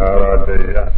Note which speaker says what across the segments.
Speaker 1: ဟာရတရား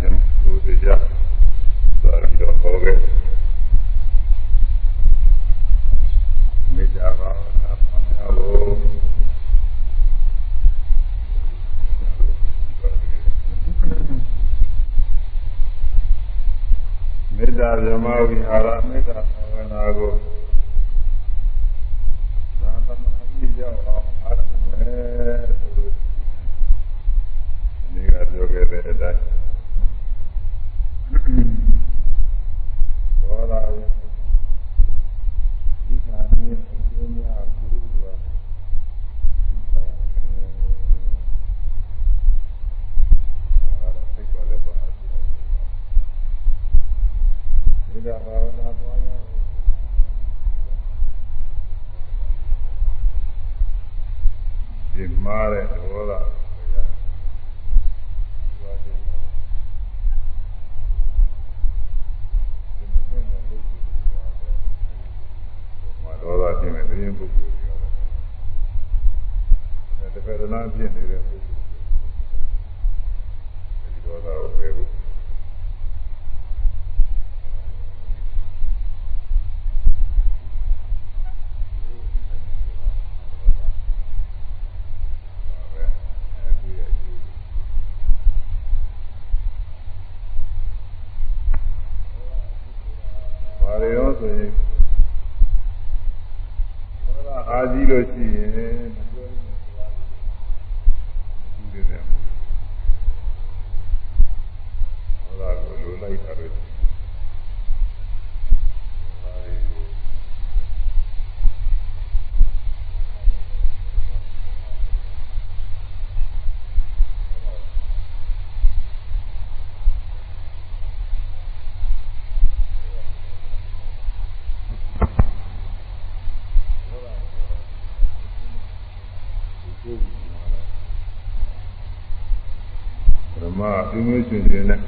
Speaker 1: မ္မအင်းမျိုးရှင်ရှင်နဲ့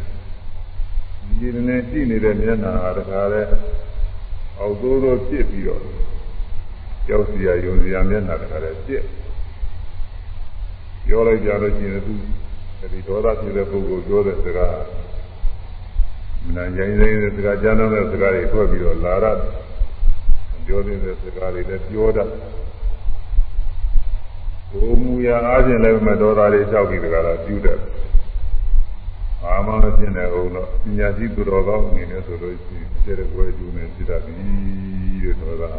Speaker 1: ဒီလိုနဲ့ကြည့်နေတဲ့မျက်နှာဟာတခါလဲအောက်သိုးသိုးဖြစ်ပြီးတော့ကြောက်စရာယုံစရာမျက်နှာတခါလဲဖြစ်ပြောလိုက်ကြလို့ရှိရင်သူဒီဒေါသဖြစ်တဲ့ပုဂ္ဂိုလ်ပြောတဲ့စကားမနာရိုင်းရိုင်းတဲ့စကားကြားတဲ့စကားတွေထွက်ပြီးတော့လာရပြောတဲ့စကားတွေလည်းပြောတတ်ဘုံမူရာအားဖြင့်လည်းမတော်တာတွေလျှောက်ပြီးတကားတော့ပြုတတ်ဘာ မှမဖြစ်နိုင်အောင်တော့ပညာရှိသူတော်ကောင်းအနေနဲ့ဆိုလို့ရှိရင်ကျတဲ့ဘွယ်ကျူနေဖြစ်တတ်ပြီတဲ့ဆိုတော့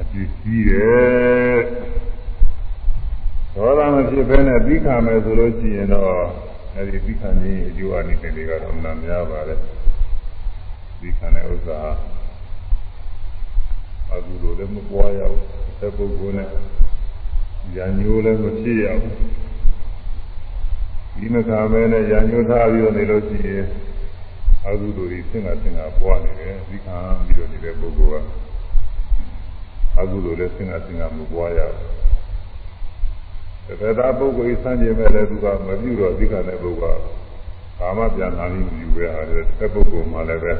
Speaker 1: အကြည့်ကြီးတယ်ဒေါသမဖြစ်ဘဲနဲ့ပြီးခံမယ်ဆိုလို့ရှိရင်တော့အဲဒီပြီးခံခြင်းအကျိုးအနေနဲ့တွေကတော့မှန်များပါတယ်ပြီးခံတဲ့ဥစ္စာအကူလိုလည်းမပွားရဘူးတဲ့ပုဂ္ဂိုလ်နဲ့ရံညိုးလည်းမဖြစ်ရဘူး ဒီမကမဲနဲ့ရံညိုးထားပြီးတော့နေလို့ရှိရင်အကုသိုလ်တွေဆင်ကဆင်ကပွားနေတယ်ဒီခံပြီးတော့နေတဲ့ပုဂ္ဂိုလ်ကအကုသိုလ်လည်းဆင်ကဆင်ကမပွားရဘူးတကယ်သာပုဂ္ဂိုလ်စမ်းကြည့်မဲ့လည်းသူကမပြုတော့ဒီကတဲ့ပုဂ္ဂိုလ်ကဘာမှပြန်လာပြီးမယူပဲဟာတဲ့ပုဂ္ဂိုလ်မှလည်းပဲ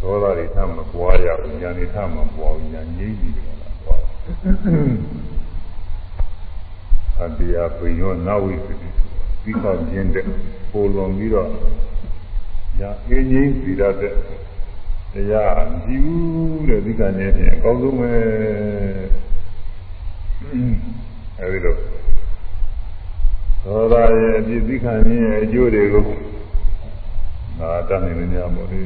Speaker 1: သောတာတွေထမပွားရဘူးညာနေထမပွားဘူးညာငြိမ့်ပြီးတော့လားပွား အတရားပင်ရောနာဝိသတိပြီးခါပြင်းတဲ့ပိုလွန်ပြီးတော့ညာအင်းကြီးစီရတဲ့တရားမကြည့်ဘူးတဲ့ဒီကနေ့ပြင်အကောင်းဆုံးပဲအဲဒီလိုသောတာရဲ့အပြည့်သိခံခြင်းရဲ့အကျိုးတွေကိုငါတတ်နိုင်နေကြမို့လေ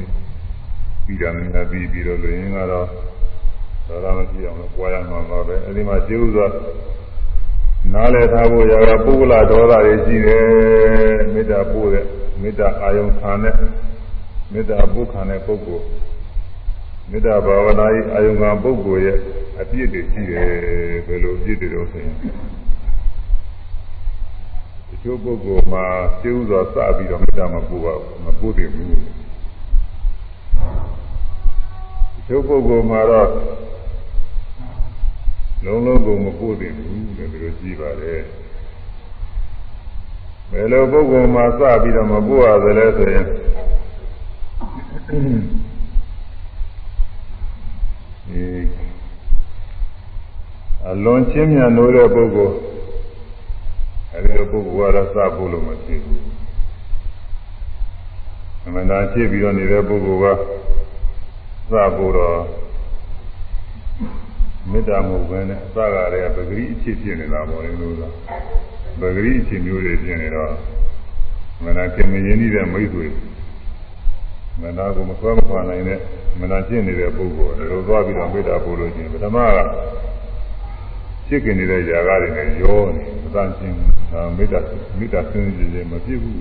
Speaker 1: ပြီးတာလည်းပြီးပြီးတော့လူရင်းကတော့သောတာမကြည့်အောင်လို့ပွားရမှာပါပဲအဲဒီမှာကျေဥစွာ နားလည်ထားဖို့ရတာပုဂ္ဂလဒေါသတွေရှိတယ်မေတ္တာပို့တဲ့မေတ္တာအာယုံခံတဲ့မေတ္တာပို့ခံတဲ့ပုဂ္ဂိုလ်မေတ္တာဘာဝနာ၏အာယုံခံပုဂ္ဂိုလ်ရဲ့အပြည့်တွေရှိတယ်ဘယ်လိုအပြည့်တွေတော့ဆိုရင်တချို့ပုဂ္ဂိုလ်မှာကျေဥစွာစပြီးတော့မေတ္တာမပို့ပါဘူးမပို့တယ်ဘူးကျုပ်ပုဂ္ဂိုလ်မှာတော့ လုံးလုံးကိုမပို့တင်ဘူးတဲ့ဒီလိုကြည့်ပါတယ်ဘယ်လိုပုဂ္ဂိုလ်မှာစပြီးတော့မပို့ရသလဲဆိုရင်ဒီအလွန်ချင်းမြတ်လို့တဲ့ပုဂ္ဂိုလ်အလိုပုဂ္ဂိုလ်ကတော့စဖို့လို့မဖြစ်ဘူးအမှန်တရားဖြစ်ပြီးတော့နေတဲ့ပုဂ္ဂိုလ်ကစဖို့တော့ မေတ္တာမဟုတ်ဘဲနဲ့အစကတည်းကပဂရိအဖြစ်ဖြစ်နေတာပေါ့လေလို့ဆိုပဂရိအဖြစ်မျိုးတွေဖြစ်နေတော့မနာခင်မရင်းနှီးတဲ့မိတ်ဆွေမနာကိုမဆွဲမခွာနိုင်တဲ့မနာဖြစ်နေတဲ့ပုဂ္ဂိုလ်တို့သွားပြီးတော့မေတ္တာပို့လို့ချင်းပထမကဖြစ်กินနေတဲ့ຢာကားတွေနဲ့ရောနေမတန်ချင်းမေတ္တာမေတ္တာဆင်းရဲခြင်းမဖြစ်ဘူး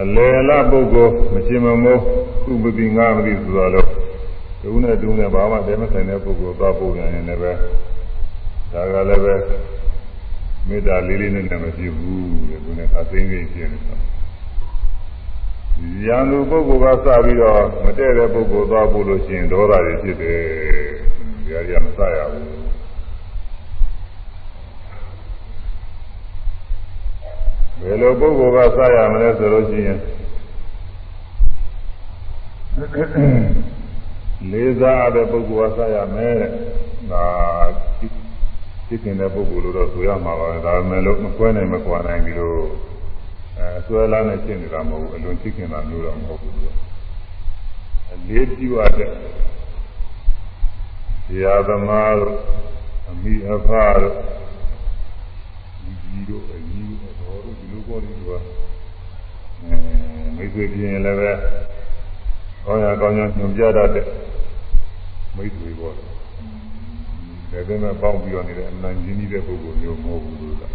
Speaker 1: အလေလာပုဂ္ဂိုလ်မချင်မမိုးဥပတိငါမသိဆိုတော့ တူနဲ့တူနဲ့ဘာမှတဲမဆိုင်တဲ့ပုဂ္ဂိုလ်သွားပို့နေရင်လည်းပဲဒါကလည်းပဲမေတ္တာလေးလေးနဲ့လည်းမဖြစ်ဘူးတဲ့သူနဲ့အသိငယ်ဖြစ်နေတော့ရန်သူပုဂ္ဂိုလ်ကစပြီးတော့မတည့်တဲ့ပုဂ္ဂိုလ်သွားပို့လို့ရှိရင်ဒေါသတွေဖြစ်တယ်။ဒါကြီးကမစရဘူး။ဘယ်လိုပုဂ္ဂိုလ်ကစရမလဲဆိုလို့ရှိရင် လေးစားတဲ့ပုဂ္ဂိုလ်ကစရမယ်တဲ့။ဒါဖြစ်နေတဲ့ပုဂ္ဂိုလ်လို့တော့ဆိုရမှာပါပဲ။ဒါပေမဲ့လို့မကွဲနိုင်မကွာနိုင်ပြီလို့အဲဆွဲလာနဲ့ရှင်းနေတာမဟုတ်ဘူးအလွန်ချစ်ခင်တာမျိုးတော့မဟုတ်ဘူးအလေးပြုရတဲ့ဇာသမားတို့အမိအဖတို့ဒီတို့အကြီးတို့တော်တို့ဒီလိုပေါ်နေတော့အဲမိတ်ဆွေပြင်းလည်းပဲ ကောင်းရကောင်းရညွန်ပြတတ်တဲ့မိတ်ဆွေပေါ့ဒါပေမဲ့ပေါင်းပြီးတော့နေတဲ့အမှန်ကြီးကြီးတဲ့ပုဂ္ဂိုလ်မျိုးမဟုတ်ဘူးလို့လား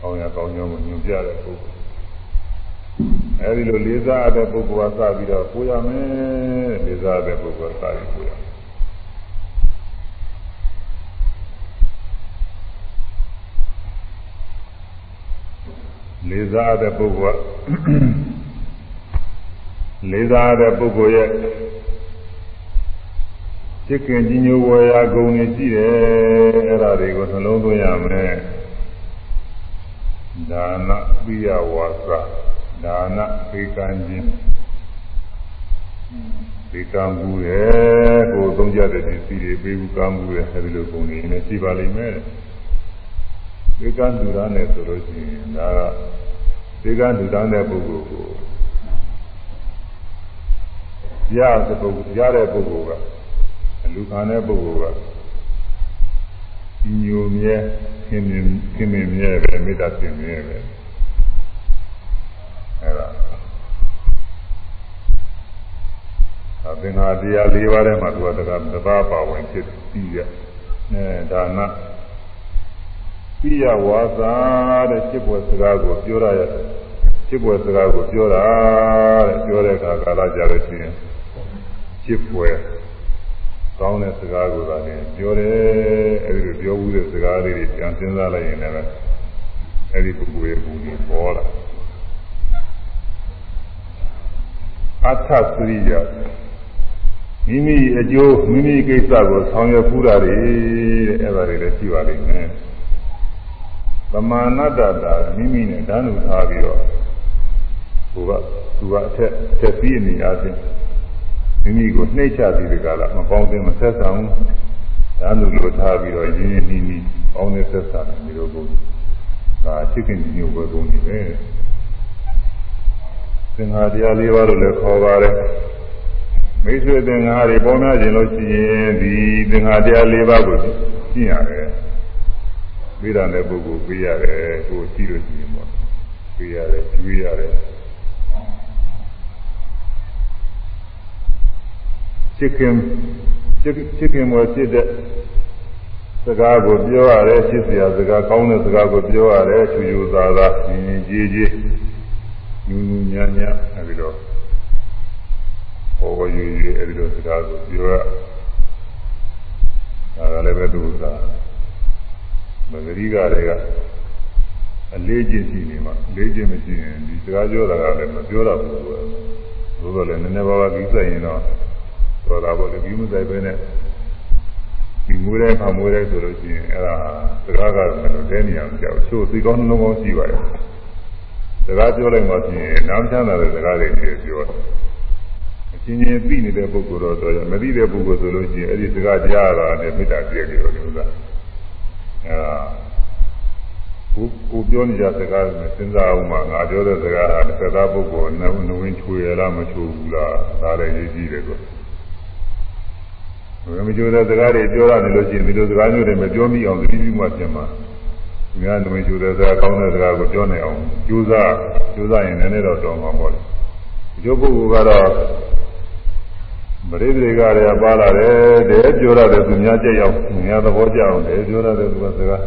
Speaker 1: ကောင်းရကောင်းကြောင်းကိုညွှန်ပြတဲ့ပုဂ္ဂိုလ်အဲဒီလိုလေးစားတဲ့ပုဂ္ဂိုလ်ကစပြီးတော့ကိုရမယ်လေးစားတဲ့ပုဂ္ဂိုလ်ကစပြီးကိုရလေးစားတဲ့ပုဂ္ဂိုလ်က လေးစားတဲ့ပုဂ္ဂိုလ်ရဲ့စိတ်ကင်ကြီးညိုဝယ်ရာဂုဏ်တွေရှိတယ်အဲ့ဒါတွေကိုနှလုံးသွင်းရမယ်ဒါနပိယဝါစာဒါနပေကံခြင်းပေကံဘူးရဲ့ကိုသုံးကြတဲ့ဒီစီတွေပေးဘူးကံဘူးရဲ့အဲဒီလိုပုံနေနေရှိပါလိမ့်မယ်ပေကံလူသားနဲ့ဆိုလို့ရှိရင်ဒါကပေကံလူသားတဲ့ပုဂ္ဂိုလ်ကို ရတဲ့ပုဂ္ဂိုလ်ရတဲ့ပုဂ္ဂိုလ်ကလူခံတဲ့ပုဂ္ဂိုလ်ကညိုမြဲခင်မြင်ခင်မြင်မြဲပဲမေတ္တာရှင်မြဲပဲအဲ့ဒါအပင်ဟာတရား၄ပါးထဲမှာသူကတကတပါးပါဝင်ဖြစ်ပြီးရအဲဒါနပိယဝါစာတဲ့จิตဘွယ်စကားကိုပြောရရจิตဘွယ်စကားကိုပြောတာတဲ့ပြောတဲ့အခါကာလကြာလို့ရှိရင် จิตဘွယ်ကောင်းတဲ့စကားကိုသာလည်းပြောတယ်အဲဒီလိုပြောဘူးတဲ့စကားလေးတွေပြန်စဉ်းစားလိုက်ရင်လည်းအဲဒီပုဂ္ဂိုလ်ရဲ့ဘုံကြီးပေါ်လာအထသရိယမိမိအကျိုးမိမိကိစ္စကိုဆောင်ရွက်ဖူးတာတွေတဲ့အဲဒါတွေလည်းရှိပါလိမ့်မယ်သမာနတ္တတာမိမိနဲ့ဓာတ်လူထားပြီးတော့ဟိုကသူကအထက်အထက်ပြီးအနေအချင်း မိမိကိုနှိမ့်ချပြီးဒီကလာမပေါင်းသင်းမဆက်ဆံဘူးဒါလူလိုထားပြီးတော့ရင်းရင်းနှီးနှီးပေါင်းသင်းဆက်ဆံတယ်ဒီလိုပုံဒါချစ်ခင်ညို့ပဲပုံနေပဲသင်္ဃာတရား၄ပါးလို့လည်းခေါ်ပါတယ်မိတ်ဆွေသင်္ဃာတွေပေါ်များခြင်းလို့ရှိရင်ဒီသင်္ဃာတရား၄ပါးကိုကျင့်ရတယ်ပြီးတာတဲ့ပုဂ္ဂိုလ်ပြီးရတယ်ကိုကြည့်လို့ရှိရင်ပေါ့ပြီးရတယ်ကျွေးရတယ် ချစ်ခင်ချစ်ခင်မောချစ်တဲ့စကားကိုပြောရတယ်ချစ်စရာစကားကောင်းတဲ့စကားကိုပြောရတယ်ချူချူသာသာညီညီကြီးကြီးညူညူညာညာအဲဒီတော့ဟောဝယူယူအဲဒီလိုစကားကိုပြောရဒါကလည်းပဲသူကမဂရီကတွေကအလေးချင်းရှိနေမှာလေးချင်းမရှိရင်ဒီစကားပြောတာကလည်းမပြောတော့ဘူးဆိုတော့လည်းနည်းနည်းပါးပါးကြီးဆိုင်ရင်တော့ တော်တာပေါ့လေဒီမဆိုင်ပဲနဲ့ဒီမွေးတဲ့ခါမွေးတဲ့ဆိုလို့ရှိရင်အဲ့ဒါစကားကတော့တဲနေအောင်ကြောက်ချို့သိကောင်းနှလုံးကောင်းရှိပါရဲ့စကားပြောလိုက်မှဆိုရင်နားချမ်းသာတဲ့စကားတွေနေပြောတယ်အချင်းချင်းသိနေတဲ့ပုဂ္ဂိုလ်တော့တော့မသိတဲ့ပုဂ္ဂိုလ်ဆိုလို့ရှိရင်အဲ့ဒီစကားကြားရတာနဲ့မေတ္တာပြည့်တယ်လို့ဥစ္စာအဲကိုကိုပြောနေကြစကားနဲ့စဉ်းစားအောင်မှငါပြောတဲ့စကားဟာတစ်သက်ပုဂ္ဂိုလ်နဝနဝင်းချွေရလားမချွေဘူးလားဒါလည်းရေးကြည့်တယ်ကွဘယ် မကြိုတဲ့စကားတွေပြောရတယ်လို့ရှိရင်ဒီလိုစကားမျိုးတွေမပြောမိအောင်သတိပြုမှပြင်မှာဒီကနဝင်းချွေတဲ့စကားကောင်းတဲ့စကားကိုပြောနေအောင်ကြိုးစားကြိုးစားရင်လည်းတော့တော်မှာပေါ့လေဒီလိုပုဂ္ဂိုလ်ကတော့ပရိသေကတွေကပါလာတယ်တဲ့ပြောရတယ်သူများကြက်ရောက်သူများသဘောကျအောင်တယ်ပြောရတယ်သူကစကား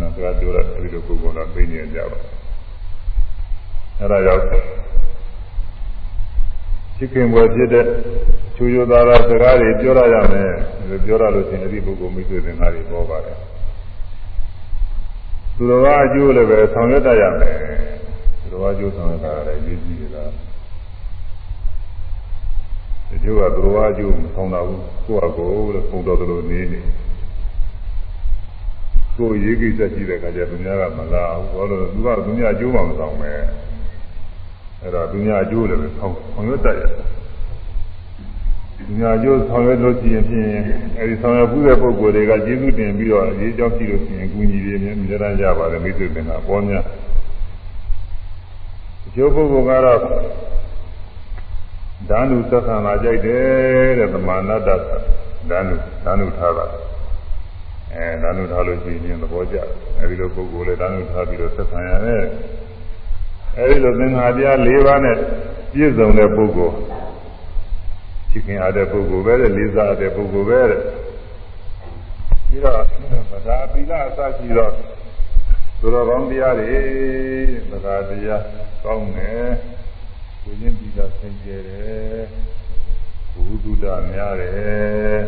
Speaker 1: နာစကားပြောရတယ်ဒီလိုပုဂ္ဂိုလ်ကသိနေကြပါအဲ့ဒါရောက် ချစ်ခင်ဘွယ်ဖြစ်တဲ့ချူရသာသာစကားတွေပြောရရမယ်ပြောရလို့ရှိရင်အဲ့ဒီပုဂ္ဂိုလ်မိတ်ဆွေသင်္ကားတွေပေါ်ပါတယ်သူတော်ကအကျိုးလည်းပဲဆောင်ရွက်တတ်ရမယ်သူတော်ကအကျိုးဆောင်ရွက်တာလည်းရည်ကြည်တယ်လားတချို့ကသူတော်အကျိုးမဆောင်တာဘူးကိုယ့်အကိုလို့ပုံတော်တော်နေနေကိုယ်ရေးကိစ္စရှိတဲ့အခါကျသူများကမလာဘူးဘာလို့လဲသူကသူများအကျိုးမှမဆောင်ပဲ အဲ့ဒါသူများအကျိုးလည်းပဲဆောင်ဆောင်ရွက်တတ်ရတယ်သူများအကျိုးဆောင်ရွက်လို့ရှိရင်ဖြင့်အဲဒီဆောင်ရွက်မှုတဲ့ပုဂ္ဂိုလ်တွေကကျေးဇူးတင်ပြီးတော့ရေးကြောင်းရှိလို့ရှိရင်ကူညီရင်းမြဲမြဲတမ်းကြပါတယ်မိတ်ဆွေတင်တာပေါ်များအကျိုးပုဂ္ဂိုလ်ကတော့ဓာနုသက္ကနာကြိုက်တယ်တဲ့သမာနတ္တဓာနုဓာနုထားတာအဲဓာနုထားလို့ရှိရင်သဘောကျအဲဒီလိုပုဂ္ဂိုလ်လည်းဓာနုထားပြီးတော့သက်ဆိုင်ရတယ် အဲဒီလိုသင်္ဃာတရား၄ပါးနဲ့ပြည့်စုံတဲ့ပုဂ္ဂိုလ်ချစ်ခင်ရတဲ့ပုဂ္ဂိုလ်ပဲတဲ့လေးစားတဲ့ပုဂ္ဂိုလ်ပဲတဲ့ပြီးတော့ဗဒါသီလအစရှိတော့သူတော်ကောင်းတရားတွေဗဒါတရားကောင်းတယ်ကိုရင်းပြီးတော့ဆင်ကျဲတယ်ဘုဒ္ဓများတယ်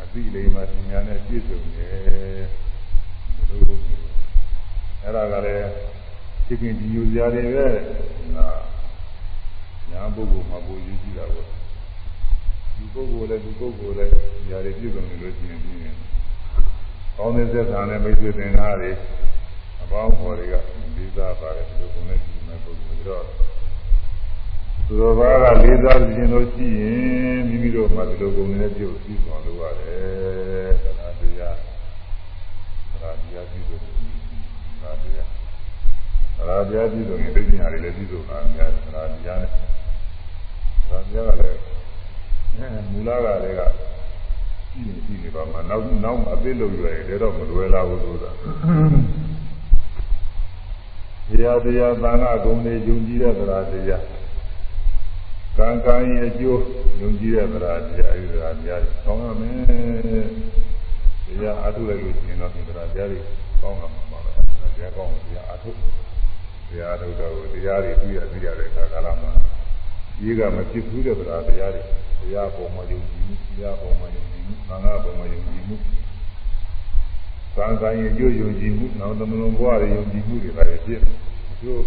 Speaker 1: အသိလေးမှသင်ညာနဲ့ပြည့်စုံတယ်ဘယ်လို အဲ့ဒါကလည်းသိခင်ဒီယူစရာတွေပဲနာညာပုဂ္ဂိုလ်မှာပိုယူကြည့်တာပေါ့ဒီပုဂ္ဂိုလ်လည်းဒီပုဂ္ဂိုလ်လည်းຢာတွေပြည့်စုံနေလို့ရှိရင်ပြင်းတယ်ကောင်းတဲ့သက်သာနဲ့မိတ်ဆွေသင်္ကားတွေအပေါင်းဖော်တွေကလေးစားပါတယ်ဒီလိုပုံနဲ့ဒီမဲ့ပုဂ္ဂိုလ်တော့သူတော်ဘာကလေးစားခြင်းလို့ရှိရင်မိမိတို့မှာဒီလိုပုံနဲ့ပြုပြီးသွားလို့ရတယ်တရားတရားတရားတရားပြုလို့ တရားတရားတရားတရားပြုလို့ရင်သိဉာဏ်တွေလည်းပြုလို့တာများတရားတရားနဲ့တရားတရားကလည်းအဲမူလကလည်းကရှိနေရှိနေပါမှာနောက်နောက်အသေးလို့ရွယ်တယ်တော့မလွယ်လာဘူးဆိုတာတရားတရားသံဃာဂုဏ်တွေယုံကြည်တဲ့တရားတရားကံကံရဲ့အကျိုးယုံကြည်တဲ့တရားတရားအဲဒီတရားတရားတွေကောင်းရမယ်တရားအထုလိုက်လို့ရှိရင်တော့ဒီတရားတရားတွေကောင်းလာမှာပါပဲ တရားကောင်းတရားအထုတရားအထုတော့တရားတွေပြီးရပြီးရတဲ့အခါကာလမှာဒီကမဖြစ်ဘူးတဲ့တရားတရားတွေတရားပုံမှန်ယုံကြည်မှုတရားပုံမှန်ယုံကြည်မှုသံဃာပုံမှန်ယုံကြည်မှုကံကံရဲ့ကျိုးယုံကြည်မှုနောက်သမလုံးဘဝရဲ့ယုံကြည်မှုတွေပါလေဖြစ်ကျိုး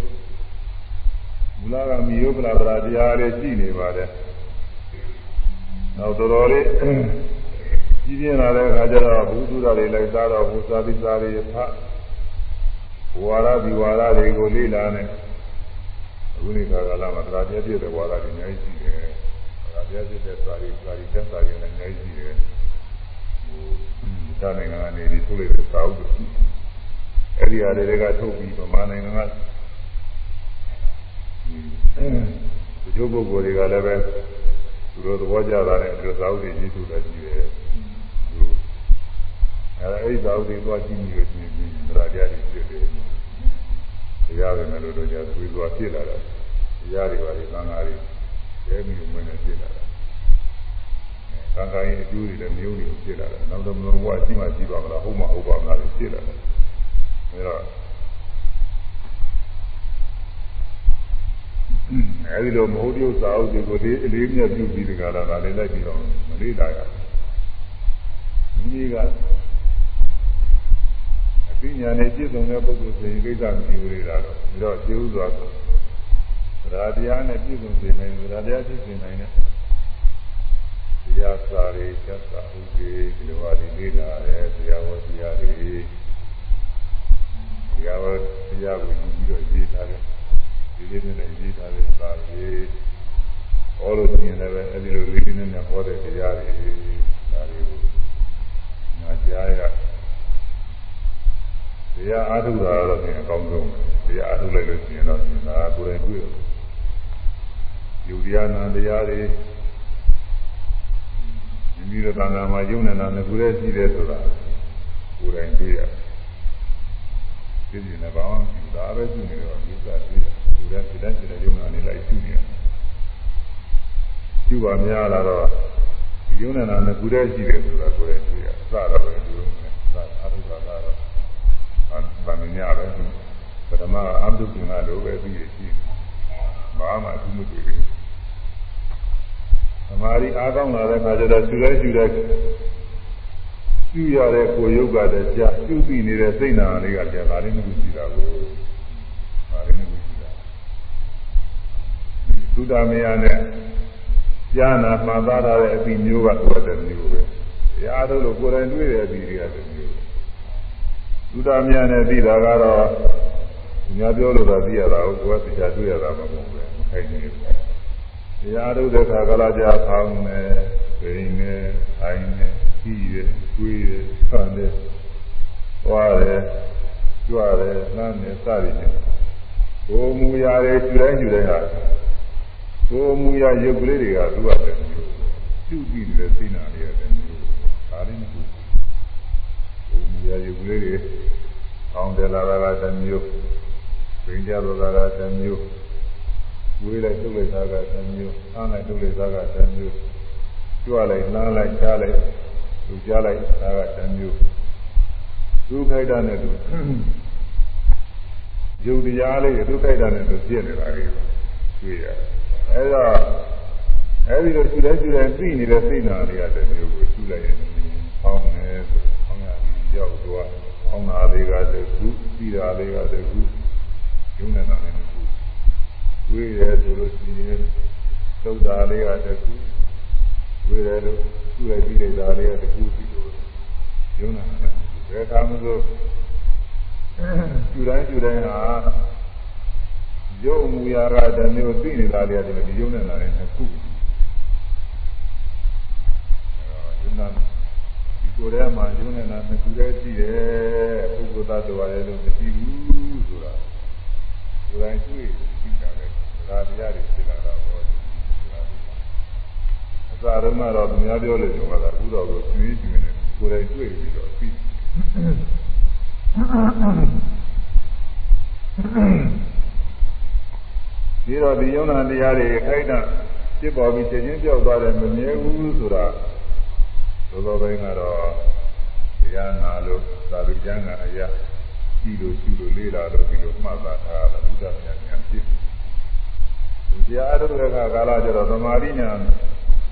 Speaker 1: မူလကမိယုပလာပရာတရားတွေရှိနေပါတယ်နောက်တော်တော်လေးကြီးပြင်းလာတဲ့အခါကျတော့ဘုသူရတွေလိုက်စားတော့ဘုသာတိစာတွေဖတ် ဝါရဒီဝါရတွေကိုလေ့လာနေအခုနေခါကာလမှာတရားပြည့်တဲ့ဝါရတွေအများကြီးရှိတယ်တရားပြည့်တဲ့စာတွေစာတွေတက်စာတွေလည်းအများကြီးရှိတယ်ဟိုသာနိုင်ငံကနေဒီထုတ်လိုက်တဲ့စာအုပ်တွေအဲ့ဒီအရာတွေကထုတ်ပြီးဗမာနိုင်ငံကဒီကျိုးပုဂ္ဂိုလ်တွေကလည်းပဲသူတို့သဘောကျတာနဲ့ဒီစာအုပ်တွေရေးထုတ်တာရှိတယ်သူ အဲအဲ့ဒီစာအုပ်တွေသွားကြည့်နေလို့ရှိရင်တရားတရားတွေဖြစ်တယ်တရားပဲနဲ့လို့တော့ကြာသွေးသွားဖြစ်လာတာတရားတွေပါလေသံဃာတွေရဲမိဝင်နေဖြစ်လာတာသံဃာရဲ့အကျိုးတွေလည်းမျိုးတွေဖြစ်လာတယ်နောက်တော့ဘဝရှိမှရှိပါမလားဟုတ်မှဟုတ်ပါမလားဖြစ်လာတယ်အဲတော့အဲဒီလိုမဟုတ်တဲ့စာအုပ်တွေကိုဒီအလေးမြတ်ပြုပြီးဒီကလာဒါလေးလိုက်ပြီးတော့မလေးလာရဘူးမိက အသိဉာဏ်နဲ့ပြည့်စုံတဲ့ပုဂ္ဂိုလ်ဆိုရင်ကိစ္စမရှိဘူးလေဒါတော့ဒါတော့ကျေဥစွာသရာတရားနဲ့ပြည့်စုံစေနိုင်သရာတရားပြည့်စုံနိုင်တဲ့တရားစာတွေကျက်စာဥဒေဒီလိုဟာဒီလေးလာတယ်တရားဝတရားတွေတရားဝတရားကိုယူပြီးတော့ရေးထားတယ်ဒီလေးနဲ့ရေးထားတဲ့စာတွေဟောလို့ရှိရင်လည်းအဲ့ဒီလိုလေးလေးနဲ့ဟောတဲ့တရားတွေဒါတွေကိုညာကြားရ တရားအားထုတ်တာတော့ပြင်အကောင်းဆုံးတရားအားထုတ်လိုက်လို့ရှိရင်တော့ဒါကိုယ်တိုင်တွေ့တယ်ယူတရားနာတရားတွေမိမိတို့တဏ္ဍာမှာယုံနေတာနဲ့ကိုယ်ရဲ့ရှိတယ်ဆိုတာကိုယ်တိုင်တွေ့ရတယ်ဒီနေ့လည်းဘာမှမဖြစ်ဒါပဲရှိနေတော့ဒီစားတွေ့တယ်ကိုယ်ရဲ့ဒီတိုင်းဒီတိုင်းယုံနာနေလိုက်ရှိနေတယ်ကျူပါများလာတော့ယုံနေတာနဲ့ကိုယ်ရဲ့ရှိတယ်ဆိုတာကိုယ်ရဲ့တွေ့ရအစတော့ပဲဒီလိုနဲ့သာအားထုတ်တာကတော့ ဗာမညပဲပထမအတုကနာလိုပဲပြီးရရှိဘာမှအထူးမတွေ့ဘူးသမာဓိအားကောင်းလာတဲ့အခါကျတော့ရှူလဲရှူတဲ့ရှူရတဲ့ကိုယ်ယုတ်ကတည်းကရှူပြီးနေတဲ့စိတ်နာလေးကတည်းကဒါလေးမျိုးရှိတာကိုဒါလေးမျိုးရှိတာသုဒ္ဓမယနဲ့ကြာနာမှန်သားထားတဲ့အပြီးမျိုးကဆိုတဲ့မျိုးပဲတရားထုတ်လို့ကိုယ်တိုင်တွေ့တဲ့အပြီးတွေကတည်းမျိုးသု ဒ္ဓမယနဲ့ပြီးတာကတော့ညာပြောလို့သာသိရတာကိုကိုယ်ကသိချာတွေ့ရတာမဟုတ်ဘူးပဲမခိုင်နေဘူးတရားထုတ်တဲ့ခါကလာကြဖောင်းနေပိန်နေအိုင်နေကြီးရတွေးရဆန်နေသွားတယ်ကြွတယ်နှမ်းနေစသည်ဖြင့်ကိုယ်မူရာတွေကျူတိုင်းကျူတိုင်းဟာကိုယ်မူရာရုပ်ကလေးတွေကသူ့အတယ်မျိုးပြုပြီးတယ်သိနာလေးရတယ်မျိုးဒါလေးမျိုး ကိုယ်မူရာရုပ်ကလေးတွေကောင်းတယ်လာတာကတမျိုးပင်ကြတော့တာကတမျိုးဝေးလိုက်ထုတ်လိုက်တာကတမျိုးဆန်းလိုက်ထုတ်လိုက်တာကတမျိုးကြွလိုက်နှမ်းလိုက်ချားလိုက်လူကြားလိုက်ဒါကတမျိုးဒုက္ခိတနဲ့သူယုတ်တရားလေးဒုက္ခိတနဲ့သူပြည့်နေတာလေးတွေ့ရတယ်အဲဒါအဲဒီလိုရှုတဲ့ရှုတဲ့သိနေတဲ့စိတ်နာလေးကတမျိုးကိုရှုလိုက်ရင်ဖောင်းနေဆိုဖောင်းရ ပြီးရောက်သွားဖောင်းတာလေးကတခုပြီးတာလေးကတခုယုံနေတာလည်းမဟုတ်ဝေးရဲဆိုလို့ရှိရင်သုဒ္ဓါလေးကတခုဝေးရဲလို့သူ့ရဲ့ပြီးတဲ့ဓာလေးကတခုပြီးလို့ယုံနေတာဘယ်ကမှမဆိုကျူတိုင်းကျူတိုင်းဟာရုပ်မူရာကတမျိုးသိနေတာလေးကဒီယုံနေတာလည်းတစ်ခုယုံနာဒီ ကိုယ်ထဲမှာယုံနေတာတစ်ခုတည်းရှိတယ်ပုဂ္ဂိုလ်သတ္တဝါရဲ့လို့မရှိဘူးဆိုတာကိုယ်တိုင်တွေ့သိတာလေဒါတရားတွေဖြစ်လာတာဟောအစာရမတော့သူများပြောလို့ကျွန်တော်ကအခုတော့ကိုကျွေးကျွေးနေကိုယ်တိုင်တွေ့ပြီးတော့သိဒီတော့ဒီယုံနာတရားတွေခိုက်တာဖြစ်ပေါ်ပြီးချက်ချင်းပြောက်သွားတယ်မမြဲဘူးဆိုတာ သောသောပိုင်းကတော့တရားနာလို့သာဝိကျမ်းကအရာကြည့်လို့ကြည့်လို့လေးလာလို့ဒီလိုမှတ်သားထားတာဘုရားမြတ်ဉာဏ်ဖြစ်ဒီတရားအထုတ်တဲ့အခါကာလကျတော့သမာဓိဉာဏ်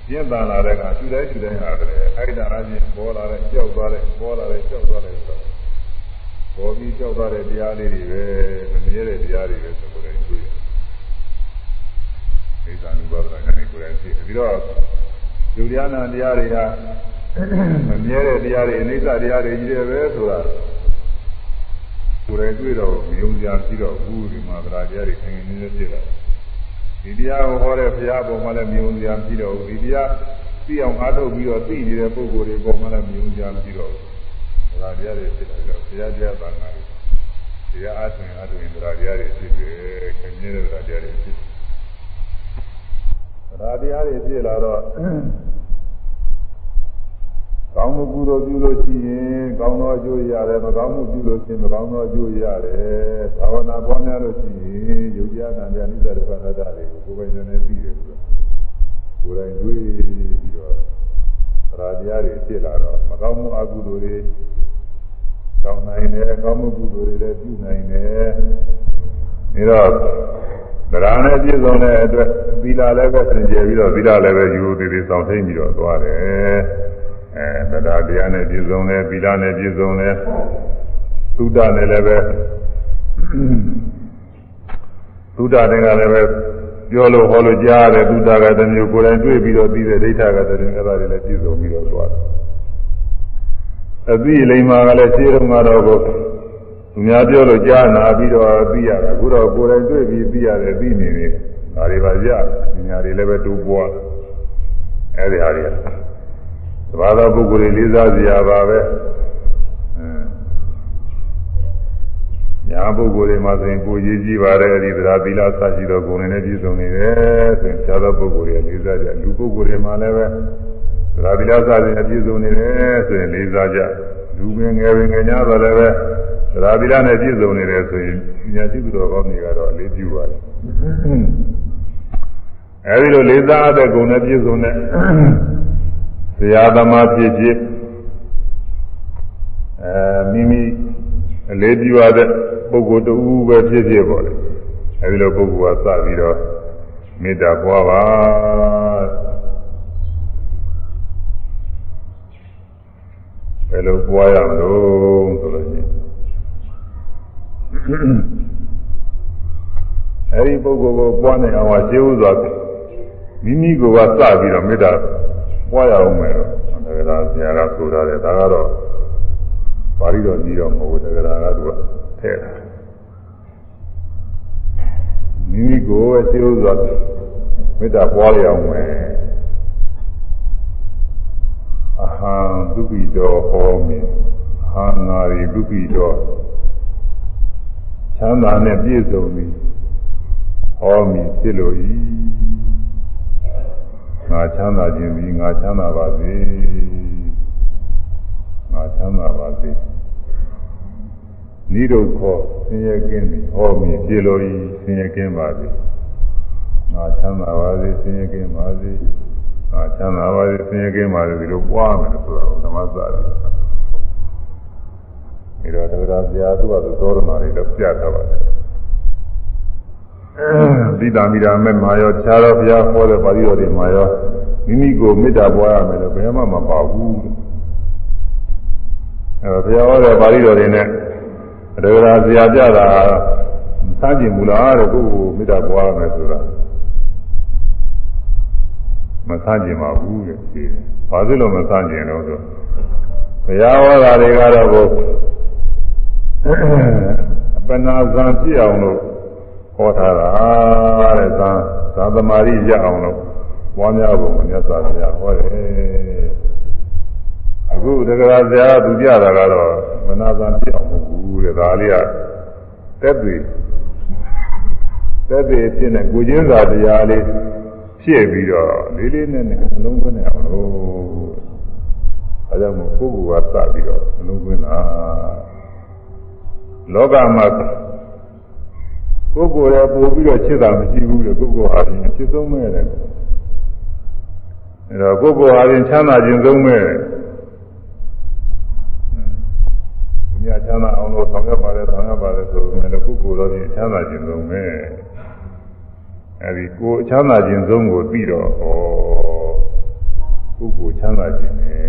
Speaker 1: ပြင်းထန်လာတဲ့အခါရှုတိုင်းရှုတိုင်းဟာတယ်အဲ့ဒါအချင်းပေါ်လာတဲ့ကြောက်သွားတဲ့ပေါ်လာတဲ့ကြောက်သွားတဲ့ဆိုတော့ပေါ်ပြီးကြောက်သွားတဲ့တရားလေးတွေပဲမမြဲတဲ့တရားတွေပဲဆိုတော့တွေ့ရတယ်။ဣဇာနုပါဒနာနဲ့ကိုယ်တိုင်ဖြစ်ပြီးတော့ယုတ်တရားနာတရားတွေက မမြဲတဲ့တရားတွေအနိစ္စတရားတွေကြီးတယ်ပဲဆိုတာကိုယ်တိုင်တွေ့တော့မယုံကြပြီးတော့ဘူးဒီမှာတရားတရားတွေခင်ခင်နေနေဖြစ်လာဒီတရားကိုဟောတဲ့ဘုရားပေါ်မှာလည်းမယုံကြပြီးတော့ဒီတရားသိအောင်အားထုတ်ပြီးတော့သိနေတဲ့ပုဂ္ဂိုလ်တွေပေါ်မှာလည်းမယုံကြပြီးတော့တရားတရားတွေဖြစ်လာတော့ဘုရားတရားဘာသာတွေတရားအားဖြင့်အားထုတ်ရင်တရားတရားတွေဖြစ်တယ်ခင်ဗျားတဲ့တရားတွေဖြစ်တရားတရားတွေဖြစ်လာတော့ ကောင်းမှုကုသိုလ်ပြုလို့ရှိရင်ကောင်းသောအကျိုးရတယ်မကောင်းမှုပြုလို့ရှိရင်မကောင်းသောအကျိုးရတယ်သာဝနာပွားများလို့ရှိရင်ယုတ်တရားနာပြနိစ္စဒုက္ခသတ္တတွေကိုကိုယ်ပိုင်ဉာဏ်နဲ့သိတယ်ဆိုတော့ကိုယ်တိုင်တွေ့ပြီးတော့တရားတရားတွေဖြစ်လာတော့မကောင်းမှုအကုသိုလ်တွေကောင်းနိုင်တယ်ကောင်းမှုကုသိုလ်တွေလည်းပြုနိုင်တယ်ဒါတော့တရားနဲ့ပြည့်စုံတဲ့အတွက်သီလလည်းပဲစင်ကြယ်ပြီးတော့သီလလည်းပဲယူသေးသေးဆောင်သိပြီးတော့သွားတယ် အဲတရားတရားနဲ့ပြည့်စုံတယ်သီလနဲ့ပြည့်စုံတယ်သုဒ္ဓနဲ့လည်းပဲသုဒ္ဓတဲ့ကလည်းပဲပြောလို့ဟောလို့ကြားတယ်သုဒ္ဓကတမျိုးကိုယ်တိုင်တွေ့ပြီးတော့သိတဲ့ဒိဋ္ဌကတည်းကအဲ့ဒါတွေလည်းပြည့်စုံပြီးတော့သွားတယ်အသိလိမ္မာကလည်းခြေတော်မှာတော့ကိုသူများပြောလို့ကြားနာပြီးတော့သိရတာအခုတော့ကိုယ်တိုင်တွေ့ပြီးသိရတယ်သိနေနေဒါတွေပါရပညာတွေလည်းပဲတိုးပွားအဲ့ဒီဟာတွေသ ဘာဝပုဂ္ဂိုလ်တွေလေးစားစရာပါပဲညာပုဂ္ဂိုလ်တွေမှာဆိုရင်ကိုရေးကြည့်ပါတယ်အဲဒီသရာသီလစရှိတော့ဂုဏ်တွေနဲ့ပြည့်စုံနေတယ်ဆိုရင်ခြားသောပုဂ္ဂိုလ်တွေလေးစားကြလူပုဂ္ဂိုလ်တွေမှာလည်းပဲသရာသီလစရှိနေပြည့်စုံနေတယ်ဆိုရင်လေးစားကြလူငယ်ငယ်ပင်ငယ်ညာတော့လည်းပဲသရာသီလနဲ့ပြည့်စုံနေတယ်ဆိုရင်ဉာဏ်ရှိသူတော်ကောင်းတွေကတော့အလေးပြုပါတယ်အဲဒီလိုလေးစားတဲ့ဂုဏ်နဲ့ပြည့်စုံတဲ့ ဆရာသမားဖြစ်ဖြစ်အဲမိမိအလေးပြုရတဲ့ပုဂ္ဂိုလ်တူပဲဖြစ်ဖြစ်ပေါ့လေအဲဒီလိုပုဂ္ဂိုလ်ကစပြီးတော့မေတ္တာပွားပါဘယ်လိုပွားရမလို့ဆိုလို့ရှိရင်အဲဒီပုဂ္ဂိုလ်ကိုပွားနေအောင်ရှင်းဥစွာမိမိကိုယ်ကစပြီးတော့မေတ္တာ ပွားရအောင်မယ်တော့ဒါကဆရာကဆိုထားတယ်ဒါကတော့ပါဠိတော်ကြီးတော့မဟုတ်ဘူးတက္ကရာကသူကထည့်တာမိမိကိုယ်ပဲသိဥစွာမေတ္တာပွားရအောင်မယ်အဟံဒုက္ခိတောဟောမိအဟံနာရီဒုက္ခိတောချမ်းသာနဲ့ပြည့်စုံပြီဟောမိဖြစ်လို့ဤ ငါချမ်းသာခြင်းပြီးငါချမ်းသာပါစေငါချမ်းသာပါစေနိဒုက္ခဆင်းရဲကင်းပြီဟောမြင်ပြေလို့ဤဆင်းရဲကင်းပါစေငါချမ်းသာပါစေဆင်းရဲကင်းပါစေငါချမ်းသာပါစေဆင်းရဲကင်းပါစေဒီလိုပွားမယ်ဆိုတော့ဓမ္မစတယ်ဒီတော့တရားဆရာသူကသောရမတွေလည်းပြတ်ထားပါတယ် သီတာမိတာမဲ့မာရောခြားတော့ဘုရားဟောတဲ့ပါဠိတော်တွေမှာရောမိမိကိုမေတ္တာပွားရမယ်လို့ဘယ်မှမပါဘူးအဲဘုရားဟောတဲ့ပါဠိတော်တွေနဲ့တရားဆရာပြတာစမ်းကြည့်မူလားတဲ့ကိုယ့်ကိုမေတ္တာပွားရမယ်ဆိုတာမစမ်းကြည့်ပါဘူးတဲ့ဒီဘာဖြစ်လို့မစမ်းကြည့်လို့ဆိုဘုရားဟောတာတွေကတော့ကိုအပနာဇံပြည့်အောင်လို့ ဟောထားတာတဲ့ဇံဇာသမารိရအောင်လို့ပွားများဖို့မြတ်စွာဘုရားဟောတယ်အခုတရားဆရာကသူပြတာကတော့မနာဇံပြည့်အောင်မဟုတ်ဘူးတဲ့ဒါလေးကတက်ပြီတက်ပြီဖြစ်နေကိုချင်းစာတရားလေးဖြည့်ပြီးတော့လေးလေးနဲ့နဲ့အလုံးသွင်းနေအောင်လို့အဲကြောင့်မို့ကိုယ်ကစပြီးတော့အလုံးသွင်းတာလောကမှာ ကိုယ်ကိုယ်လည်းပို့ပြီးတော့ချစ်တာမရှိဘူးလေကိုယ်ကိုယ်ဟာရင်ချစ်ဆုံးမဲ့တယ်အဲတော့ကိုယ်ကိုယ်ဟာရင်ချမ်းသာခြင်းဆုံးမဲ့တယ်မြတ်ချမ်းသာအောင်လို့ဆောင်ရွက်ပါတယ်ဆောင်ရွက်ပါတယ်ဆိုရင်လည်းကိုယ်ကိုယ်တော့ရင်ချမ်းသာခြင်းဆုံးမဲ့အဲဒီကိုယ်ချမ်းသာခြင်းဆုံးကိုပြီးတော့ဩကိုယ်ကိုယ်ချမ်းသာခြင်းနဲ့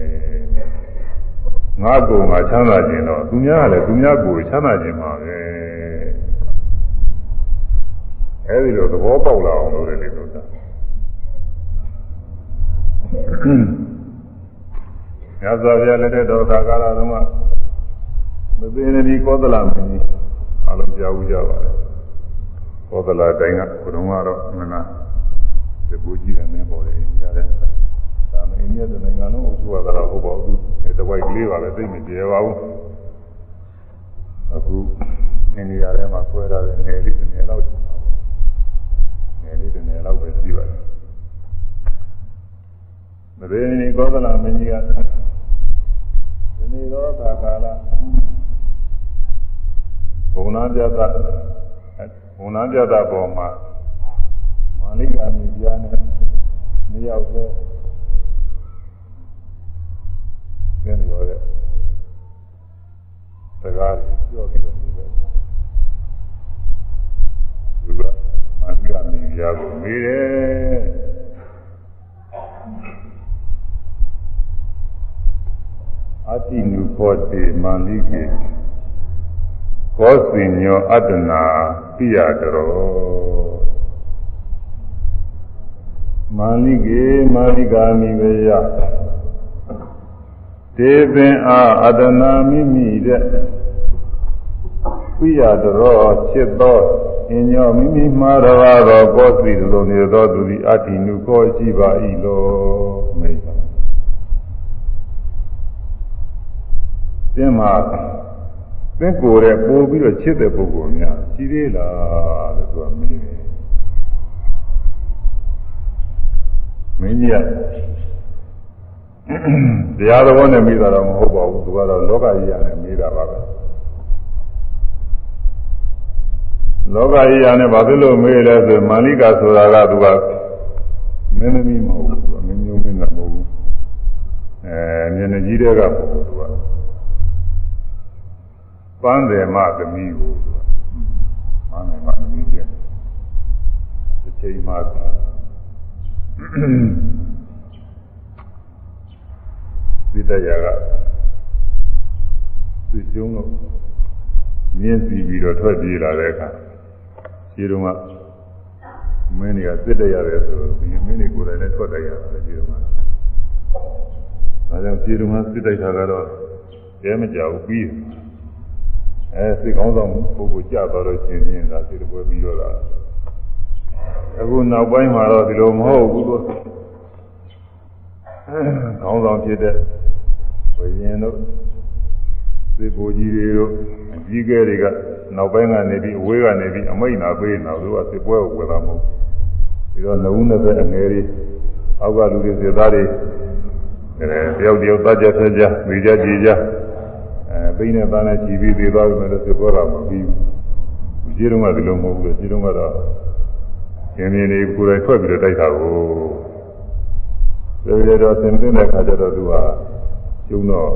Speaker 1: ငါကိုယ်ငါချမ်းသာခြင်းတော့သူများကလည်းသူများကိုယ်ချမ်းသာခြင်းပါပဲ အဲဒီလိုသဘောပေါက်လာအောင်လို့လေလို့သာညဇာပြလက်တဲ့တော်ခါကာလတုန်းကမသိနေဒီကောသလမင်းကြီးအလုံးကြားဦးကြပါတယ်ကောသလတိုင်းကဘုံကတော့မနာဒီဘူကြီးတဲ့မင်းပေါ်တယ်ကြားတယ်ဒါမှအိန္ဒိယတနိုင်ငံလုံးအုပ်စုရတာဟုတ်ပါဘူးတဝိုက်ကလေးပါပဲသိမပြေပါဘူးအခုအိန္ဒိယထဲမှာဆွဲထားတဲ့ငယ်လေးတစ်ငယ်လောက်ရှိပါဘူး ငယ်လေးတစ်ငယ်လောက်ပဲရှိပါတယ်မရေနီကောသလမင်းကြီးကဒီနေ့တော့ကာကာလဘုံနာပြတ်ဘုံနာပြတ်ပေါ်မှာမာလိကာမီပြားနဲ့မရောက်တော့ကျင်းရောတဲ့စကားကိုပြောပြီးတော့နေတ ယ်သူကမာလိကာမီပြားကိုမေးတယ်အတိနုခောတိမာလိကေကောစိညောအတ္တနာပိယတရောမာလိကေမာလိကာမိဝေယတေပင်အာအတ္တနာမိမိတဲ့ပိယတရောဖြစ်သော အညောမိမိမှားတော်သောကောစီလိုနေသောသူသည်အတ္တိနုကောရှိပါ၏လောမိတ်ပါသင်မှာသင်ကိုယ်ရဲ့ပို့ပြီးတော့ချစ်တဲ့ပုဂ္ဂိုလ်များရှိသေးလားလို့သူကမေးတယ်မင်းကြီးကတရားတော်နဲ့မေးတာတော့မဟုတ်ပါဘူးသူကတော့လောကကြီးရတယ်မေးတာပါပဲ လောကကြီးရနဲ့ဘာဖြစ်လို့မေးလဲဆိုမာလိကာဆိုတာကသူကမင်းသမီးမဟုတ်ဘူးသူကမင်းမျိုးမင်းလည်းမဟုတ်ဘူးအဲမျက်နှာကြီးတဲ့ကမဟုတ်ဘူးသူကပန်းတယ်မသမီးကိုပန်းတယ်မသမီးကျတစ်ချိန်မှသိတရာကသိကျုံးတော့မြင်းစီပြီးတော့ထွက်ပြေးလာတဲ့အခါ ခြေတုံးကမင်းတွေကစစ်တရတယ်ဆိုတော့ဒီမင်းတွေကိုယ်တိုင်နဲ့ထွက်တိုက်ရတယ်ခြေတုံးကအဲဒါကြောင့်ခြေတုံးကစစ်တိုက်တာကတော့ရဲမကြောက်ပြီးအဲစိတ်ကောင်းဆောင်ပုဂ္ဂိုလ်ကြသွားတော့ရှင်ချင်းဒါစိတ်တပွဲပြီးတော့လာအခုနောက်ပိုင်းမှာတော့ဒီလိုမဟုတ်ဘူးလို့ကောင်းဆောင်ဖြစ်တဲ့ဝိညာဉ်တို့ သေကိုကြီးတွေတို့အကြီးကဲတွေကနောက်ပိုင်းကနေပြီးအဝေးကနေပြီးအမိတ်နာပေးနေတော့သူကစစ်ပွဲကိုဝယ်တာမဟုတ်ပြီးတော့နှုံးနဲ့အငယ်တွေအောက်ကလူတွေစစ်သားတွေအဲတယောက်တယောက်တကြဆက်ကြမိကြကြည်ကြအဲပိနဲ့သားနဲ့ကြည်ပြီးသေးသွားပြီလို့စစ်ပွဲတာမပြီးဘူးကြီးတုန်းကဒီလိုမဟုတ်ဘူးကြီးတုန်းကတော့ရှင်မြင်းတွေကိုယ်တိုင်ထွက်ပြီးတော့တိုက်တာကိုဒါကြတော့သင်သိတဲ့ခါကျတော့သူကကျုံတော့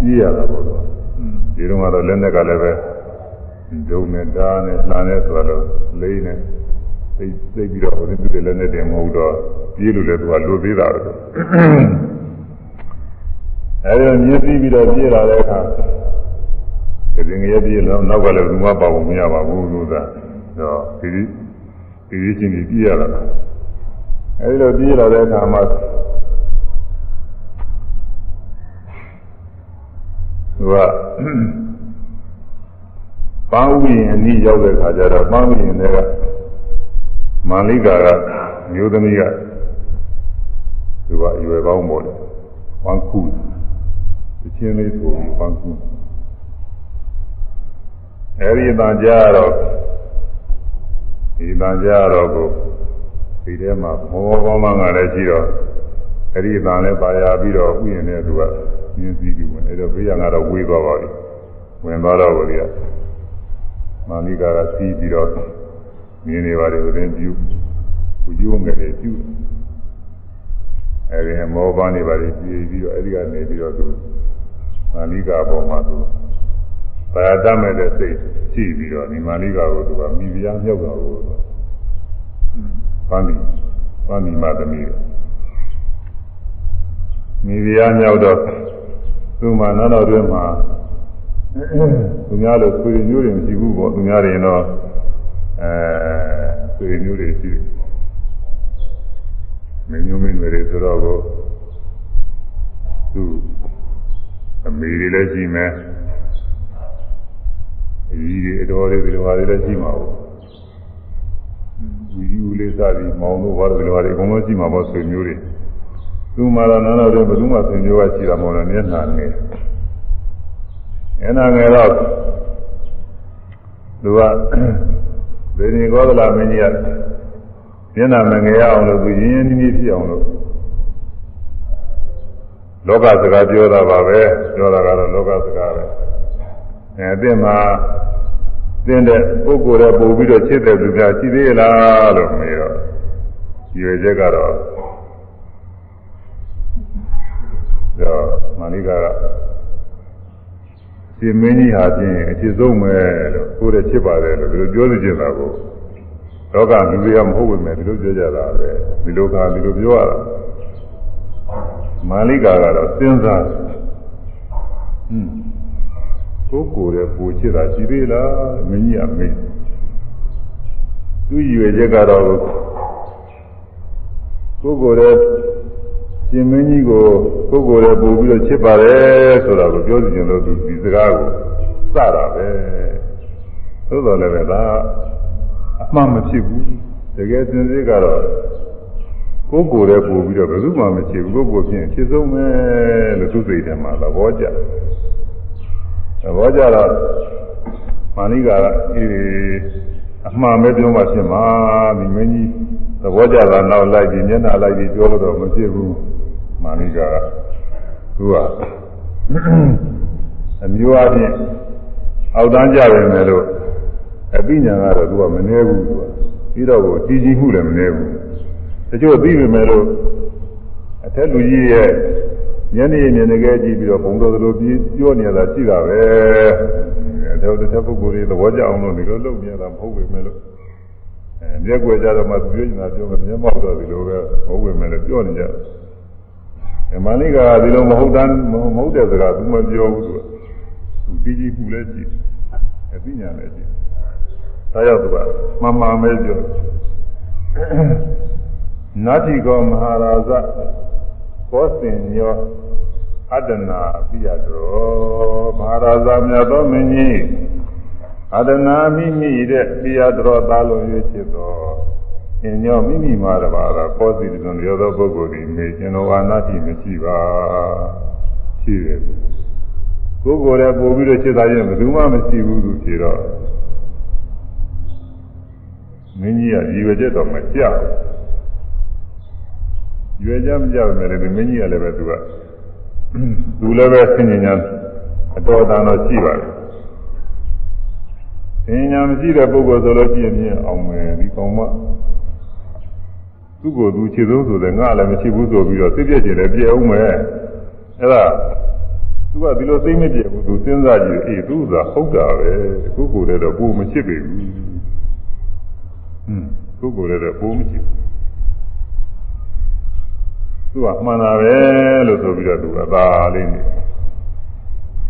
Speaker 1: ကြီးရတာပေါ့တော့ဒီတော့ကတော့လက်နဲ့ကလည်းပဲဒုံနဲ့ဓာတ်နဲ့လှမ်းနဲ့ဆိုတော့လေးနဲ့သိသိပြီးတော့ဟိုဒီပြလက်နဲ့တင်မဟုတ်တော့ပြေးလို့လည်းသူကလိုသေးတာတော့အဲဒီတော့မြည်ပြီးပြီးတော့ပြေးလာတဲ့အခါဒီငရဲပြေးလို့နောက်ကလည်းဘူးမပါဘူးမရပါဘူးလို့သာတော့ဒီဒီဒီချင်းကြီးပြေးရတာအဲဒီလိုပြေးလာတဲ့အခါမှာ သူကပန်းဥယျာဉ်အနည်းရောက်တဲ့ခါကျတော့ပန်းဥယျာဉ်တွေကမန္လိကာကမျိုးသမီးကသူကအရွယ်ကောင်းပေါ်တယ်ပန်းခုတချင်းလေးဆိုပြီးပန်းခုအဲဒီအတန်ကြားတော့ဒီအတန်ကြားတော့ကိုဒီထဲမှာမောကောင်းမှငါလည်းရှိတော့အဲဒီအတန်လည်းပါရပြီးတော့ဥယျာဉ်နဲ့သူကမြင်းစည်းပြီးဝင် အဲ့တော့ဘေးရကတော့ဝေးသွားပါပြီဝင်သွားတော့ကိုယ်ကမာလိကာကစီးပြီးတော့မြင်းတွေပါတယ်ဦးရင်ပြုဝကျိုးငယ်တွေပြုအဲ့ဒီမောပန်းတွေပါတယ်ပြေးပြီးတော့အဲ့ဒီကနေပြီးတော့သူမာလိကာပေါ်မှာသူဘာယာတမဲ့တဲ့စိတ်ရှိပြီးတော့ဒီမာလိကာကိုသူကမိဖုရားမြောက်တော်ကိုပန်းပြီးပန်းပြီးမှသမီးမိဖုရားမြောက်တော့ သူမှနောက်တော့တွင်မှာသူများလို့ဆွေမျိုးတွေမရှိဘူးပေါ့သူများတွေတော့အဲဆွေမျိုးတွေရှိတယ်မင်းမျိုးမင်းတွေဆိုတော့ကိုသူအမေတွေလည်းရှိမယ်အကြီးတွေအတော်တွေဒီလိုဟာတွေလည်းရှိမှာပေါ့ဦးကြီးဦးလေးစသည်မောင်တို့ဘာလို့ဒီလိုဟာတွေအကုန်လုံးရှိမှာပေါ့ဆွေမျိုးတွေ သူမှတော့နားတော့ဘယ်သူမှဆွေမျိုးကရှိတာမဟုတ်လားမျက်နှာငယ်မျက်နှာငယ်တော့သူကဗေဒင်ကောသလမင်းကြီးကမျက်နှာမငယ်အောင်လို့သူရင်းရင်းနှီးနှီးဖြစ်အောင်လို့လောကစကားပြောတာပါပဲပြောတာကတော့လောကစကားပဲအဲအစ်မှာတင်းတဲ့ပုဂ္ဂိုလ်တွေပို့ပြီးတော့ချစ်တဲ့သူများရှိသေးလားလို့မေးတော့ရွေချက်ကတော့ တော့မာလိကာကရှင်မင်းကြီးဟာဖြင့်အချစ်ဆုံးပဲလို့ကိုယ်တည်းချစ်ပါတယ်လို့ဒီလိုပြောနေကြတာကိုလောကလူတွေကမဟုတ်ဝင်မယ်ဒီလိုပြောကြတာပဲဒီလိုကဒီလိုပြောရတာမာလိကာကတော့စဉ်းစားဟွန်းကိုယ်ကိုယ်ရဲ့ပူချစ်တာရှိသေးလားမင်းကြီးအမေသူရွယ်ချက်ကတော့ကိုယ်ကိုယ်ရဲ့ ရှင်မင်းကြီးကိုကိုယ်ကိုယ်လည်းပို့ပြီးတော့ချစ်ပါတယ်ဆိုတာကိုပြောစီခြင်းလို့သူဒီစကားကိုစတာပဲသို့တော်လည်းပဲဒါအမှန်မဖြစ်ဘူးတကယ်စင်စစ်ကတော့ကိုယ်ကိုယ်လည်းပို့ပြီးတော့ဘယ်သူမှမဖြစ်ဘူးကိုယ်ကိုယ်ဖြင့်ဖြစ်ဆုံးပဲလို့သူစိတ်ထဲမှာသဘောကျသဘောကျတော့မာနိကာကအေးအမှန်ပဲပြောမှဖြစ်မှာဒီမင်းကြီး သဘောကျတာနောက်လိုက်ပြီးမျက်နှာလိုက်ပြီးပြောလို့တော့မဖြစ်ဘူးမာနိကာကသူကအမျိုးအချင်းအောက်တန်းကြပဲမယ်လို့အပိညာကတော့သူကမနေဘူးသူကပြီးတော့ကိုတည်ကြည်မှုလည်းမနေဘူးတချို့သိပြီမဲ့လို့အထက်လူကြီးရဲ့ညနေညနေကဲကြည့်ပြီးတော့ဘုံတော်တို့ပြီးပြောနေတာရှိတာပဲအဲဒါတစ်ချက်ပုဂ္ဂိုလ်တွေသဘောကျအောင်လို့ဒီလိုလုပ်နေတာမဟုတ်ပဲမဲ့လို့အဲ မျက်ွယ်ကြတော့မှသူပြောနေတာပြောမယ်မျက်မှောက်တော့ဒီလိုပဲမဟုတ်ပဲမဲ့လို့ပြောနေကြတယ်အမှန်လေးကဒီလိုမဟုတ်တမ်းမဟုတ်တဲ့စကားသူမပြောဘူးသူကသူပြီးကြည့်မှုလည်းကြည့်အသိဉာဏ်လည်းကြည့်ဒါရောက်သူကမှန်မှန်ပဲပြောနတ္တိကောမဟာရာဇဘောစင်ညောအတ္တနာပိယတော်မဟာရာဇမြတ်သောမင်းကြီး အတ္တနာမိမိတဲ့ပိယတော်သားလုံးရွေးဖြစ်တော်အင်းညောမိမိမှာတပါးတော့ပေါ်စီတုံရောသောပုဂ္ဂိုလ်ဒီမေကျွန်တော်အာနာတိမရှိပါရှိတယ်ကိုယ်ကိုယ်လည်းပို့ပြီးတော့စိတ်သားရင်ဘယ်သူမှမရှိဘူးသူဖြေတော့မင်းကြီးကဒီဝကြက်တော့မကြောက်ရွယ်ကြမကြောက်မယ်လေမင်းကြီးကလည်းပဲသူကသူလည်းပဲဆင်ញညာအတော်တန်တော့ရှိပါတယ် ဆင်ញညာမရှိတဲ့ပုဂ္ဂိုလ်ဆိုလို့ရှိရင်အောင်မယ်ဒီကောင်မသူ့ကိုယ်သူခြေစိုးဆိုတဲ့ငါလည်းမရှိဘူးဆိုပြီးတော့သိပြည့်ကျင်လည်းပြည့်အောင်မယ်အဲ့ဒါသူကဒီလိုသိမပြည့်ဘူးသူစဉ်းစားကြည့်အေးသူကဟုတ်တာပဲကိုယ်ကိုယ်လည်းတော့ဘူးမချစ်ပေဘူးဟွန်းကိုယ်ကိုယ်လည်းတော့ဘူးမချစ်ဘူးသူကမှန်တာပဲလို့ဆိုပြီးတော့သူအသာလေးနေ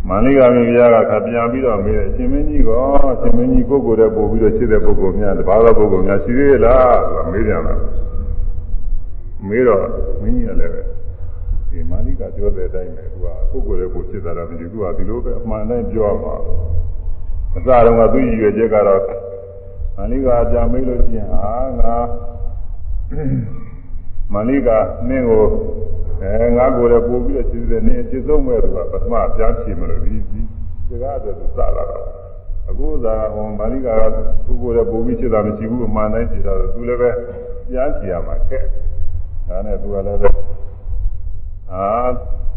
Speaker 1: မန္လိကမင်းပြားကခပြန်ပြီးတော့မေးတယ်ရှင်မင်းကြီးကောရှင်မင်းကြီးကိုယ်ကိုယ်တည်းပို့ပြီးတော့ရှိတဲ့ပုဂ္ဂိုလ်များတပါးသောပုဂ္ဂိုလ်များရှိသေးလားသူကမေးကြတယ်မေးတော့မင်းကြီးကလည်းပဲဒီမန္လိကပြောတဲ့အတိုင်းပဲသူကကိုယ်ကိုယ်တည်းပို့ဖြစ်တာတော့မကြည့်သူကဒီလိုပဲအမှန်တိုင်းပြောမှာအစတုန်းကသူ့ရည်ရွယ်ချက်ကတော့မန္လိကအကြမေးလို့ရှိရင်ဟာငါမန္လိကနင်းကို အဲငါကိုယ်လည်းပို့ပြီးတော့ခြေစည်းနေခြေဆုံးမဲ့သူကပထမပြန်ချင်မလို့ဒီဒီစကားအတွက်သူစလာတော့အခုသာဟောမန္လိကကသူ့ကိုယ်လည်းပို့ပြီးခြေတာမရှိဘူးအမှန်တိုင်းခြေတာသူလည်းပဲပြန်ချင်ရမှာခက်ဒါနဲ့သူကလည်းပဲအာ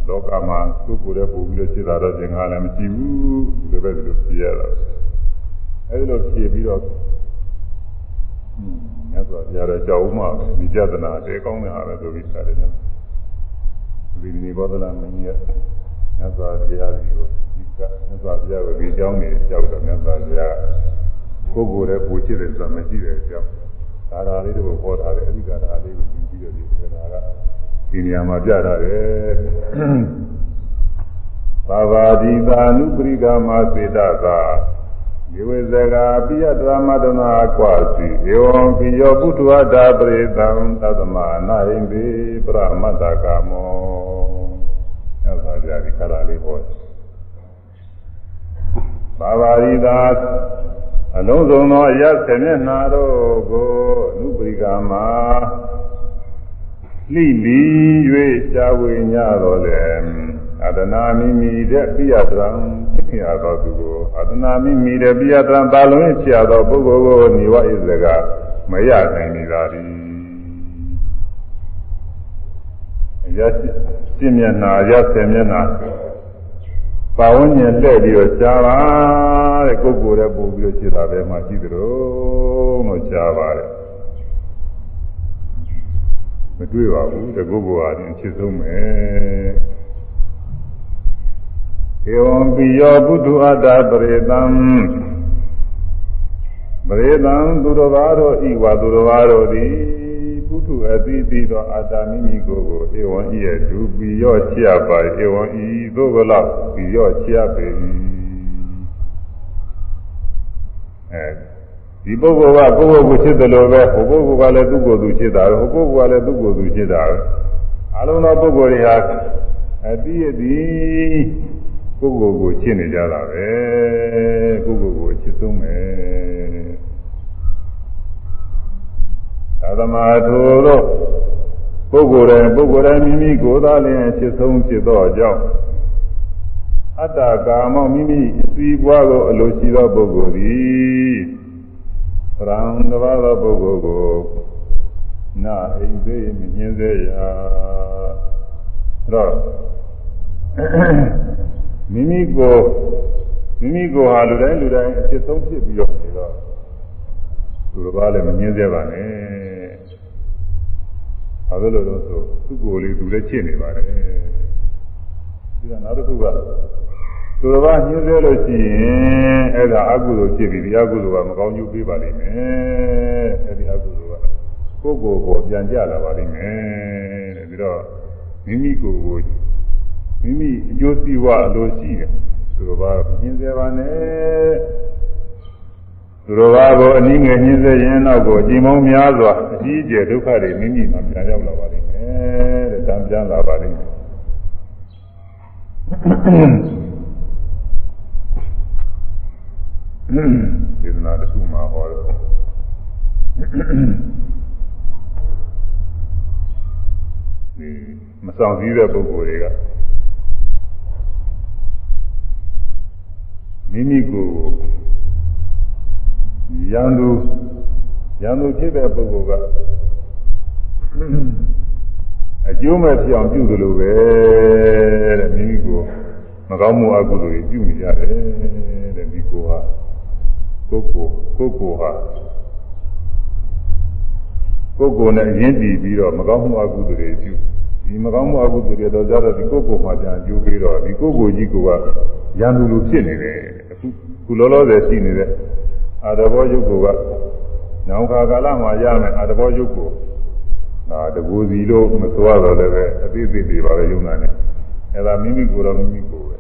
Speaker 1: လောကမှာသူ့ကိုယ်လည်းပို့ပြီးတော့ခြေတာတော့ခြင်းကလည်းမရှိဘူးဒီလိုပဲဒီလိုပြရတာအဲဒီလိုဖြေပြီးတော့မြတ်စွာဘုရားရဲ့ကြောက်ဥမှဒီကြဒနာတဲကောင်းတဲ့ဟာပဲဆိုပြီးထားတယ်နော် ဒီနိဘောဓလာမင်းကြီးမြတ်စွာဘုရားကြီးကိုဒီကမြတ်စွာဘုရားကိုဒီကြောင်းနေကြောက်တော့မြတ်စွာဘုရားကိုယ်ကိုယ်လည်းပူချစ်တယ်ဆိုတာမရှိတဲ့အကြောင်းဒါသာလေးတို့ပေါ်ထားတယ်အဓိကဒါလေးကိုယူပြီးတော့ဒီဒါကဒီနေရာမှာပြထားတယ်သာဝတိသာနုပရိကမစေတသာ ဒီဝေဇဂာပိယတရမတနာကွာစီဧဝံပိယောပုထုဝတ္တပရိသံသတ္တမနာဟိံတိပရမတ္တကာမောညသာကြဒီခါလာလေးဟောဘာဝရိသာအလုံးစုံသောအရဆေမျက်နာတို့ကိုအနုပရိကာမလိလီ၍ရှားဝေညတော်လေအတနာမိမိတဲ့ပိယတရံချစ် ရသောသူကိုအတနာမိမိတဲ့ပိယတရံတာလုံးချစ်ရသောပုဂ္ဂိုလ်ကိုနေဝဣဇကမရနိုင်နေတာဒီရရှင်းမျက်နာရဆယ်မျက်နာပါဝဉ္ဉ္လက်ပြီးတော့ရှားပါတဲ့ကိုယ်ကိုယ်လည်းပို့ပြီးတော့ခြေတာပဲမှရှိသလိုလို့ရှားပါတယ်မတွေ့ပါဘူးတကုတ်ကအရင်ချစ်ဆုံးမယ် ဧဝံပိယောပုထုအတ္တပရိသံပရိသံသူတော်ဘာတို့ဤဝသူတော်ဘာတို့သည်ပုထုအတိတိသောအတ္တမိမိကိုယ်ကိုဧဝံဤရဲ့ဒုပိယောချရပါဧဝံဤသို့ကလောက်ပိယောချရပေ၏အဲဒီပုဂ္ဂိုလ်ကကိုယ့်ကိုယ်ကိုချစ်တယ်လို့ပဲဟိုပုဂ္ဂိုလ်ကလည်းသူ့ကိုယ်သူချစ်တာပဲဟိုပုဂ္ဂိုလ်ကလည်းသူ့ကိုယ်သူချစ်တာပဲအလုံးသောပုဂ္ဂိုလ်တွေဟာအတိအသည် ကိုယ်ကိုယ်ကိုချစ်နေကြတာပဲကိုယ်ကိုယ်ကိုချစ်ဆုံးမယ်သာသမာထိုသောပုဂ္ဂိုလ်တိုင်းပုဂ္ဂိုလ်တိုင်းမိမိကိုယ်သားလျင်ချစ်ဆုံးဖြစ်သောအကြောင်းအတ္တကာမောမိမိအစည်းပွားကိုအလိုရှိသောပုဂ္ဂိုလ်သည်ပရံတဘာသောပုဂ္ဂိုလ်ကိုနာအိမ်သေးမမြင်သေးရာအဲ့တော့ မိမိကိုမိမိကိုဟာလူတိုင်းလူတိုင်းအဖြစ်ဆုံးဖြစ်ပြီးတော့နေတော့သူတစ်ပါးလည်းမငင်းစေပါနဲ့ဘာလို့လဲလို့ဆိုသူ့ကိုယ်လေးသူလည်းချစ်နေပါတယ်ဒီကနောက်တစ်ခုကသူတစ်ပါးညှင်းစေလို့ရှိရင်အဲ့ဒါအကုသိုလ်ဖြစ်ပြီးဒီအကုသိုလ်ကမကောင်းကျိုးပေးပါလိမ့်မယ်အဲ့ဒီအကုသိုလ်ကကိုယ်ကိုယ်ကိုပြန်ကြလာပါလိမ့်မယ်တဲ့ပြီးတော့မိမိကိုယ်ကို မိမိအကျိုးစီးပွားအလိုရှိတယ်သူတစ်ပါးညှင်းစေပါနဲ့သူတော်ဘာကိုအနည်းငယ်ညှင်းစေရင်နောက်ကိုအကြိမ်ပေါင်းများစွာအကြီးအကျယ်ဒုက္ခတွေမိမိမှာပြန်ရောက်လာပါလိမ့်မယ်တဲ့တံပြန်လာပါလိမ့်မယ်ဒီနာတစ်ခုမှာဟောတယ်ဒီမဆောင်စည်းတဲ့ပုဂ္ဂိုလ်တွေက မိမိကိုယ်ရန်သူရန်သူဖြစ်တဲ့ပုဂ္ဂိုလ်ကအကျိုးမဲ့ဖြစ်အောင်ပြုသလိုပဲတဲ့မိမိကိုမကောင်းမှုအကုသိုလ်တွေပြုနေကြတယ်တဲ့ဒီကိုဟာကိုကိုကိုကိုဟာကိုကိုနဲ့ရင်းတည်ပြီးတော့မကောင်းမှုအကုသိုလ်တွေပြုဒီမကောင်းမှုအကုသိုလ်တွေတော့ကြတော့ဒီကိုကိုမှပြန်အကျိုးပေးတော့ဒီကိုကိုကြီးကရန်သူလိုဖြစ်နေတယ်အ ခုခုလောလောဆယ်ရှိနေတဲ့အာတဘောယုတ်ကိုကနောင်ခါကာလမှာရမယ်အာတဘောယုတ်ကိုဒါတကူစီလို့မဆိုရတော့လည်းပဲအသေးသေးတွေပါပဲယုံနာနဲ့အဲဒါမိမိကိုယ်တော့မိမိကိုယ်ပဲ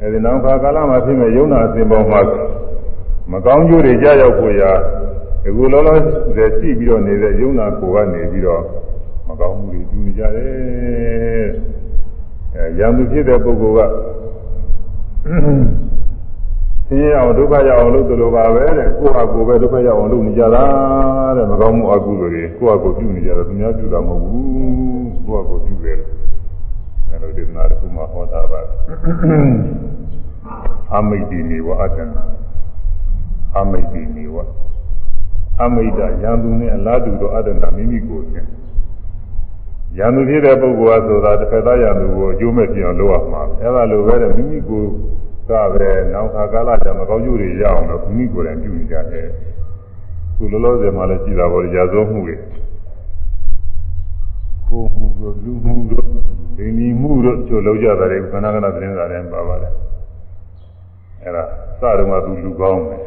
Speaker 1: အဲဒီနောင်ခါကာလမှာဖြစ်မဲ့ယုံနာအစဉ်ပေါ်မှာမကောင်းကျိုးတွေကြာရောက်ဖို့ရာဒီကူလောလောဆယ်ရှိပြီးတော့နေတဲ့ယုံနာကိုယ်ကနေပြီးတော့မကောင်းမှုတွေပြုနေကြတယ်အဲရံသူဖြစ်တဲ့ပုဂ္ဂိုလ်ကဆ င်းရဲအောင်ဒုက္ခရောက်အောင်လုပ်သလိုပါပဲတဲ့ကိုယ့်ဟာကိုယ်ပဲဒုက္ခရောက်အောင်လုပ်နေကြတာတဲ့မကောင်းမှုအကုသိုလ်တွေကိုယ့်ဟာကိုယ်ပြုနေကြတာသူများပြုတာမဟုတ်ဘူးကိုယ့်ဟာကိုယ်ပြုတယ်အဲလိုဒီနာတစ်ခုမှဟောတာပါအမိတ်ဒီနေဝအတ္တနာအမိတ်ဒီနေဝအမိတ်တာယံသူနဲ့အလားတူတော့အတ္တနာမိမိကိုယ်နဲ့ယံသူဖြစ်တဲ့ပုဂ္ဂိုလ်ဟာဆိုတာတစ်ဖက်သားယံသူကိုအကျိုးမဲ့ပြောင်းလုပ်ရမှာအဲဒါလိုပဲတဲ့မိမိကိုယ် ကပဲနောက်ခါကာလကျမကောင်းကျိုးတွေရအောင်လို့မိမိကိုယ်တိုင်ပြုနေကြတယ်ခုလောလောဆယ်မှာလည်းရှိတာပေါ့ရာဇဝမှုတွေကိုမှုတို့လူမှုတို့ဒိနီမှုတို့ချို့လောက်ကြတာတွေခဏခဏသတင်းစာထဲမှာပါပါတယ်အဲ့ဒါစတော့မှသူလူကောင်းတယ်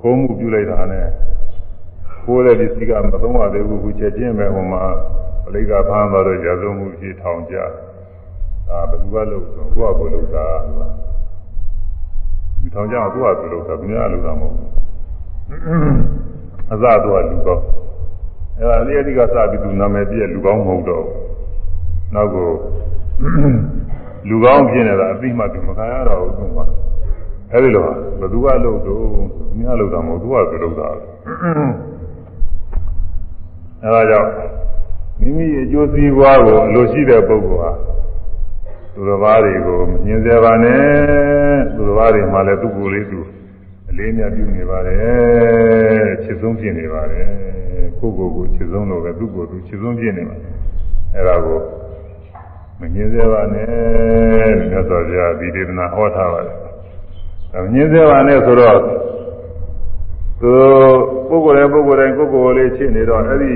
Speaker 1: ခိုးမှုပြုလိုက်တာနဲ့ကိုယ်လည်းဒီစီကမသုံးရသေးဘူးခုချက်ချင်းပဲဟိုမှာပလိကဖမ်းသွားတော့ရာဇဝမှုကြီးထောင်ကြ ဒါဘယ်သူကလို့ဆိုကိုယ့်အကိုလို့တာဒီထောင်ကြကိုယ့်အကိုလို့တာဘယ်များလို့တာမဟုတ်ဘူးအစတော့လူကောင်းအဲ့ဒါလေးအဓိကစပြီးသူနာမည်ပြည့်လူကောင်းမဟုတ်တော့နောက်ကိုလူကောင်းဖြစ်နေတာအသိမှသူမခံရတော့ဘူးသူကအဲ့ဒီလိုဘယ်သူကလို့တော့ဘယ်များလို့တာမဟုတ်သူကသူလို့တာအဲ့ဒါကြောင့်မိမိအကျိုးစီးပွားကိုအလိုရှိတဲ့ပုဂ္ဂိုလ်ဟာ သူတော်ဘာတွေကိုမြင်စေပါနဲ့သူတော်ဘာတွေမှလည်းသူ့ကိုယ်လေးသူအလေးမြတ်ပြုနေပါတယ်ချစ်ဆုံးဖြစ်နေပါတယ်ကိုယ့်ကိုယ်ကိုချစ်ဆုံးလို့ပဲသူ့ကိုယ်သူချစ်ဆုံးဖြစ်နေပါအဲ့ဒါကိုမမြင်စေပါနဲ့မြတ်စွာဘုရားဒီဒေသနာဟောထားပါတယ်မမြင်စေပါနဲ့ဆိုတော့သူပုဂ္ဂိုလ်တိုင်းပုဂ္ဂိုလ်တိုင်းကိုယ်ကိုယ်လေးချစ်နေတော့အဲ့ဒီ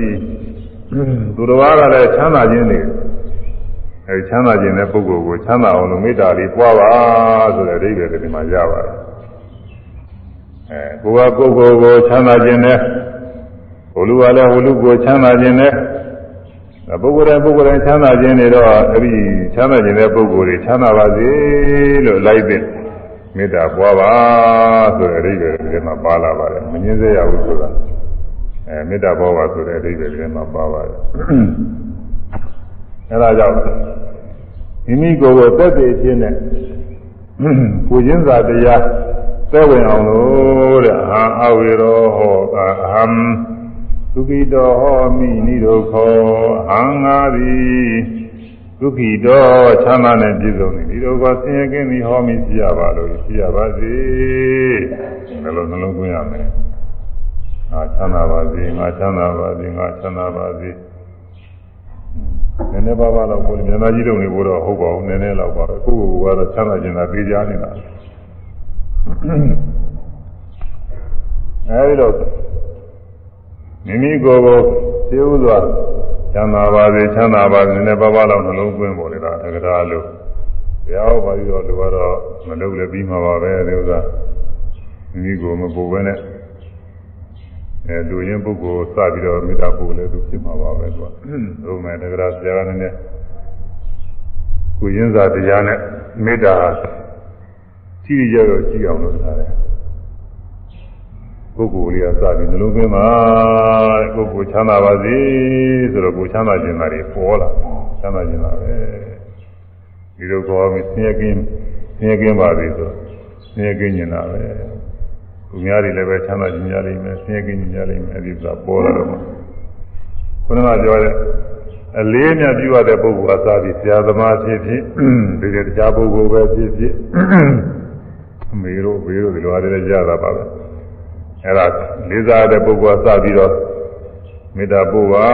Speaker 1: သူတော်ဘာကလည်းချမ်းသာခြင်းနေ အဲချမ်းသာခြင်းတဲ့ပုဂ္ဂိုလ်ကိုချမ်းသာအောင်လို့မေတ္တာလေးပွားပါဆိုတဲ့အဓိပ္ပာယ်ဒီမှာရပါတယ်အဲကိုယ်ကကိုယ်ကိုယ်ကိုချမ်းသာခြင်းနဲ့ဟိုလူကလည်းဟိုလူကိုချမ်းသာခြင်းနဲ့ပုဂ္ဂိုလ်တိုင်းပုဂ္ဂိုလ်တိုင်းချမ်းသာခြင်းနေတော့အဲ့ဒီချမ်းသာခြင်းတဲ့ပုဂ္ဂိုလ်တွေချမ်းသာပါစေလို့လိုက်တဲ့မေတ္တာပွားပါဆိုတဲ့အဓိပ္ပာယ်ဒီမှာပါလာပါတယ်မငင်းစေရဘူးဆိုတာအဲမေတ္တာပွားပါဆိုတဲ့အဓိပ္ပာယ်ဒီမှာပါပါတယ် အဲဒါကြောင့်မိမိကိုယ်ကိုသက်သေခြင်းနဲ့ကိုချင်းစာတရားသဲဝင်အောင်လို့တဲ့အာအဝေရောဟောအဟံသုခိတောဟောမိနိဒုက္ခောဟံငါသည်ဒုက္ခိတောချမ်းသာနဲ့ပြည့်စုံသည်ဒီဒုက္ခဆင်းရဲကင်းသည်ဟောမိရှိရပါလို့ရှိရပါစေနှလုံးနှလုံးသွင်းရမယ်ငါချမ်းသာပါစေငါချမ်းသာပါစေငါချမ်းသာပါစေ နည်းနည်းပါးပါးတော့ကိုယ်မြန်မာကြီးတို့နေဖို့တော့ဟုတ်ပါဘူးနည်းနည်းတော့ပါပဲကိုယ့်ကိုယ်ကတော့ချမ်းသာခြင်းသာပေးကြနေတာအဲဒီတော့မိမိကိုယ်ကိုသိဥစွာချမ်းသာပါစေချမ်းသာပါစေနည်းနည်းပါးပါးတော့နှလုံးသွင်းပေါ်နေတာတက္ကရာလို့တရားဟောပါပြီးတော့လူကတော့မလုပ်လည်းပြီးမှာပါပဲဒီဥစ္စာမိမိကိုယ်မပူပဲနဲ့ အဲလူရင်းပုဂ္ဂိုလ်စပြီးတော့မေတ္တာပို့လဲသူဖြစ်မှာပါပဲသူကဒုမဲ့တက္ကရာဆရာကလည်းကိုရင်းစာတရားနဲ့မေတ္တာကြည့်ရတော့ကြည့်အောင်လို့ထားတယ်ပုဂ္ဂိုလ်လေးကစပြီးနှလုံးသွင်းပါပုဂ္ဂိုလ်ချမ်းသာပါစေဆိုတော့ကိုချမ်းသာခြင်းသာတွေပေါ်လာချမ်းသာခြင်းသာပဲဒီလိုခေါ်ပြီးဆင်းရဲကင်းဆင်းရဲကင်းပါစေဆိုဆင်းရဲကင်းနေတာပဲ သူများတွေလည်းပဲချမ်းသာခြင်းများလိမ့်မယ်ဆင်းရဲကင်းခြင်းများလိမ့်မယ်အဲဒီကပေါ်လာတော့ခုနကပြောတဲ့အလေးမြတ်ပြုရတဲ့ပုဂ္ဂိုလ်အစားပြီးဆရာသမားဖြစ်ဖြစ်ဒီတခြားပုဂ္ဂိုလ်ပဲဖြစ်ဖြစ်အမေတို့ဘေးတို့ဒီလိုအားလည်းရတာပါပဲအဲ့ဒါလေးစားတဲ့ပုဂ္ဂိုလ်ကစပြီးတော့မေတ္တာပို့ပါ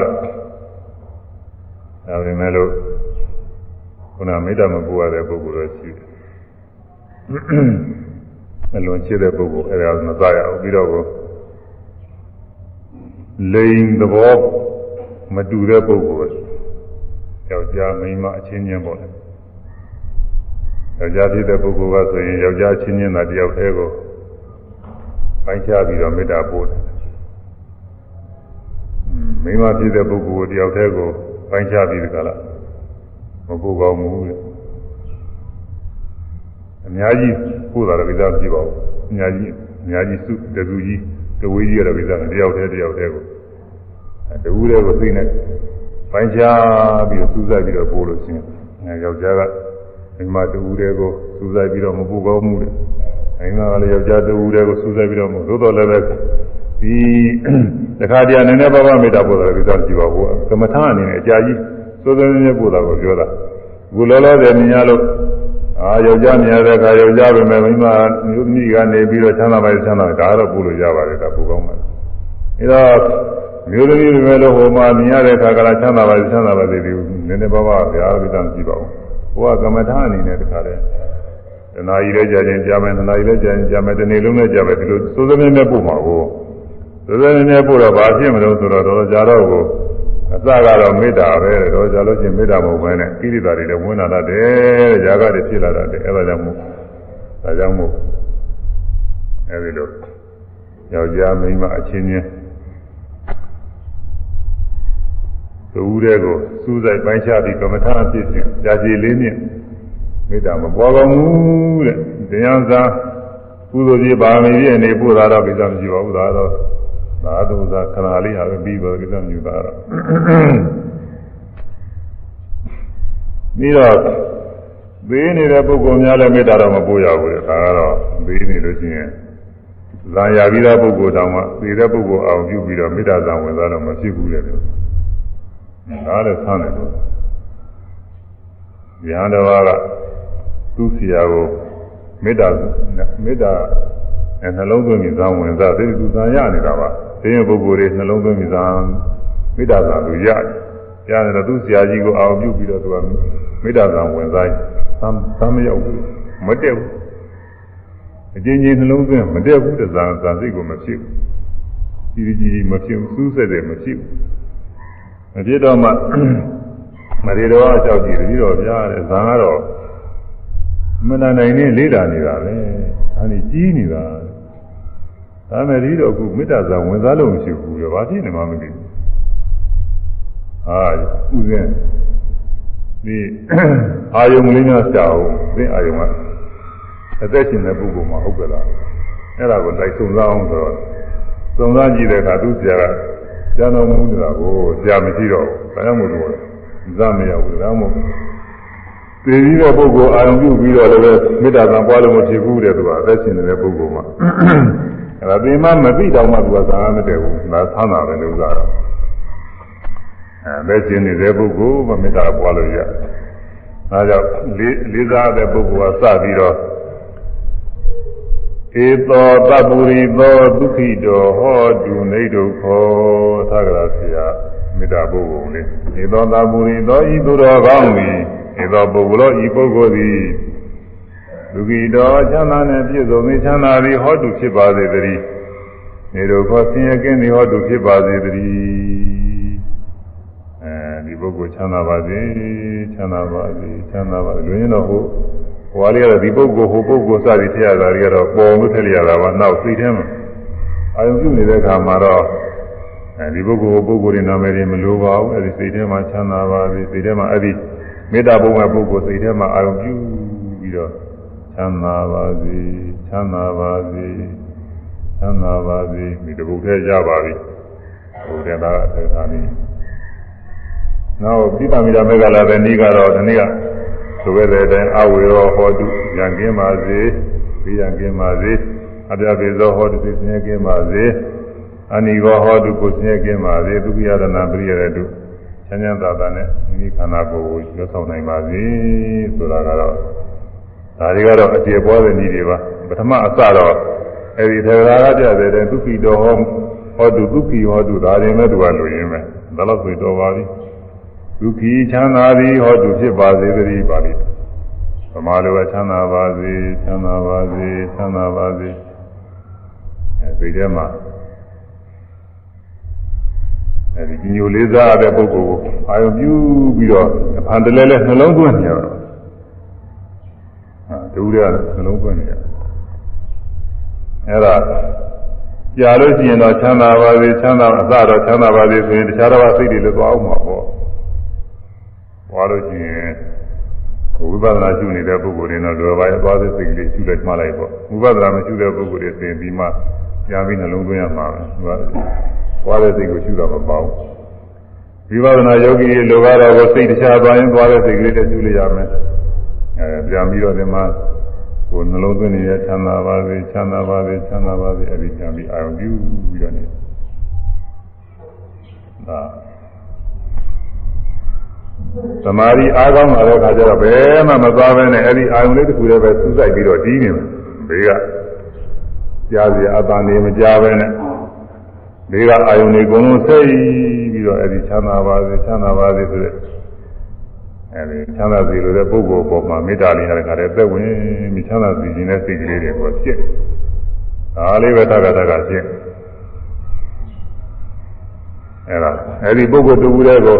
Speaker 1: တဲ့ဒါပေမဲ့လို့ခုနမေတ္တာမပို့ရတဲ့ပုဂ္ဂိုလ်တော့ရှိတယ် အလွန်ချစ်တဲ့ပုဂ္ဂိုလ်အဲ့ဒါမစားရဘူးပြီးတော့ကိုလိန်သဘောမတူတဲ့ပုဂ္ဂိုလ်ယောက်ျားမိန်းမအချင်းချင်းပေါ့လေယောက်ျားဖြစ်တဲ့ပုဂ္ဂိုလ်ကဆိုရင်ယောက်ျားချင်းချင်းသာတယောက်တည်းကိုပိုင်းခြားပြီးတော့မေတ္တာပို့တယ်။မိန်းမဖြစ်တဲ့ပုဂ္ဂိုလ်တယောက်တည်းကိုပိုင်းခြားပြီးဒီကလာမပို့ကောင်းဘူးလေ။ အများကြီးပို့တာတော့ကိစ္စမရှိပါဘူး။အများကြီးအများကြီးစုတစုကြီးတဝေးကြီးရတော့ကိစ္စတယောက်တည်းတယောက်တည်းကိုတဝူးတည်းကိုသိနေပိုင်းခြားပြီးတော့စူးစိုက်ပြီးတော့ပို့လို့ရှိရင်ယောက်ျားကမိန်းမတဝူးတည်းကိုစူးစိုက်ပြီးတော့မပို့ကောင်းဘူးလေ။အင်းကလည်းယောက်ျားတူဦးတွေကိုစူးစိုက်ပြီးတော့မို့သို့တော်လည်းပဲဒီတခါတည်းနည်းနည်းပါးပါးမေတ္တာပို့တာကိစ္စကြည့်ပါဘူးကမ္မထာအနေနဲ့အကြာကြီးစိုးစိုးနေနေပို့တာကိုပြောတာအခုလောလောဆယ်မြင်ရလို့ အာယောက်ျားမြင်ရတဲ့အခါယောက်ျားပဲမိန်းမမျိုးသမီးကနေပြီးတော့ချမ်းသာပါချမ်းသာဒါတော့ပို့လို့ရပါတယ်ဒါပို့ကောင်းပါအဲတော့မျိုးသမီးပဲလို့ဟိုမှာမြင်ရတဲ့အခါကလည်းချမ်းသာပါချမ်းသာပါသေးတယ်နည်းနည်းပါးပါးဗျာကိစ္စကြည့်ပါဦးဟိုကကမ္မထာအနေနဲ့တခါတည်းတနာရီလည်းကြာချင်းကြာမယ်တနာရီလည်းကြာချင်းကြာမယ်တနေ့လုံးလည်းကြာမယ်ဒီလိုစိုးစင်းနဲ့ပို့မှာကိုစိုးစင်းနဲ့ပို့တော့ဘာဖြစ်မလို့ဆိုတော့တော်ကြာတော့ကို အစကတော့မေတ္တာပဲတော့ကြာလို့ချင်းမေတ္တာမဟုတ်ဘဲနဲ့ကိရိတာတွေလည်းဝင်လာတတ်တယ်ຢာကတွေဖြစ်လာတတ်တယ်အဲဒါကြောင့်မို့ဒါကြောင့်မို့အဲဒီလိုယောက်ျားမိန်းမအချင်းချင်းသူဦးတဲ့ကိုစူးစိုက်ပိုင်းခြားပြီးကမ္မထာဖြစ်ခြင်းကြာကြည်လေးနဲ့မေတ္တာမပွားကောင်းဘူးတဲ့တရားစားကုသိုလ်ကြီးပါမီပြည့်နေပို့တာတော့ကိစ္စမရှိပါဘူးဒါတော့ သာသုသာခဏလေးဟာပဲပြီးပါကိစ္စမရှိတာတော့ပြီးတော့သေးနေတဲ့ပုဂ္ဂိုလ်များလည်းမေတ္တာတော့မပို့ရဘူးလေဒါကတော့သေးနေလို့ရှိရင်ဇာယာပြီးသားပုဂ္ဂိုလ်တောင်မှသေတဲ့ပုဂ္ဂိုလ်အောင်ပြုပြီးတော့မေတ္တာဇံဝင်သွားတော့မဖြစ်ဘူးလေဒါလည်းဆန်းတယ်လို့ဉာဏ်တော်ကသူ့ဆရာကိုမေတ္တာမေတ္တာနှလုံးသွင်းပြီးဇာဝင်စားသိသူဇာရနေတာပါ သိရင်ပုဂ္ဂိုလ်တွေနှလုံးသွင်းပြီးဇာမေတ္တာဇာသူရတယ်ရတယ်တော့သူ့ဆရာကြီးကိုအာရုံပြုပြီးတော့သူကမေတ္တာဇာဝင်စားသမ်းသမ်းမရောက်ဘူးမတက်ဘူးအကျဉ်းချင်းနှလုံးသွင်းမတက်ဘူးတဇာဇာစိတ်ကိုမဖြစ်ဘူးကြီးကြီးမဖြစ်ဘူးစူးစက်တယ်မဖြစ်ဘူးမဖြစ်တော့မှမရေတော်အကြောက်ကြည့်ပြီးတော့ပြားတယ်ဇာကတော့မနာနိုင်နေလေးတာနေတာပဲဒါနေကြီးနေတာ ဒါမဲ့ဒီတော့ခုမေတ္တာဇာဝင်စားလို့မရှိဘူးရောဘာဖြစ်နေမှမသိဘူးဟာဥစဉ်ဒီအာယုံလေးများကြောက်သင်အာယုံကအသက်ရှင်တဲ့ပုဂ္ဂိုလ်မှာဟုတ်ကလားအဲ့ဒါကိုလိုက်စုံစမ်းအောင်ဆိုတော့စုံစမ်းကြည့်တဲ့အခါသူဆရာကကျန်တော်မူနေတာကိုဆရာမရှိတော့ဘူးဒါကြောင့်မို့လို့ဇာမရဘူးဒါကြောင့်မို့သိပြီးတဲ့ပုဂ္ဂိုလ်အာရုံပြုပြီးတော့လည်းမေတ္တာကပွားလို့မဖြစ်ဘူးတဲ့သူကအသက်ရှင်နေတဲ့ပုဂ္ဂိုလ်မှာအဲ့ ဒါဒီမှမသိတော့မှသူကသာမတည့်ဘူးဒါဆန်းတာပဲလို့သာတော့အဲလက်ကျင်နေတဲ့ပုဂ္ဂိုလ်မမေတ္တာပွားလို့ရဒါကြောင့်လေးလေးစားတဲ့ပုဂ္ဂိုလ်ကစပြီးတော့ဧသောတပူရိသောဒုက္ခိတောဟောတုနေဒုက္ခောသက္ကရာဆရာမေတ္တာပုဂ္ဂိုလ်လေးဧသောတပူရိသောဤသူတော်ကောင်းသည်ဧသောပုဂ္ဂိုလ်ဤပုဂ္ဂိုလ်သည် ဒုက္ခိတောချမ်းသာနှင့်ပြည့်စုံသောချမ်းသာသည်ဟောတုဖြစ်ပါစေတည်းနေဒုက္ခဆင်းရဲကင်းသည်ဟောတုဖြစ်ပါစေတည်းအဲဒီပုဂ္ဂိုလ်ချမ်းသာပါစေချမ်းသာပါစေချမ်းသာပါစေလူရင်းတော့ဟိုဟိုလေးကတော့ဒီပုဂ္ဂိုလ်ဟိုပုဂ္ဂိုလ်စသည်ထည့်ရတာတွေကတော့ပေါ်လို့ထည့်ရတာပါနောက်စိတ်ထဲမှာအာယုံပြုနေတဲ့အခါမှာတော့အဲဒီပုဂ္ဂိုလ်ပုဂ္ဂိုလ်တွေနာမည်တွေမလိုပါဘူးအဲဒီစိတ်ထဲမှာချမ်းသာပါစေစိတ်ထဲမှာအဲဒီမေတ္တာပုံမဲ့ပုဂ္ဂိုလ်စိတ်ထဲမှာအာယုံပြုပြီးတော့ ချမ်းသာပါစေချမ်းသာပါစေချမ်းသာပါစေဒီတပုတ်ထဲရပါပြီဟိုတဲ့သားအထက်သားနည်းနောက်ပိဋကမိတာမေကလာတဲ့နေ့ကတော့ဒီနေ့ကဆိုခဲ့တဲ့အတိုင်းအဝေရောဟောတုရံကင်းပါစေပြီးရံကင်းပါစေအပြပေသောဟောတုသိစင်းကင်းပါစေအနိကောဟောတုကိုစင်းကင်းပါစေဒုက္ခယရဏပရိယရတုချမ်းချမ်းသာသာနဲ့မိမိခန္ဓာကိုယ်ကိုရွတ်ဆောင်နိုင်ပါစေဆိုတာကတော့ ဒါတွေကတော့အကျေပွားတဲ့နည်းတွေပါပထမအစတော့အဲဒီထေရရာကပြတဲ့ဒုက္ခိတော်ဟောဟောတုဒုက္ခိဟောတုဒါရင်မဲ့သူကလူရင်းပဲဒါလို့ဆိုတော်ပါပြီဒုက္ခိချမ်းသာသည်ဟောတုဖြစ်ပါစေတည်းပါလိဗမာလိုပဲချမ်းသာပါစေချမ်းသာပါစေချမ်းသာပါစေအဲဒီထဲမှာအဲဒီညိုလေးစားတဲ့ပုဂ္ဂိုလ်ကိုအာယုပြုပြီးတော့အဖန်တလဲလဲနှလုံးသွင်းနေရတော့ ဟာတူရနှလုံးသွင်းနေရအဲ့ဒါကြာလို့ရှိရင်တော့ချမ်းသာပါစေချမ်းသာအစတော့ချမ်းသာပါစေဆိုရင်တခြားတော့စိတ်တွေလည်းသွားအောင်မှာပေါ့ဟောလို့ရှိရင်ဝိပဿနာရှုနေတဲ့ပုဂ္ဂိုလ်တွေတော့လွယ်ပါရဲ့သွားတဲ့စိတ်ကလေးရှုလိုက်မှလိုက်ပေါ့ဝိပဿနာမရှုတဲ့ပုဂ္ဂိုလ်တွေသင်ပြီးမှပြန်ပြီးနှလုံးသွင်းရမှာပဲသူကသွားတဲ့စိတ်ကိုရှုတော့မပေါ့ဝိပဿနာယောဂီတွေလိုကတော့ကိုစိတ်တခြားသွားရင်သွားတဲ့စိတ်ကလေးတည်းရှုလိုက်ရမယ် အဲပြန်ပြီးတော့ဒီမှာကိုနှလုံးသွင်းနေတဲ့ချမ်းသာပါစေချမ်းသာပါစေချမ်းသာပါစေအဲ့ဒီပြန်ပြီးအာရုံပြုပြီးတော့နေဒါသမာဓိအားကောင်းလာတဲ့အခါကျတော့ဘယ်မှမသွားဘဲနဲ့အဲ့ဒီအာယုံလေးတစ်ခုတည်းပဲစူးစိုက်ပြီးတော့တီးနေမယ်ဘေးကကြားစီအတန်နေမကြားဘဲနဲ့ဘေးကအာယုံတွေအကုန်လုံးဆိတ်ပြီးတော့အဲ့ဒီချမ်းသာပါစေချမ်းသာပါစေဆိုတဲ့ အဲ့ဒီချမ်းသာစီလိုတဲ့ပုဂ္ဂိုလ်ပေါ်မှာမေတ္တာလေးနဲ့ခါတဲ့သက်ဝင်ပြီးချမ်းသာစီခြင်းတဲ့စိတ်ကလေးတွေကိုဖြစ်ဒါလေးပဲတက္ကတက္ကဖြစ်အဲ့ဒါအဲ့ဒီပုဂ္ဂိုလ်တူတဲ့ကို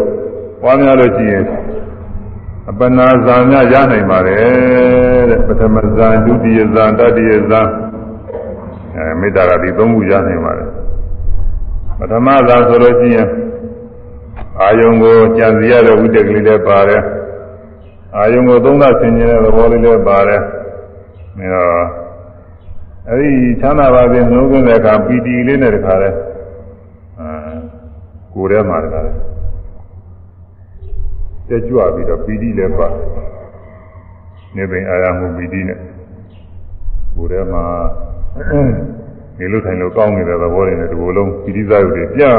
Speaker 1: ပွားများလို့ရှိရင်အပနာဇာများရနိုင်ပါတယ်တဲ့ပထမဇာဒုတိယဇာတတိယဇာအဲမေတ္တာကဒီသုံးခုရနိုင်ပါတယ်ပထမဇာဆိုလို့ရှိရင်အာယုံကိုကြံစီရတဲ့ဝိတ္တကလေးလည်းပါတယ် အာယုံကိုသုံးသဆင်ခြင်တဲ့သဘောလေးလည်းပါတယ်အဲတော့အဲဒီချမ်းသာပါစေနှလုံးသွင်းတဲ့အခါပီတိလေးနဲ့တခါလဲအဲကိုယ်ထဲမှာတခါလဲတက်ကြွပြီးတော့ပီတိလည်းပါနေပင်အာရမှုပီတိနဲ့ကိုယ်ထဲမှာနေလို့ထိုင်လို့ကောင်းနေတဲ့သဘောတွေနဲ့ဒီလိုလုံးပီတိစားရုပ်တွေပြန်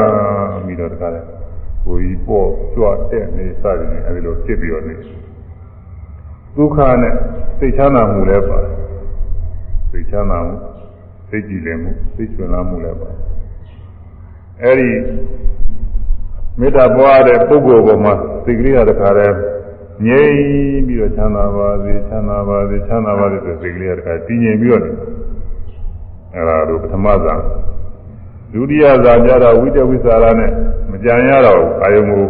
Speaker 1: ပြီးတော့တခါလဲကိုယ်ကြီးပေါ့ကြွတဲ့နေစသည်နဲ့အဲဒီလိုဖြစ်ပြီးတော့နေ ဒုက္ခနဲ့စိတ်ချမ်းသာမှုလည်းပါစိတ်ချမ်းသာမှုစိတ်ကြည်လင်မှုစိတ်ချွင်လာမှုလည်းပါအဲဒီမေတ္တာပွားတဲ့ပုဂ္ဂိုလ်ပေါ်မှာစိတ်ကလေးကတခါတည်းငြိမ်ပြီးတော့ချမ်းသာပါစေချမ်းသာပါစေချမ်းသာပါစေဆိုစိတ်ကလေးကတခါတည်ငြိမ်ပြီးတော့အဲဒါတို့ပထမဇာဒုတိယဇာကြတော့ဝိတဝိသရာနဲ့မကြံရတော့အာယုံကို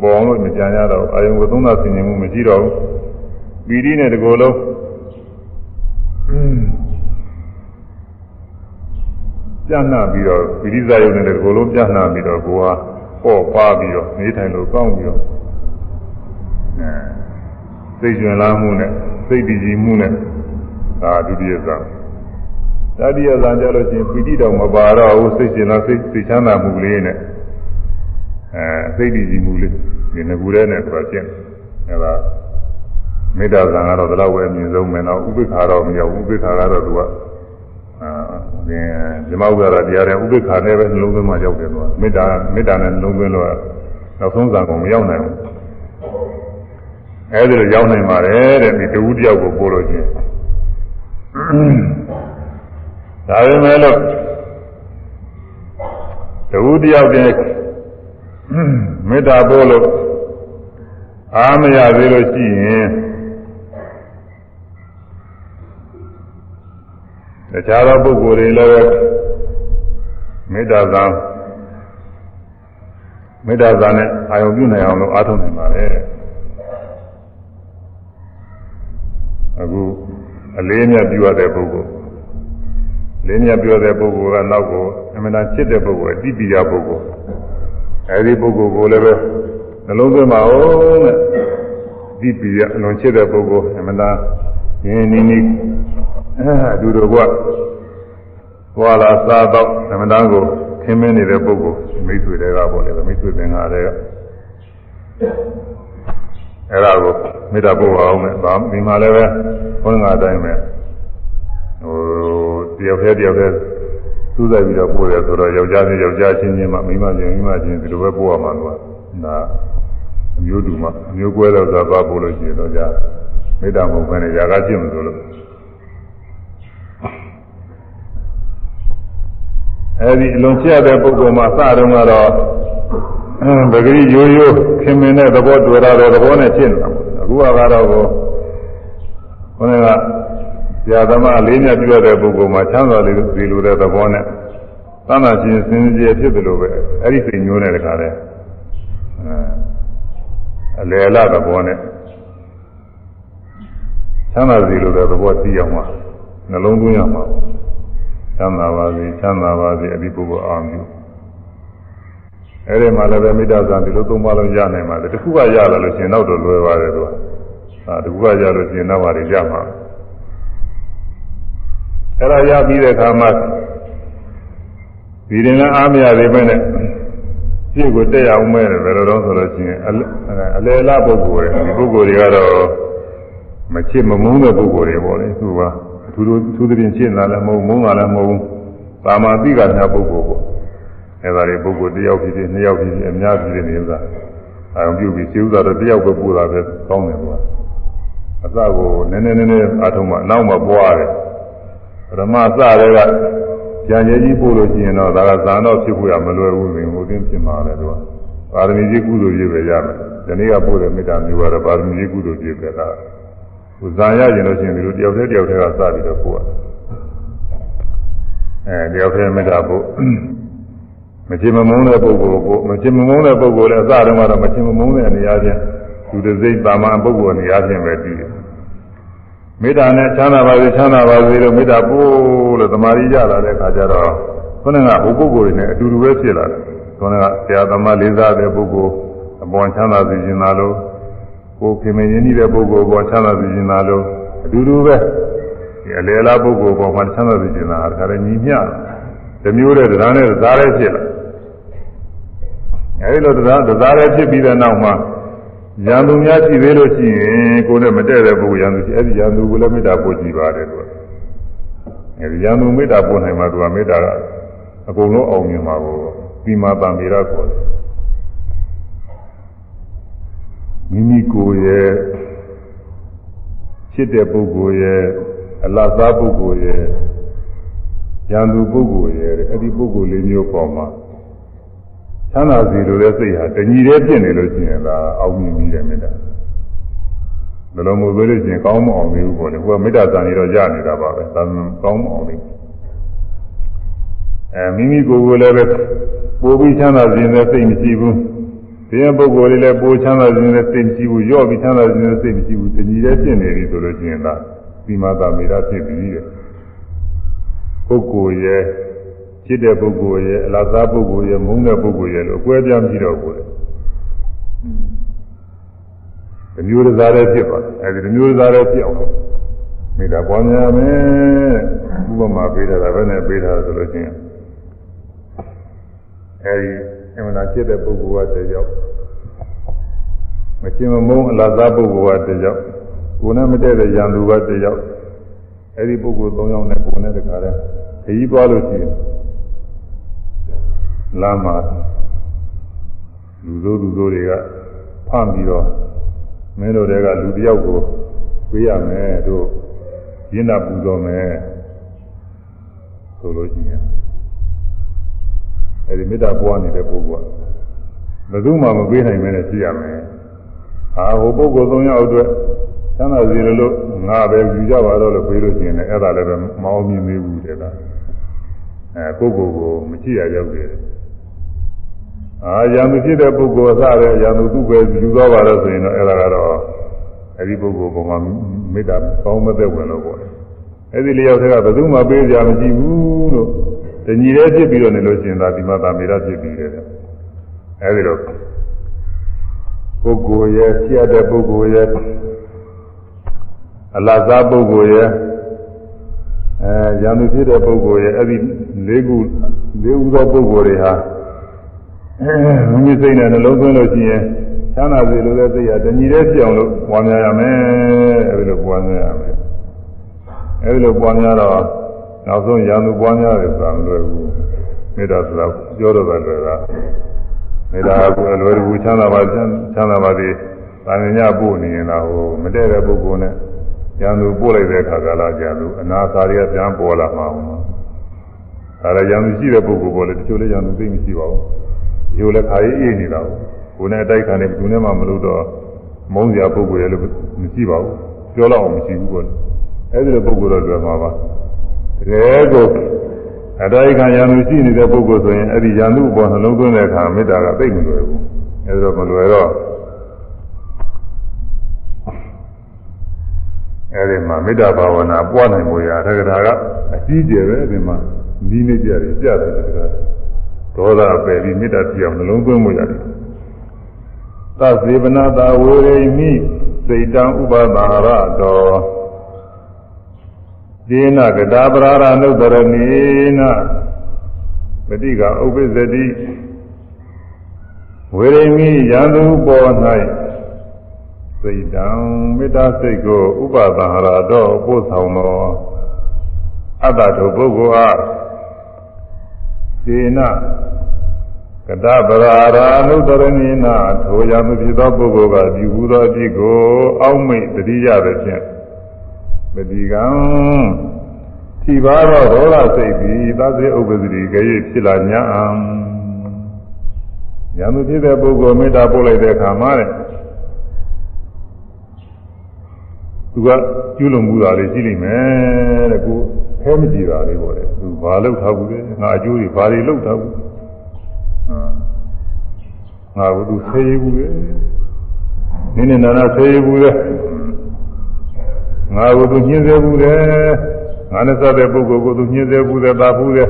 Speaker 1: ပေါ်အောင်လို့မကြံရတော့အာယုံကိုသုံးသဆင်ခြင်မှုမရှိတော့ဘူး ပီတိနဲ့တကိုယ်လုံးပြန့်နှံ့ပြီးတော့ပီတိဇာယုံနဲ့တကိုယ်လုံးပြန့်နှံ့ပြီးတော့ကိုယ်ဟာပေါ့ပါပြီးတော့နေထိုင်လို့ကောင်းပြီးတော့အဲစိတ်ကျွင်လာမှုနဲ့စိတ်တည်ကြည်မှုနဲ့ဒါဒုတိယဇာတတိယဇာကြလို့ချင်းပီတိတော့မပါတော့ဘူးစိတ်ရှင်လားစိတ်စိတ်ချမ်းသာမှုကလေးနဲ့အဲစိတ်တည်ကြည်မှုလေးဒီငကူထဲနဲ့ဆိုတာကျင့်အဲဒါ မေတ္တာဇာကတော့ဒီလောက်ပဲအမြင့်ဆုံးပဲတော့ဥပိ္ပခါတော့မရောက်ဥပိ္ပခါကတော့သူကအာသင်ဇမဥဒ္ဒရာတရားတွေဥပိ္ပခာနဲ့ပဲနှလုံးသွင်းမှရောက်တယ်သူကမေတ္တာမေတ္တာနဲ့နှလုံးသွင်းလို့နောက်ဆုံးဇာကုန်မရောက်နိုင်ဘူးအဲဒီလိုရောက်နိုင်ပါတယ်တဲ့ဒီတဝူတယောက်ကိုပို့လို့ချင်းဒါပေမဲ့လို့တဝူတယောက်တည်းမေတ္တာပို့လို့အားမရသေးလို့ရှိရင် တခြားသောပုဂ္ဂိုလ်တွေလည်းမေတ္တာသာမေတ္တာသာနဲ့အာယုံပြုနိုင်အောင်လို့အားထုတ်နိုင်ပါလေအခုအလေးမြတ်ပြုရတဲ့ပုဂ္ဂိုလ်လေးမြတ်ပြုရတဲ့ပုဂ္ဂိုလ်ကနောက်ကိုအမှန်တန်ချစ်တဲ့ပုဂ္ဂိုလ်အတိပိယပုဂ္ဂိုလ်အဲဒီပုဂ္ဂိုလ်ကိုလည်းပဲနှလုံးသွင်းပါဦးတဲ့ဒီပိယအလွန်ချစ်တဲ့ပုဂ္ဂိုလ်အမှန်တန်ရင်းနေနေ အဲအတူတူကသွားလာစားတော့သမဏကိုခင်းမင်းနေတဲ့ပုဂ္ဂိုလ်မိတ်ဆွေတွေကပေါ့လေမိတ်ဆွေသင်္ဃာတွေကအဲ့ဒါကိုမေတ္တာပို့ပါအောင်မယ်ဒါဒီမှာလည်းပဲဘုန်းကအတိုင်းပဲဟိုတယောက်တည်းတယောက်တည်းစူးစိုက်ပြီးတော့ပို့တယ်ဆိုတော့ယောက်ျားနဲ့ယောက်ျားချင်းချင်းမှမိန်းမချင်းမိန်းမချင်းဒီလိုပဲပို့ရမှာလို့ဒါအမျိုးတူမှအမျိုးကွဲတော့သာပါပို့လို့ရှိရင်တော့じゃမေတ္တာမဟုတ်ဘဲနဲ့ຢာကကျင့်မလို့လို့ အဲဒီအလွန်ချရတဲ့ပုဂ္ဂိုလ်မှာစတုန်းကတော့ပဂရိရိုးရိုးခင်မင်တဲ့သဘောတွေ့ရတဲ့သဘောနဲ့ရှင်းနေတာအခုကတော့ကိုခေါင်းကဆရာသမားလေးမြတ်ပြရတဲ့ပုဂ္ဂိုလ်မှာချမ်းသာလေးစီလိုတဲ့သဘောနဲ့သမ်းသာခြင်းစင်ကြယ်ဖြစ်တယ်လို့ပဲအဲ့ဒီစိတ်ညိုးတဲ့တခါလဲအလယ်လာသဘောနဲ့ချမ်းသာစီလိုတဲ့သဘောသိအောင်မှာနှလုံးသွင်းရမှာ ချမ်းသာပါစေချမ်းသာပါစေအဒီပုဂ္ဂိုလ်အာမြူအဲ့ဒီမှာလည်းပဲမေတ္တာဇာဒီလိုသုံးပါလို့ရနိုင်ပါတယ်တခုကရလာလို့ရှင်တော့တော့လွယ်ပါတယ်သူကအာတခုကရလို့ရှင်တော့ပါရရမှာအဲ့ဒါရပြီးတဲ့အခါမှာဒီရင်လည်းအားမရသေးပဲနဲ့ပြည့်ကိုတက်ရအောင်မဲ့တယ်ဘယ်လိုတော့ဆိုလို့ရှိရင်အလေလားပုဂ္ဂိုလ်တွေဒီပုဂ္ဂိုလ်တွေကတော့မချစ်မမုန်းတဲ့ပုဂ္ဂိုလ်တွေပေါ့လေသူက အထူးထူးသဖြင့်ချစ်လာလည်းမဟုတ်မုန်းလာလည်းမဟုတ်သာမာတိကညာပုဂ္ဂိုလ်ပေါ့အဲဒါတွေပုဂ္ဂိုလ်တစ်ယောက်ဖြစ်ဖြစ်နှစ်ယောက်ဖြစ်ဖြစ်အများဖြစ်ဖြစ်နေဥစ္စာအာရုံပြုပြီးရှင်းဥစ္စာတော့တစ်ယောက်ပဲပို့တာပဲကောင်းတယ်ကွာအစကိုနည်းနည်းနည်းနည်းအားထုတ်မှနောက်မှပွားတယ်ပထမအစတွေကကြံကြီးကြီးပို့လို့ရှိရင်တော့ဒါကဇာတော့ဖြစ်ဖို့ရမလွယ်ဘူးရင်ဟိုတင်းဖြစ်မှာလေတော့ပါရမီကြီးကုသိုလ်ကြီးပဲရမယ်ဒီနေ့ကပို့တဲ့မေတ္တာမျိုးကတော့ပါရမီကြီးကုသိုလ်ကြီးပဲဒါ ဟိုဇာရရင်လို့ရှိရင်ဒီလိုတယောက်တည်းတယောက်တည်းကစပြီးတော့ပို့ရတယ်အဲတယောက်တည်းမေတ္တာပို့မချင်မမုန်းတဲ့ပုဂ္ဂိုလ်ကိုမချင်မမုန်းတဲ့ပုဂ္ဂိုလ်လည်းအစတုန်းကတော့မချင်မမုန်းတဲ့နေရာချင်းသူတစ်စိတ်တာမန်ပုဂ္ဂိုလ်နေရာချင်းပဲတည်တယ်မေတ္တာနဲ့ချမ်းသာပါစေချမ်းသာပါစေလို့မေတ္တာပို့လို့သမာဓိရလာတဲ့အခါကျတော့ခုနကဟိုပုဂ္ဂိုလ်တွေနဲ့အတူတူပဲဖြစ်လာတယ်ခုနကဆရာသမားလေးစားတဲ့ပုဂ္ဂိုလ်အပေါ်ချမ်းသာစေခြင်းသာလို့ ကိုယ်ခင်မင်းရင်းနှီးတဲ့ပုဂ္ဂိုလ်ပေါ်ချမ်းသာစေခြင်းသာလို့အတူတူပဲဒီအလေလားပုဂ္ဂိုလ်ပေါ်မှာချမ်းသာစေခြင်းသာဒါကြတဲ့ညီမျှတစ်မျိုးတည်းတရားနဲ့သားရဲဖြစ်လာအဲဒီလိုတရားတရားရဲဖြစ်ပြီးတဲ့နောက်မှာရန်သူများရှိသေးလို့ရှိရင်ကိုယ်နဲ့မတည့်တဲ့ပုဂ္ဂိုလ်ရန်သူရှိအဲဒီရန်သူကိုလည်းမေတ္တာပို့ကြည့်ပါတယ်လို့အဲဒီရန်သူမေတ္တာပို့နိုင်မှသူကမေတ္တာကအကုန်လုံးအောင်မြင်မှာကိုပြီးမှတံမေရခေါ်တယ် မိမိကိုယ်ရဲ့ဖြစ်တဲ့ပုဂ္ဂိုလ်ရဲ့အလတ်သားပုဂ္ဂိုလ်ရဲ့ရန်သူပုဂ္ဂိုလ်ရဲ့အဲ့ဒီပုဂ္ဂိုလ်လေးမျိုးပေါ်မှာချမ်းသာစီလိုတဲ့စိတ်ဟာတညီတည်းဖြစ်နေလို့ရှိရင်ဒါအောက်မြင်ပြီးတယ်မေတ္တာဘယ်လိုမျိုးပြောလို့ရှိရင်ကောင်းမအောင်သေးဘူးပေါ့လေဟိုကမေတ္တာစံနေတော့ရနေတာပါပဲဒါမှကောင်းမအောင်သေးဘူးအဲမိမိကိုယ်ကိုယ်လည်းပဲပိုပြီးချမ်းသာခြင်းနဲ့စိတ်မရှိဘူး ဒီပုဂ္ဂိုလ်လေးလည်းပိုချမ်းသာခြင်းနဲ့စိတ်မရှိဘူးရော့ပြီးချမ်းသာခြင်းနဲ့စိတ်မရှိဘူးတညီတည်းဖြစ်နေပြီဆိုလို့ရှိရင်ဒါသီမာတာမေတ္တာဖြစ်ပြီးတဲ့ပုဂ္ဂိုလ်ရဲ့ဖြစ်တဲ့ပုဂ္ဂိုလ်ရဲ့အလားသားပုဂ္ဂိုလ်ရဲ့မုန်းတဲ့ပုဂ္ဂိုလ်ရဲ့လို့အကွဲပြားမရှိတော့ဘူးလေ။ဒီမျိုးသားလည်းဖြစ်ပါအဲဒီဒီမျိုးသားလည်းဖြစ်အောင်လို့မေတ္တာပွားများမယ်ဥပမာပေးတာလည်းပဲနဲ့ပေးတာဆိုလို့ချင်းအဲဒီ အမှန်တရားဖြစ်တဲ့ပုဂ္ဂိုလ်ကတည်းရောက်မချင်းမမုန်းအလားသားပုဂ္ဂိုလ်ကတည်းရောက်ကိုယ်နဲ့မတည့်တဲ့ရန်သူကတည်းရောက်အဲဒီပုဂ္ဂိုလ်၃ယောက်နဲ့ကိုယ်နဲ့တခါတည်းခကြီးသွားလို့ရှိရင်လမ်းမှာလူဆိုးလူဆိုးတွေကဖမ်းပြီးတော့မင်းတို့တွေကလူတယောက်ကိုပေးရမယ်တို့ရင်းနာပူဇော်မယ်ဆိုလို့ရှိရင် အဲဒီမေတ္တာပွားနေတဲ့ပုဂ္ဂိုလ်ကဘယ်သူမှမပေးနိုင်မဲနဲ့ရှိရမယ်ဟာဟိုပုဂ္ဂိုလ်၃ယောက်အတွက်သမ်းသာစီလို့ငါပဲယူကြပါတော့လို့ပေးလို့ရှိရင်လည်းအဲ့ဒါလည်းပဲမအောင်မြင်သေးဘူးတဲ့လားအဲပုဂ္ဂိုလ်ကိုမကြည့်ရရောက်တယ်အာရံသူဖြစ်တဲ့ပုဂ္ဂိုလ်အစတဲ့ရံသူသူ့ပဲယူသွားပါတော့ဆိုရင်တော့အဲ့ဒါကတော့အဲ့ဒီပုဂ္ဂိုလ်ကမှမေတ္တာပေါင်းမသက်ဝင်လို့ပေါ့အဲ့ဒီလျောက်တဲ့ကဘယ်သူမှပေးကြမရှိဘူးလို့ တညီတည်းဖြစ်ပြီးတော့နေလို့ရှိရင်ဒါဒီမှာသာမေတ္တာဖြစ်ပြီးတယ်အဲ့ဒီတော့ပုဂ္ဂိုလ်ရဲ့ဆရာတဲ့ပုဂ္ဂိုလ်ရဲ့အလတ်သားပုဂ္ဂိုလ်ရဲ့အဲရံသူဖြစ်တဲ့ပုဂ္ဂိုလ်ရဲ့အဲ့ဒီလေးခုလေးဦးသောပုဂ္ဂိုလ်တွေဟာမိမိစိတ်နဲ့နှလုံးသွင်းလို့ရှိရင်ချမ်းသာစေလို့လည်းသိရတညီတည်းဖြစ်အောင်လို့ပွားများရမယ်အဲဒီလိုပွားများရမယ်အဲဒီလိုပွားများတော့ နောက်ဆုံးရံသူပွားများတယ်ဆိုတာမလွယ်ဘူးမေတ္တာဆိုတာပြောတော့တယ်လွယ်တာမေတ္တာကအလွယ်တကူချမ်းသာပါချမ်းသာပါသည်တာဉာဏ်ပို့နေရင်တော့ဟိုမတည့်တဲ့ပုဂ္ဂိုလ်နဲ့ရံသူပို့လိုက်တဲ့အခါကလာကြံသူအနာစာတွေကပြန်ပေါ်လာမှာဟုတ်မှာဒါလည်းရံသူရှိတဲ့ပုဂ္ဂိုလ်ပေါ်လေတချို့လည်းရံသူသိမရှိပါဘူးဒီလိုလည်းခါရေးအေးနေတာကိုကိုယ်နဲ့တိုက်ခံနေဘယ်သူနဲ့မှမလို့တော့မုန်းစရာပုဂ္ဂိုလ်ရဲ့လို့မရှိပါဘူးပြောတော့အောင်မရှိဘူးကောအဲဒီလိုပုဂ္ဂိုလ်တော့တွေ့မှာပါ တကယ်ကိုအတိုက်ခံရံသူရှိနေတဲ့ပုဂ္ဂိုလ်ဆိုရင်အဲ့ဒီရံသူ့ဘောနှလုံးသွင်းတဲ့အခါမေတ္တာကသိမလွယ်ဘူးအဲဒီတော့မလွယ်တော့အဲဒီမှာမေတ္တာဘာဝနာပွားနိုင်မှုရာတက္ကရာကအကြီးကျယ်ပဲဒီမှာနီးနေကြတယ်ကြားတယ်တက္ကရာဒေါသပယ်ပြီးမေတ္တာပြအောင်နှလုံးသွင်းမှုရတယ်သသေဝနာတာဝေရိမိစိတ်တံဥပဒါရတော ဒေနကတာပရာရနုတရဏေနပฏิကဥပ္ပဇတိဝေရိမိယံသူပေါ်၌စိတ်တံမေတ္တာစိတ်ကိုဥပဒါရတော်ပို့ဆောင်သောအတ္တတို့ပုဂ္ဂိုလ်အားဒေနကတပရာရာနုတရဏိနာထိုရမဖြစ်သောပုဂ္ဂိုလ်ကဒီဟူသောအဖြစ်ကိုအောက်မိတ်တတိယသဖြင့် ပတိကံထိပါသောဒေါသစိတ်သည်သတိဥပ္ပဇ္ဇတိကြည်ဖြစ်လာ냐အံရမဖြစ်တဲ့ပုဂ္ဂိုလ်မေတ္တာပို့လိုက်တဲ့အခါမှာတဲ့သူကကျွလွန်မှုတာလေးရှိလိမ့်မယ်တဲ့ကိုแค่မကြည့်တာလေးပေါ့လေသူဘာလုပ်ထားဘူးလဲငါအကျိုးတွေဘာတွေလုပ်ထားဘူးငါကသူဆေးရဘူးလေနင်းနေနာနာဆေးရဘူးလေ ငါကသူညှင်းစေဘူးလေငါနဲ့စတဲ့ပုဂ္ဂိုလ်ကိုသူညှင်းစေဘူးလေပါဘူးလေ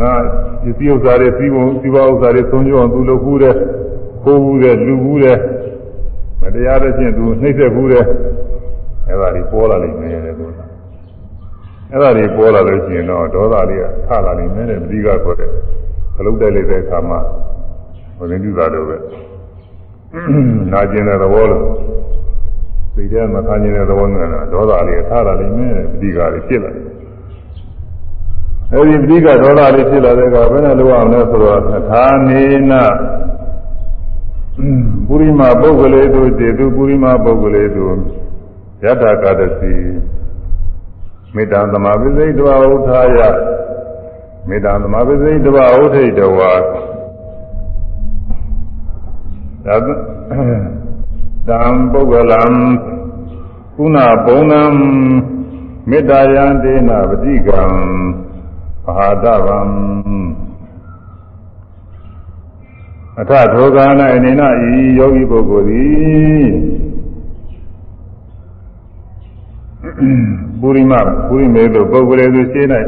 Speaker 1: ငါဒီတိဥစ္စာတွေစီးပုံစီးပွားဥစ္စာတွေသုံးကြအောင်သူလုပ်ဘူးလေခိုးဘူးလေလူဘူးလေမတရားတဲ့ချင်းသူနှိမ့်ဆက်ဘူးလေအဲ့ဒါတွေပေါ်လာလိမ့်မယ်တဲ့သူအဲ့ဒါတွေပေါ်လာလို့ရှိရင်တော့ဒေါသတွေကထလာလိမ့်မယ်တဲ့ပဋိကခေါ်တဲ့ခလုတ်တိုက်လိုက်တဲ့အခါမှာဘုရင်ပြုတာတော့ပဲနာကျင်တဲ့သဘောလို့ စိတ်ထဲမှာခံကျင်တဲ့သဘောနဲ့ဒေါသလေးထလာလိမ့်မယ်ပဋိကတွေဖြစ်လာတယ်အဲဒီပဋိကဒေါသလေးဖြစ်လာတဲ့အခါဘယ်နဲ့လုပ်အောင်လဲဆိုတော့သာနေနာပုရိမာပုဂ္ဂလေတုတေတုပုရိမာပုဂ္ဂလေတုယထာကတစီမေတ္တာသမာပစ္စည်းတဝဥထာယမေတ္တာသမာပစ္စည်းတဝဥထိတ်တဝါသ တံပုဂ္ဂလံကုဏဘုံနံမေတ္တာယံတေနပတိကံဘာဒဗံအထထောကနာအနေနာဤယောဂီပုဂ္ဂိုလ်သည်ပုရိမပုရိမေတို့ပုဂ္ဂိုလ်တွေရှင်းလို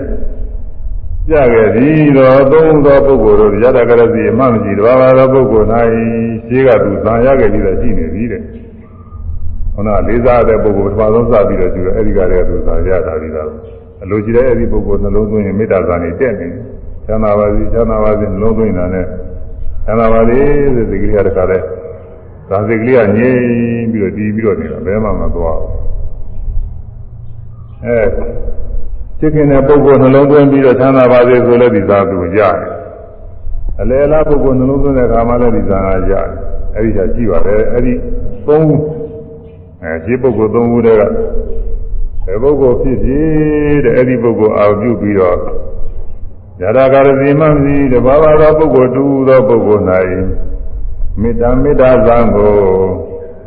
Speaker 1: က်ကြခဲ့သည်တော့သုံးသောပုဂ္ဂိုလ်တို့ရတကရစီအမှမရှိတဘာဝသောပုဂ္ဂိုလ်၌ရှင်းကသူသံရခဲ့ပြီးတော့ရှိနေပြီတဲ့ခုနလေးစားတဲ့ပုဂ္ဂိုလ်ပထမဆုံးစပြီးတော့ကျူတယ်အဲ့ဒီကတည်းကသူသံရတာပြီးတော့အလိုရှိတဲ့အဲ့ဒီပုဂ္ဂိုလ်နှလုံးသွင်းရင်မေတ္တာဇာနေတက်နေချမ်းသာပါစေချမ်းသာပါစေနှလုံးသွင်းတာနဲ့ချမ်းသာပါလေဆိုဒီကလေးကတခါလဲဇာစိတ်ကလေးကငြိမ်ပြီးတော့တည်ပြီးတော့နေတာဘယ်မှမသွားဘူးအဲ ချစ်ခင်တဲ့ပုဂ္ဂိုလ်နှလုံးသွင်းပြီးတော့ချမ်းသာပါစေဆိုလည်းဒီသာသူရတယ်အလေလားပုဂ္ဂိုလ်နှလုံးသွင်းတဲ့အခါမှလည်းဒီသာရတယ်အဲ့ဒီကကြည့်ပါတယ်အဲ့ဒီသုံးအဲဒီပုဂ္ဂိုလ်သုံးခုတည်းကဘယ်ပုဂ္ဂိုလ်ဖြစ်ဖြစ်တဲ့အဲ့ဒီပုဂ္ဂိုလ်အာရုံပြုပြီးတော့ဇာတာကာရစီမမီတဘာဝသောပုဂ္ဂိုလ်တူသောပုဂ္ဂိုလ်၌မေတ္တာမေတ္တာဇံကို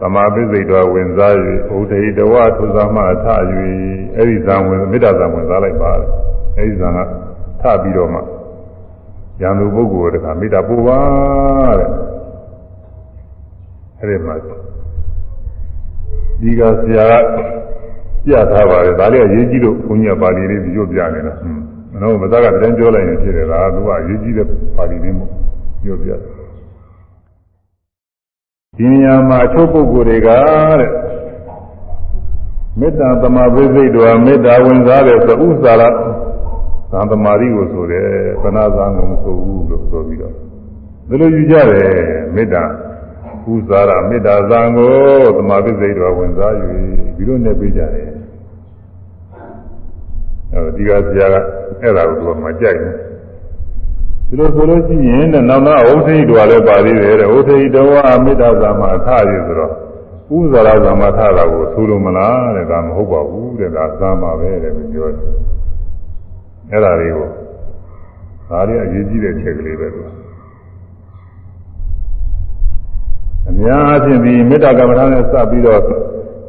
Speaker 1: သမာပိစိတ်တော်ဝင်စား၍ဥဒိတဝသုဇမထ၍အဲ့ဒီဇံဝင်မေတ္တာဇံဝင်စားလိုက်ပါတယ်အဲ့ဒီဇံကထပြီးတော့မှရံသူပုဂ္ဂိုလ်တကမေတ္တာပို့ပါတဲ့အဲ့ဒီမှာဒီကဆရာကပြထားပါတယ်ဒါလေးကရေးကြည့်လို့ဘုန်းကြီးကပါဠိလေးဒီလိုပြနေတာဟွန်းမနောမသားကပြန်ပြောလိုက်ရင်ဖြစ်တယ်လားသူကရေးကြည့်တဲ့ပါဠိလေးမို့ပြောပြတယ် ဒီညမှာအချို့ပုဂ္ဂိုလ်တွေကတဲ့မေတ္တာသမာဓိစိတ်တော်မေတ္တာဝင်စားတဲ့သဥ္စာရသံသမာဓိကိုဆိုတယ်ပနာသံကိုမဆိုဘူးလို့ဆိုပြီးတော့ဒီလိုယူကြတယ်မေတ္တာဥ္စာရမေတ္တာသံကိုသမာဓိစိတ်တော်ဝင်စား၍ဒီလိုနဲ့ပြေးကြတယ်အဲဒီကဆရာကအဲ့ဒါကိုသူကမကြိုက်ဘူး ဒီလိုဆိုလို့ရှိရင်တဲ့နောက်နောက်ဥထိတော်လည်းပါသေးတယ်တဲ့ဥထိတော်ကမေတ္တာသာမအထရည်ဆိုတော့ဥဇာရသာမထတာကိုဆိုလို့မလားတဲ့ဒါမဟုတ်ပါဘူးတဲ့ဒါသာမပဲတဲ့ပြောတယ်အဲ့ဒါလေးကိုဒါလေးအရေးကြီးတဲ့ချက်ကလေးပဲလို့အများအားဖြင့်ဒီမေတ္တာကမ္မထာနဲ့စပ်ပြီးတော့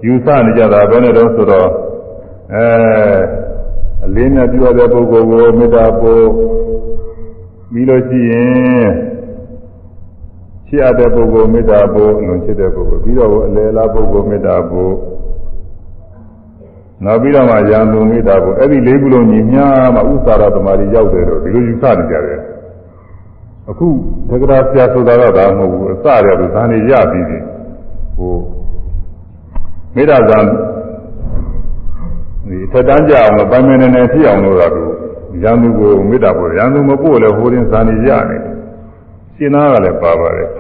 Speaker 1: ယူဆနေကြတာဘယ်နဲ့တော့ဆိုတော့အဲအလေးနဲ့ပြုရတဲ့ပုဂ္ဂိုလ်ကိုမေတ္တာပို့ ပြီးလို့ရှိရင်ချစ်ရတဲ့ပုဂ္ဂိုလ်မေတ္တာပို့လွန်ချစ်တဲ့ပုဂ္ဂိုလ်ပြီးတော့အလယ်လားပုဂ္ဂိုလ်မေတ္တာပို့နောက်ပြီးတော့မှရံသူမေတ္တာပို့အဲ့ဒီလေးခုလုံးညီမျှမှဥစ္စာရသမารီရောက်တယ်တော့ဒီလိုယူဆနေကြတယ်အခုသက္ကရာဆရာဆိုတာတော့ဒါမဟုတ်ဘူးအစရတဲ့ဇာနေရပြီးပြီဟိုမေတ္တာဇာဒီထက်တန်းကြအောင်လို့ပိုင်မနေနေဖြစ်အောင်လို့တော့ ရန်သူကိုမေတ္တာပို့ရန်သူမပို့လဲဟိုရင်ဇာနေရနေရှင်းသားကလည်းပါပါတယ်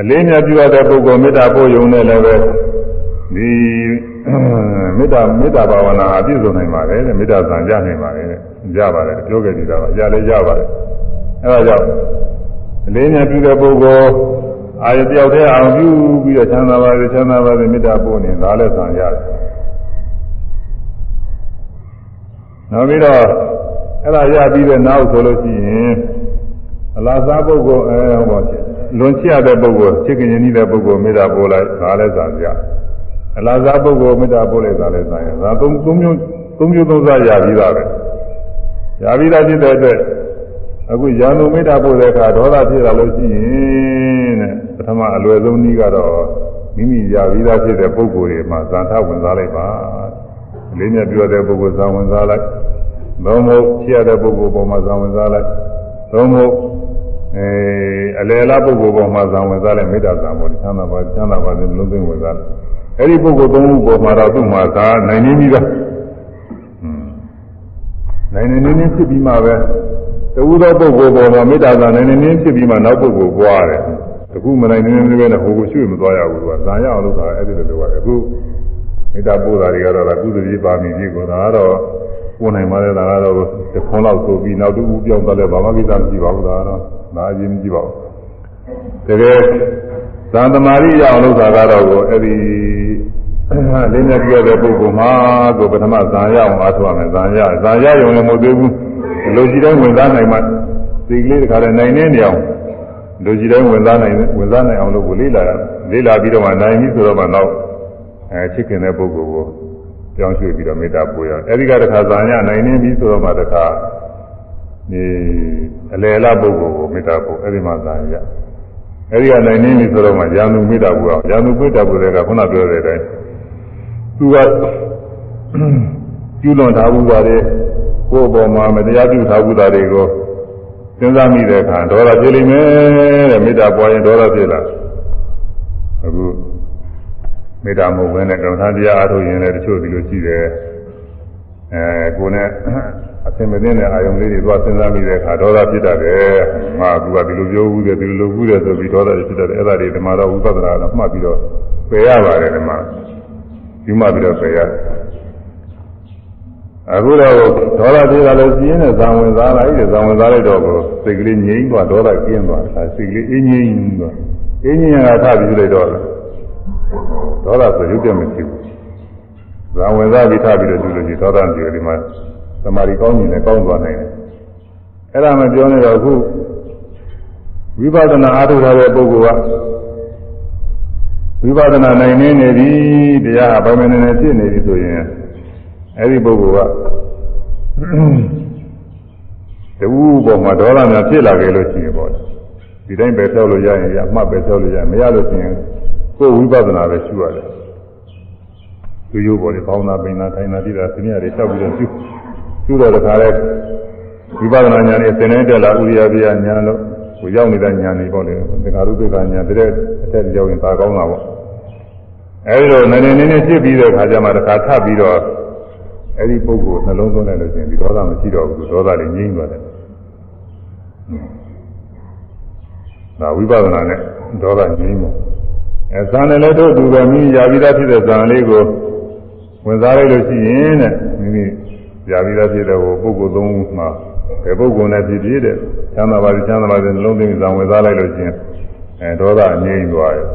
Speaker 1: အလေးမြတ်ပြုရတဲ့ပုဂ္ဂိုလ်မေတ္တာပို့ယုံနဲ့လည်းပဲဒီမေတ္တာမေတ္တာဘာဝနာအပြည့်စုံနိုင်ပါတယ်တဲ့မေတ္တာဇံကြနိုင်ပါတယ်တဲ့ကြပါတယ်ပြောခဲ့ကြတာပါရလည်းရပါတယ်အဲဒါကြောင့်အလေးမြတ်ပြုတဲ့ပုဂ္ဂိုလ်အာရတယောက်တည်းအောင်ပြုပြီးတော့ချမ်းသာပါစေချမ်းသာပါစေမေတ္တာပို့နေဒါလည်းဇံရတယ် နောက်ပြီးတော့အဲ့ဒါရပြီးတဲ့နောက်ဆိုလို့ရှိရင်အလားစားပုဂ္ဂိုလ်အဲဟောလွန်ချရတဲ့ပုဂ္ဂိုလ်ချစ်ခင်ရင်းတဲ့ပုဂ္ဂိုလ်မေတ္တာပို့လိုက်ဒါလည်းဇာပြအလားစားပုဂ္ဂိုလ်မေတ္တာပို့လိုက်ဒါလည်းဇာရဒါသုံးသုံးမျိုးသုံးမျိုးသုံးစားရပြီးသားပဲရပြီးသားဖြစ်တဲ့အတွက်အခုရန်သူမေတ္တာပို့တဲ့အခါဒေါသဖြစ်လာလို့ရှိရင်တဲ့ပထမအလွယ်ဆုံးနည်းကတော့မိမိရပြီးသားဖြစ်တဲ့ပုဂ္ဂိုလ်တွေမှာဇာထဝင်စားလိုက်ပါ လေးမြတ်ပြောတဲ့ပုဂ္ဂိုလ်ဇာဝင်စားလိုက်သုံးဖို့ချရတဲ့ပုဂ္ဂိုလ်ပေါ်မှာဇာဝင်စားလိုက်သုံးဖို့အဲအလယ်လားပုဂ္ဂိုလ်ပေါ်မှာဇာဝင်စားလိုက်မေတ္တာဇာပေါ်ချမ်းသာပါချမ်းသာပါစေလုံးသိဝင်စားလိုက်အဲ့ဒီပုဂ္ဂိုလ်သုံးခုပေါ်မှာတော့သူ့မှာဇာနိုင်နေပြီလားနိုင်နေနေဖြစ်ပြီးမှပဲတဝူသောပုဂ္ဂိုလ်ပေါ်မှာမေတ္တာဇာနိုင်နေနေဖြစ်ပြီးမှနောက်ပုဂ္ဂိုလ်ပွားတယ်တခုမနိုင်နေနေပဲနဲ့ဟိုကိုရွှေ့မသွားရဘူးသူကဇာရအောင်လို့ဆိုတာအဲ့ဒီလိုလိုပါအခု မေတ္တာပို့တာတွေကတော့ကုသတိပါမီကြီးကိုဒါကတော့ပို့နိုင်ပါလေဒါကတော့တခွန်းလောက်ဆိုပြီးနောက်တူပြောင်းသွားလဲဘာမှကိစ္စမရှိပါဘူးဒါကတော့ဒါအရင်မကြည့်ပါဘူးတကယ်သံသမารိရအောင်လို့ဆိုတာကတော့ကိုအဲ့ဒီလေးမြတ်ပြောတဲ့ပုဂ္ဂိုလ်မှာကိုပထမဇာရအောင်အားထုတ်ရမယ်ဇာရဇာရရုံလည်းမဟုတ်သေးဘူးလူကြီးတိုင်းဝင်စားနိုင်မှဒီကလေးတခါတည်းနိုင်နေနေအောင်လူကြီးတိုင်းဝင်စားနိုင်ဝင်စားနိုင်အောင်လို့ကိုလေးလာလေးလာပြီးတော့မှနိုင်ပြီဆိုတော့မှတော့ အဲချစ်ခင်တဲ့ပုဂ္ဂိုလ်ကိုပြောင်းရွှေ့ပြီးတော့မေတ္တာပို့ရအောင်အဲဒီကတခါဇာညနိုင်နေပြီဆိုတော့မှတခါဒီအလယ်လာပုဂ္ဂိုလ်ကိုမေတ္တာပို့အဲဒီမှာဇာညအဲဒီကနိုင်နေပြီဆိုတော့မှယာနုမေတ္တာပို့အောင်ယာနုမေတ္တာပို့တဲ့ကခုနပြောတဲ့အတိုင်းသူကကျူးလွန်ထားဘူးပါတယ်ကိုယ့်ဘောမှာမတရားပြုထားဘူးတာတွေကိုစဉ်းစားမိတဲ့အခါဒေါသဖြစ်လိမ့်မယ်တဲ့မေတ္တာပွားရင်ဒေါသဖြစ်လာအခု မေတ္တာမဟုတ်ဘဲနဲ့ကမ္မထာတရားအားထုတ်ရင်လည်းတချို့ဒီလိုရှိတယ်အဲကိုယ်နဲ့အသင်မသိတဲ့အာယုံလေးတွေသွားစဉ်းစားမိတဲ့အခါဒေါသဖြစ်တတ်တယ်ငါကဒီလိုပြောဘူးတယ်ဒီလိုလုပ်ဘူးတယ်ဆိုပြီးဒေါသဖြစ်တတ်တယ်အဲ့ဒါတွေဓမ္မတော်ဥပဒနာတော့မှတ်ပြီးတော့ပယ်ရပါတယ်ဓမ္မယူမှပြီးတော့ပယ်ရအခုတော့ဒေါသပြေတာလည်းပြင်းတဲ့ဇံဝင်စားလိုက်တဲ့ဇံဝင်စားလိုက်တော့ကိုစိတ်ကလေးငြိမ်းသွားဒေါသကျင်းသွားတာစိတ်ကလေးအင်းငြိမ်းသွားအင်းငြိမ်းရတာထပြီးလိုက်တော့ ဒေါသဆိုရုပ်တည်းမရှိဘူးဇံဝင်စားပြီးထပြီးတော့ဒီလိုကြီးဒေါသပြေဒီမှာသမာဓိကောင်းနေတယ်ကောင်းသွားနိုင်တယ်အဲ့ဒါမှပြောနေတော့အခုဝိပဿနာအားထုတ်ထားတဲ့ပုဂ္ဂိုလ်ကဝိပဿနာနိုင်နေနေပြီတရားဗမာနေနေဖြစ်နေပြီဆိုရင်အဲ့ဒီပုဂ္ဂိုလ်ကတူပေါ်မှာဒေါသများဖြစ်လာကြလို့ရှိရင်ပေါ့ဒီတိုင်းပဲပြောလို့ရရင်ရအမှတ်ပဲပြောလို့ရမရလို့ရှိရင် ကိုယ်ဝိပဿနာပဲရှုရတယ်သူရိုးပေါ်လေပေါင်းတာပိန်တာထိုင်တာတိတာသင်ရတယ်တောက်ပြီးတော့ရှုရှုတော့တခါလဲဝိပဿနာဉာဏ်နဲ့သင်နေတဲ့လာဥရိယပြဉာဏ်လို့ကိုရောက်နေတဲ့ဉာဏ်တွေပေါ့လေသင်္ခါရုပ္ပကဉာဏ်တဲ့အထက်ရောက်ရင်သာကောင်းတာပေါ့အဲဒီလိုနည်းနည်းနည်းနည်းဖြစ်ပြီးတဲ့အခါကျမှတခါထပ်ပြီးတော့အဲ့ဒီပုဂ္ဂိုလ်နှလုံးသွင်းလိုက်လို့ရှိရင်ဒီဒေါသမရှိတော့ဘူးဒေါသတွေငြိမ့်သွားတယ်ဒါဝိပဿနာနဲ့ဒေါသငြိမ့်ဖို့ အဲဇာနဲ့လည်းတို့သူပဲမိရာပြီးသားဖြစ်တဲ့ဇာလေးကိုဝင်စားလိုက်လို့ရှိရင်တဲ့မိမိရာပြီးသားဖြစ်တဲ့ဟိုပုဂ္ဂိုလ်သုံးခုမှာဘယ်ပုဂ္ဂိုလ်နဲ့ဖြစ်ဖြစ်တဲ့ချမ်းသာပါစေချမ်းသာပါစေနှလုံးသွင်းဇာဝင်စားလိုက်လို့ရှိရင်အဲဒေါသငြိမ့်သွားတယ်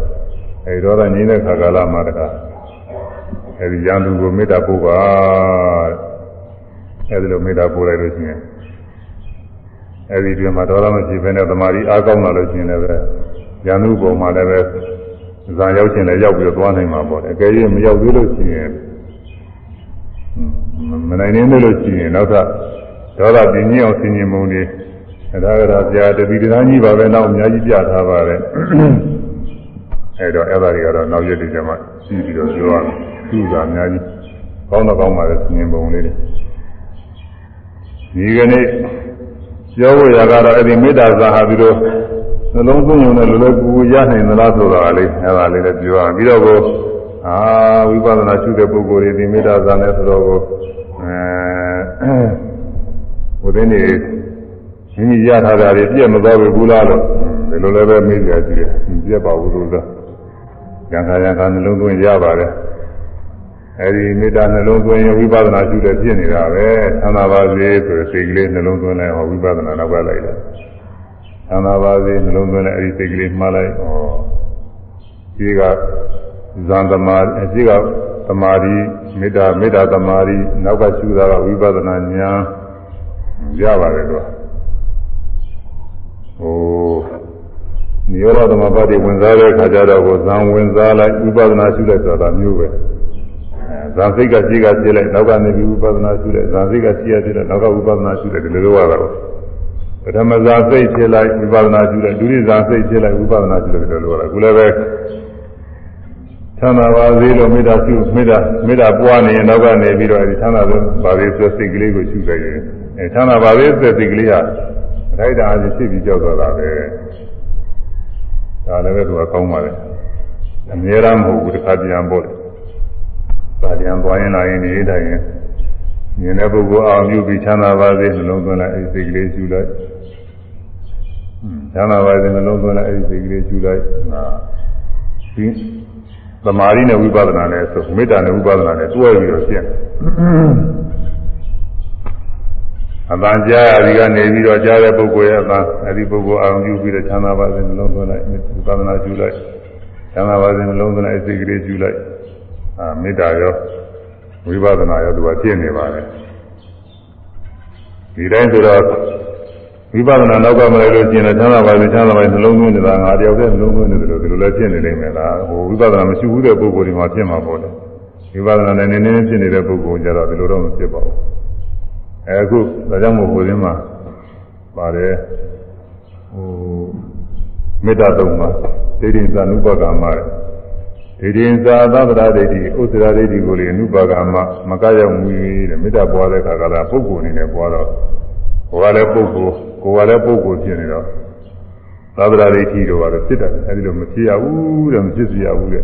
Speaker 1: အဲဒီဒေါသငြိမ့်တဲ့ခါကာလမှာတခါအဲဒီရန်သူကိုမေတ္တာပို့ပါအဲဒီလိုမေတ္တာပို့လိုက်လို့ရှိရင်အဲဒီတွင်မှာဒေါသမရှိဘဲနဲ့သမာဓိအားကောင်းလာလို့ရှိရင်လည်းပဲရန်သူပုံမှာလည်းပဲ ဇာရောက်ခြင်းလည်းရောက်ပြီးတော့သွားနိုင်မှာပေါ့လေအကယ်၍မရောက်သေးလို့ရှိရင်မနိုင်နေလို့ရှိရင်နောက်ထပ်ဒေါသပြင်းကြီးအောင်ဆင်ញင်မှုတွေဒါကရာပြာတတိတရားကြီးပါပဲနောက်အများကြီးပြထားပါတယ်အဲတော့အဲ့ဒါတွေကတော့နောက်ရက်တွေကျမှရှိပြီးတော့ပြောရမယ်သူ့သာအများကြီးကောင်းတော့ကောင်းပါလေဆင်ញင်ပုံလေးတွေဒီကနေ့ပြောဖို့ရကတော့အဲ့ဒီမေတ္တာဇာဟာပြီးတော့ နှလုံးသွင်းရုံနဲ့လိုလိုကူကူရနိုင်သလားဆိုတာလေးအဲ့ဒါလေးလည်းပြောရပြီးတော့ကိုအာဝိပဿနာရှုတဲ့ပုဂ္ဂိုလ်တွေဒီမေတ္တာဇာနဲ့ဆိုတော့ကိုအဲဘုရင်နေမိမိရထားတာတွေပြည့်မသွားဘူးလားလို့ဒီလိုလည်းပဲမေးကြကြည့်တယ်ပြည့်ပါဘူးလို့သာဉာဏ်ခါဉာဏ်ခါနှလုံးသွင်းရပါတယ်အဲဒီမေတ္တာနှလုံးသွင်းရင်ဝိပဿနာရှုတဲ့ဖြစ်နေတာပဲသံသာပါစေဆိုတဲ့စိတ်ကလေးနှလုံးသွင်းလိုက်ဟောဝိပဿနာနောက်ကလိုက်တယ် သံသာပါစေနှလုံးသွင်းလိုက်အဲဒီစိတ်ကလေးမှားလိုက်ဟောဒီကဇန်သမာအရှိကသမာဓိမေတ္တာမေတ္တာသမာဓိနောက်ကရှုတာကဝိပဿနာဉာဏ်ရပါတယ်တော့ဟိုနိရောဓသမပတ်တွေဝင်စားတဲ့အခါကျတော့ကိုဇံဝင်စားလိုက်ဝိပဿနာရှုလိုက်ဆိုတာမျိုးပဲဇာစိတ်ကရှိကဖြစ်လိုက်နောက်ကနေပြီးဝိပဿနာရှုလိုက်ဇာစိတ်ကရှိရဖြစ်လိုက်နောက်ကဝိပဿနာရှုလိုက်ဒီလိုလိုရတာပေါ့ ပထမဇာစိတ်ဖြစ်လိုက်ဝိပဿနာရှုလိုက်ဒုတိယဇာစိတ်ဖြစ်လိုက်ဝိပဿနာရှုလိုက်ဒီလိုလိုရတာခုလည်းပဲချမ်းသာပါစေလို့မေတ္တာရှုမေတ္တာမေတ္တာပွားနေရင်နောက်ကနေပြီးတော့အဲဒီချမ်းသာပါစေဆိုစိတ်ကလေးကိုရှုလိုက်ရင်အဲချမ်းသာပါစေဆိုစိတ်ကလေးဟာထိုက်တာအဖြစ်ပြီးကြောက်သွားတာပဲဒါလည်းပဲသူကကောင်းပါလေအများအားမဟုတ်ဘူးတစ်ခါပြန်ပို့တယ်ပါပြန်သွားရင်လာရင်နေတိုင်းရင် မြင်တဲ့ပုဂ္ဂိုလ်အောင်ပြုပြီးချမ်းသာပါစေနှလုံးသွင်းလိုက်အဲဒီစိတ်ကလေးရှုလိုက်ချမ်းသာပါစေနှလုံးသွင်းလိုက်အဲဒီစိတ်ကလေးရှုလိုက်ဟာဒီသမာဓိနဲ့ဝိပဿနာနဲ့ဆိုမေတ္တာနဲ့ဝိပဿနာနဲ့တွဲပြီးတော့ရှင်းအတန်ကြားရဒီကနေပြီးတော့ကြားတဲ့ပုဂ္ဂိုလ်ရဲ့အတန်အဲဒီပုဂ္ဂိုလ်အောင်ပြုပြီးတော့ချမ်းသာပါစေနှလုံးသွင်းလိုက်ဝိပဿနာရှုလိုက်ချမ်းသာပါစေနှလုံးသွင်းလိုက်စိတ်ကလေးရှုလိုက်အာမေတ္တာရော ဝိပဿနာရောသူကပြည့်နေပါလေဒီတိုင်းဆိုတော့ဝိပဿနာနောက်ကမလိုက်လို့ကျင်တယ်ချမ်းသာပါစေချမ်းသာပါစေနှလုံးသွင်းနေတာငါတယောက်တည်းနှလုံးသွင်းနေတယ်လို့ဒီလိုလည်းဖြစ်နေနိုင်မယ်လားဟိုဝိပဿနာမရှိဘူးတဲ့ပုဂ္ဂိုလ်တွေမှာဖြစ်မှာပေါ့လေဝိပဿနာနဲ့နည်းနည်းဖြစ်နေတဲ့ပုဂ္ဂိုလ်ကြတော့ဒီလိုတော့မဖြစ်ပါဘူးအဲအခုဒါကြောင့်မို့ကိုယ်ရင်းမှာပါတယ်ဟိုမေတ္တာတုံမှာဒိဋ္ဌိသနုပကမှာ ဒိဋ္ဌိသာသဗ္ဗရာဒိဋ္ဌိဥစ္စရာဒိဋ္ဌိကိုလေအနုပါကမှာမကရောက်မူတဲ့မေတ္တာပွားတဲ့ခါကလာပုဂ္ဂိုလ်အနေနဲ့ပွားတော့ဟိုကလည်းပုဂ္ဂိုလ်ကိုယ်ကလည်းပုဂ္ဂိုလ်ဖြစ်နေတော့သဗ္ဗရာဒိဋ္ဌိတို့ကတော့ဖြစ်တယ်အဲဒီလိုမဖြစ်ရဘူးတဲ့မဖြစ်စီရဘူးတဲ့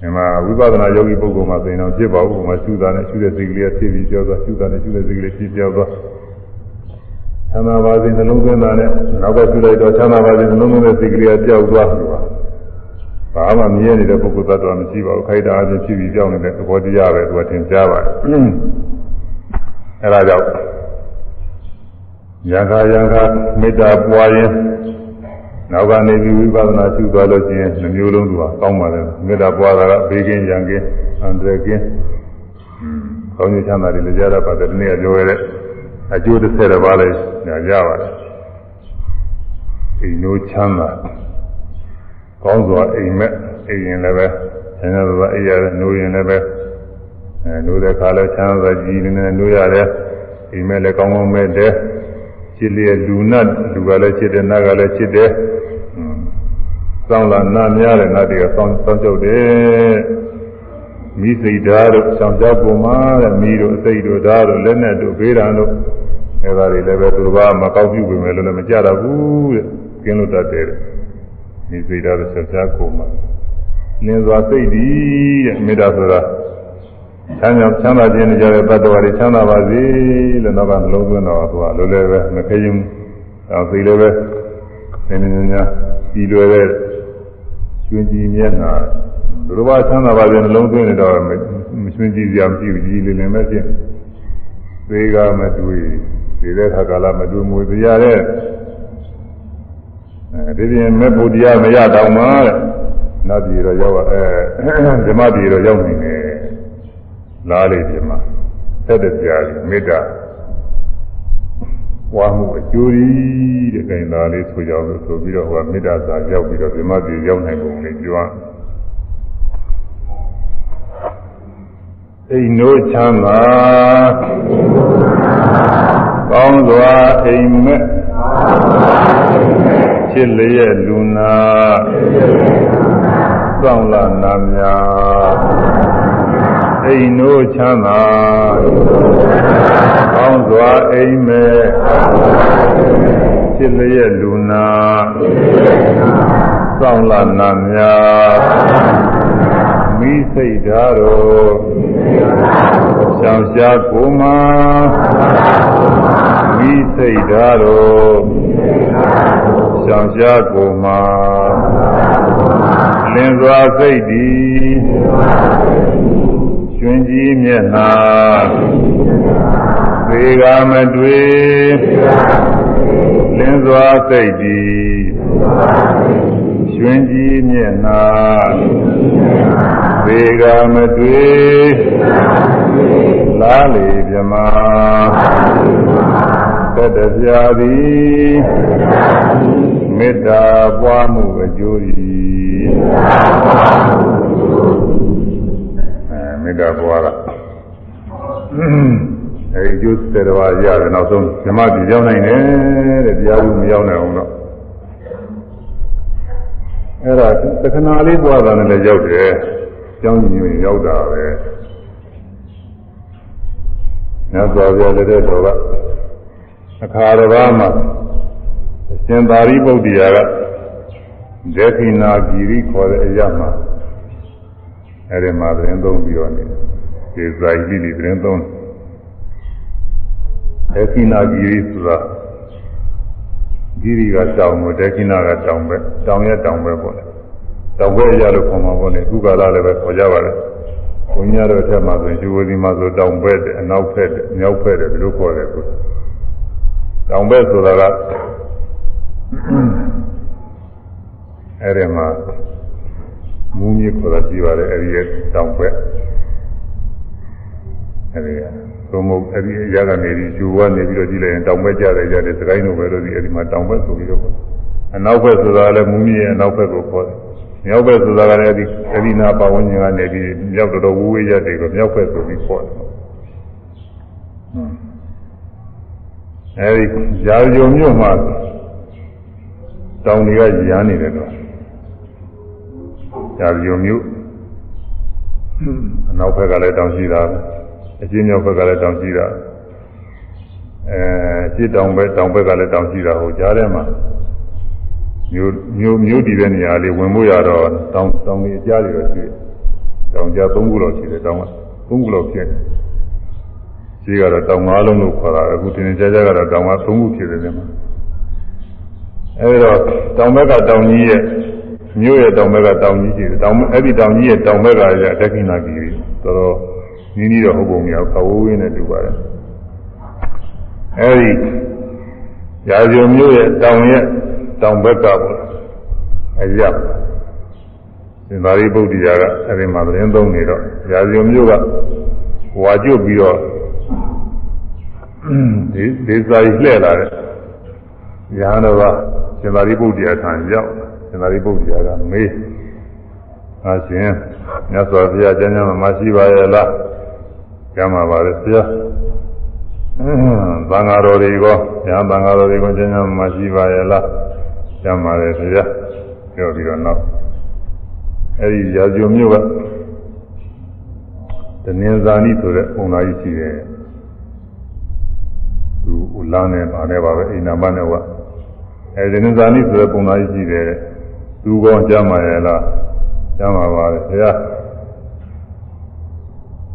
Speaker 1: ဒီမှာဝိပဿနာယောဂီပုဂ္ဂိုလ်မှာသိရင်တော့ဖြစ်ပါဘူး။ဟိုမှာရှုတာနဲ့ရှုတဲ့စိတ်ကလေးဖြစ်ပြီးကြောသွားရှုတာနဲ့ရှုတဲ့စိတ်ကလေးဖြစ်ပြောသွားချမ်းသာပါစေနှလုံးသွင်းတာနဲ့နောက်ကရှုလိုက်တော့ချမ်းသာပါစေနှလုံးသွင်းတဲ့စိတ်ကလေးကကြောက်သွားတယ်။ ဘာမှမြင်နေတဲ့ပုဂ္ဂိုလ်သတ္တဝါမရှိပါဘူး။ခိုက်တာအချင်းဖြစ်ပြီးကြောက်နေတဲ့သဘောတရားပဲသူကသင်ကြားပါတယ်။အဲဒါကြောင့်ယံခာယံခာမေတ္တာပွားရင်နောက်ကနေပြီးဝိပဿနာရှုသွားလို့ရှိရင်နှမျိုးလုံးသူကကောင်းပါလေမေတ္တာပွားတာကဘေးကင်းရန်ကင်းအန္တရာယ်ကင်းကောင်းကျိုးချမ်းသာတွေလည်းကြားရပါတယ်ဒီနေ့ကပြောရတဲ့အကျိုးတစ်ဆယ်တစ်ပါးလည်းညာကြပါတယ်အိမ်တို့ချမ်းသာ ကောင်းစွာအိမ်မက်အိမ်ရင်လည်းပဲဆင်းရဲသောအိမ်ရတယ်နိုးရင်လည်းပဲအဲနိုးတဲ့ခါလဲချမ်းသာကြည်နေနေနိုးရတယ်အိမ်မက်လည်းကောင်းကောင်းမဲ့တဲ့ချစ်လျက်လူနတ်လူကလည်းချစ်တယ်နတ်ကလည်းချစ်တယ်စောင်းလာနတ်များတယ်နတ်တွေကစောင်းစောင်းကြုတ်တယ်မိစိတ်ဓာတ်တို့ဆောင်ကြပုံမှာတဲ့မိတို့အစိတ်တို့ဓာတ်တို့လက်နဲ့တို့ဘေးရန်တို့အဲဒါတွေလည်းပဲသူတို့ကမကောက်ပြုပြင်မယ်လို့လည်းမကြတော့ဘူးတဲ့ကျင်းလို့တတ်တယ် မိစိတ်ဓာတ်တို့ဆောင်ကြပုံမှာလင်းစွာစိတ်ဒီတဲ့မေတ္တာဆိုတာချမ်းသာချမ်းသာခြင်းနဲ့ကြတဲ့တ attva တွေချမ်းသာပါစေလို့တော့ကနှလုံးသွင်းတော့သူကလိုလည်းပဲမခေရင်အောင်စိတ်လည်းပဲနည်းနည်းများပြီးလွယ်တဲ့ကျွင်းကြီးမျက်နှာသူတို့ကချမ်းသာပါစေနှလုံးသွင်းနေတော့မကျွင်းကြီးစရာမရှိဘူးကြီးလေးလည်းမဖြစ်သေးကမတွေ့ဒီတဲ့ခါကာလမတွေ့မွေပြရတဲ့အဲ ဒီပြင်မဲ့ဘုရားမရတော့မှတဲ့နတ်ပြည်တော့ရောက်အဲဓမ္မပြည်တော့ရောက်နေတယ်လားလေဒီမှာသက်တဲ့ကြာကြီးမေတ္တာဝါမှုအကျိုးကြီးတဲ့ခိုင်သားလေးဆိုကြလို့ဆိုပြီးတော့ဟိုမေတ္တာစာရောက်ပြီးတော့ဓမ္မပြည်ရောက်နိုင်ပုံလေးပြောအိမ်တို့ချမ်းသာကောင်းစွာအိမ်မက် ချစ်လျက်လူနာစောင့်လာနာများအိမ်တို့ချမ်းသာကောင်းစွာအိမ်မဲ့ဖြစ်လျက်လူနာစောင့်လာနာများမိစိတ်ဓာတ်တော် ရှောင်ရှားကိုမှာမိစိတ်ဓာတ်တော်ရှောင်ရှားကိုမှာလင်းစွာစိတ်သည်ကျွင်းကြီးမျက်နှာသေကမတွေ့လင်းစွာစိတ်သည် ကျွင်းကြီးမျက်နှာသေကမတွေ့လားလေမြမသတ္တပြာသည်မေတ္တာပွားမှုအကျိုး၏မေတ္တာပွားတာအဲဒီကျိုးစေတော်ရတယ်နောက်ဆုံးဓမ္မပြည်ရောက်နိုင်တယ်တဲ့တရားသူမရောက်နိုင်အောင်တော့ အဲ့ဒါသက္ကနာလေးပွားတာနဲ့လည်းရောက်တယ်ကျောင်းကြီးမျိုးရောက်တာပဲမြတ်စွာဘုရားလက်ထက်တော်ကအခါတစ်ပါးမှာအရှင်သာရိပုတ္တရာကဒေခိနာဂီရိခေါ်တဲ့အရာမှာအဲဒီမှာသတင်းသုံးပြီးတော့နေဒီဇာတိတွေသတင်းသုံးဒေခိနာဂီရိဆိုတာ ဂီရိကတောင်ကိုဒေခိနာကတောင်ပဲတောင်ရဲ့တောင်ပဲပေါ့လေတောင်ပဲရလို့ခေါ်မှာပေါ့လေခုကာလလည်းပဲခေါ်ကြပါလေဘုန်းကြီးတို့အထက်မှာဆိုရင်ယူဝစီမှာဆိုတောင်ပဲတဲ့အနောက်ဖက်တဲ့မြောက်ဖက်တဲ့ဒီလိုခေါ်တယ်ကွတောင်ပဲဆိုတာကအဲ့ဒီမှာမူးမြေခေါ်တာရှိပါတယ်အဲ့ဒီရဲ့တောင်ပဲ အဲ့ဒီကသို့မဟုတ်အဲ့ဒီအရာကနေပြီးယူဝနေပြီးတော့ကြည့်လိုက်ရင်တောင်ပဲကြတယ်ကြတယ်စကိုင်းတို့ပဲလို့ဒီအဲ့ဒီမှာတောင်ပဲဆိုပြီးတော့အနောက်ဘက်ဆိုတာလည်းမူးမြေရဲ့အနောက်ဘက်ကိုခေါ်တယ်မြောက်ဘက်ဆိုတာကလည်းဒီအဒီနာပါဝင်ညာကနေပြီးမြောက်တော်တော်ဝူးဝေးရတယ်ကိုမြောက်ဘက်ဆိုပြီးခေါ်တယ်အဲဒီရာဇုံမြို့မှာတောင်တွေကရမ်းနေတယ်တော့ရာဇုံမြို့အနောက်ဘက်ကလည်းတောင်ရှိတာ အရှင်းမြောက်ဘက်ကလည်းတောင်ရှိတာအဲရှင်းတောင်ဘက်တောင်ဘက်ကလည်းတောင်ရှိတာဟိုကြားထဲမှာမြို့မြို့မြို့တည်တဲ့နေရာလေးဝင်ဖို့ရတော့တောင်တောင်ကြီးအကြားတွေတော့ရှိတယ်တောင်ကြား၃ခုလောက်ရှိတယ်တောင်က၃ခုလောက်ဖြစ်တယ်ရှိကတော့တောင်၅လုံးလို့ခေါ်တာအခုတင်တင်ကြကြကတော့တောင်က၃ခုဖြစ်တယ်ဒီမှာအဲဒီတော့တောင်ဘက်ကတောင်ကြီးရဲ့မြို့ရဲ့တောင်ဘက်ကတောင်ကြီးရှိတယ်တောင်အဲ့ဒီတောင်ကြီးရဲ့တောင်ဘက်ကရတက်ခိနာကြီးတော်တော် နင်းနီးတော့ဟုတ်ပုံမရဘူးခဝဝင်းနဲ့တူပါတယ်အဲဒီရာဇုံမျိုးရဲ့တောင်ရဲ့တောင်ဘက်ကပေါ့အရသင်္သာရိပုတ္တရာကအဲဒီမှာသတင်းသုံးနေတော့ရာဇုံမျိုးကဝါကျွတ်ပြီးတော့ဒီဒေသကြီးလှည့်လာတဲ့ရဟန်းတော်ကသင်္သာရိပုတ္တရာထံရောက်သင်္သာရိပုတ္တရာကမေးအရှင်မြတ်စွာဘုရားကျမ်းစာမှာရှိပါရဲ့လား ကျမ်းမှာပါလေဆရာသံဃာတော်တွေကညာသံဃာတော်တွေကကျမ်းစာမှာရှိပါရဲ့လားကျမ်းပါတယ်ဆရာပြောပြီးတော့နောက်အဲဒီရာဇုံမျိုးကတနင်္ဇာနိဆိုတဲ့ပုံသားကြီးရှိတယ်သူဥလန်းနဲ့ဗာနဲ့ပါပဲအိနာမနဲ့ကအဲဒီတနင်္ဇာနိဆိုတဲ့ပုံသားကြီးရှိတယ်သူကောကျမ်းပါရဲ့လားကျမ်းပါပါလေဆရာ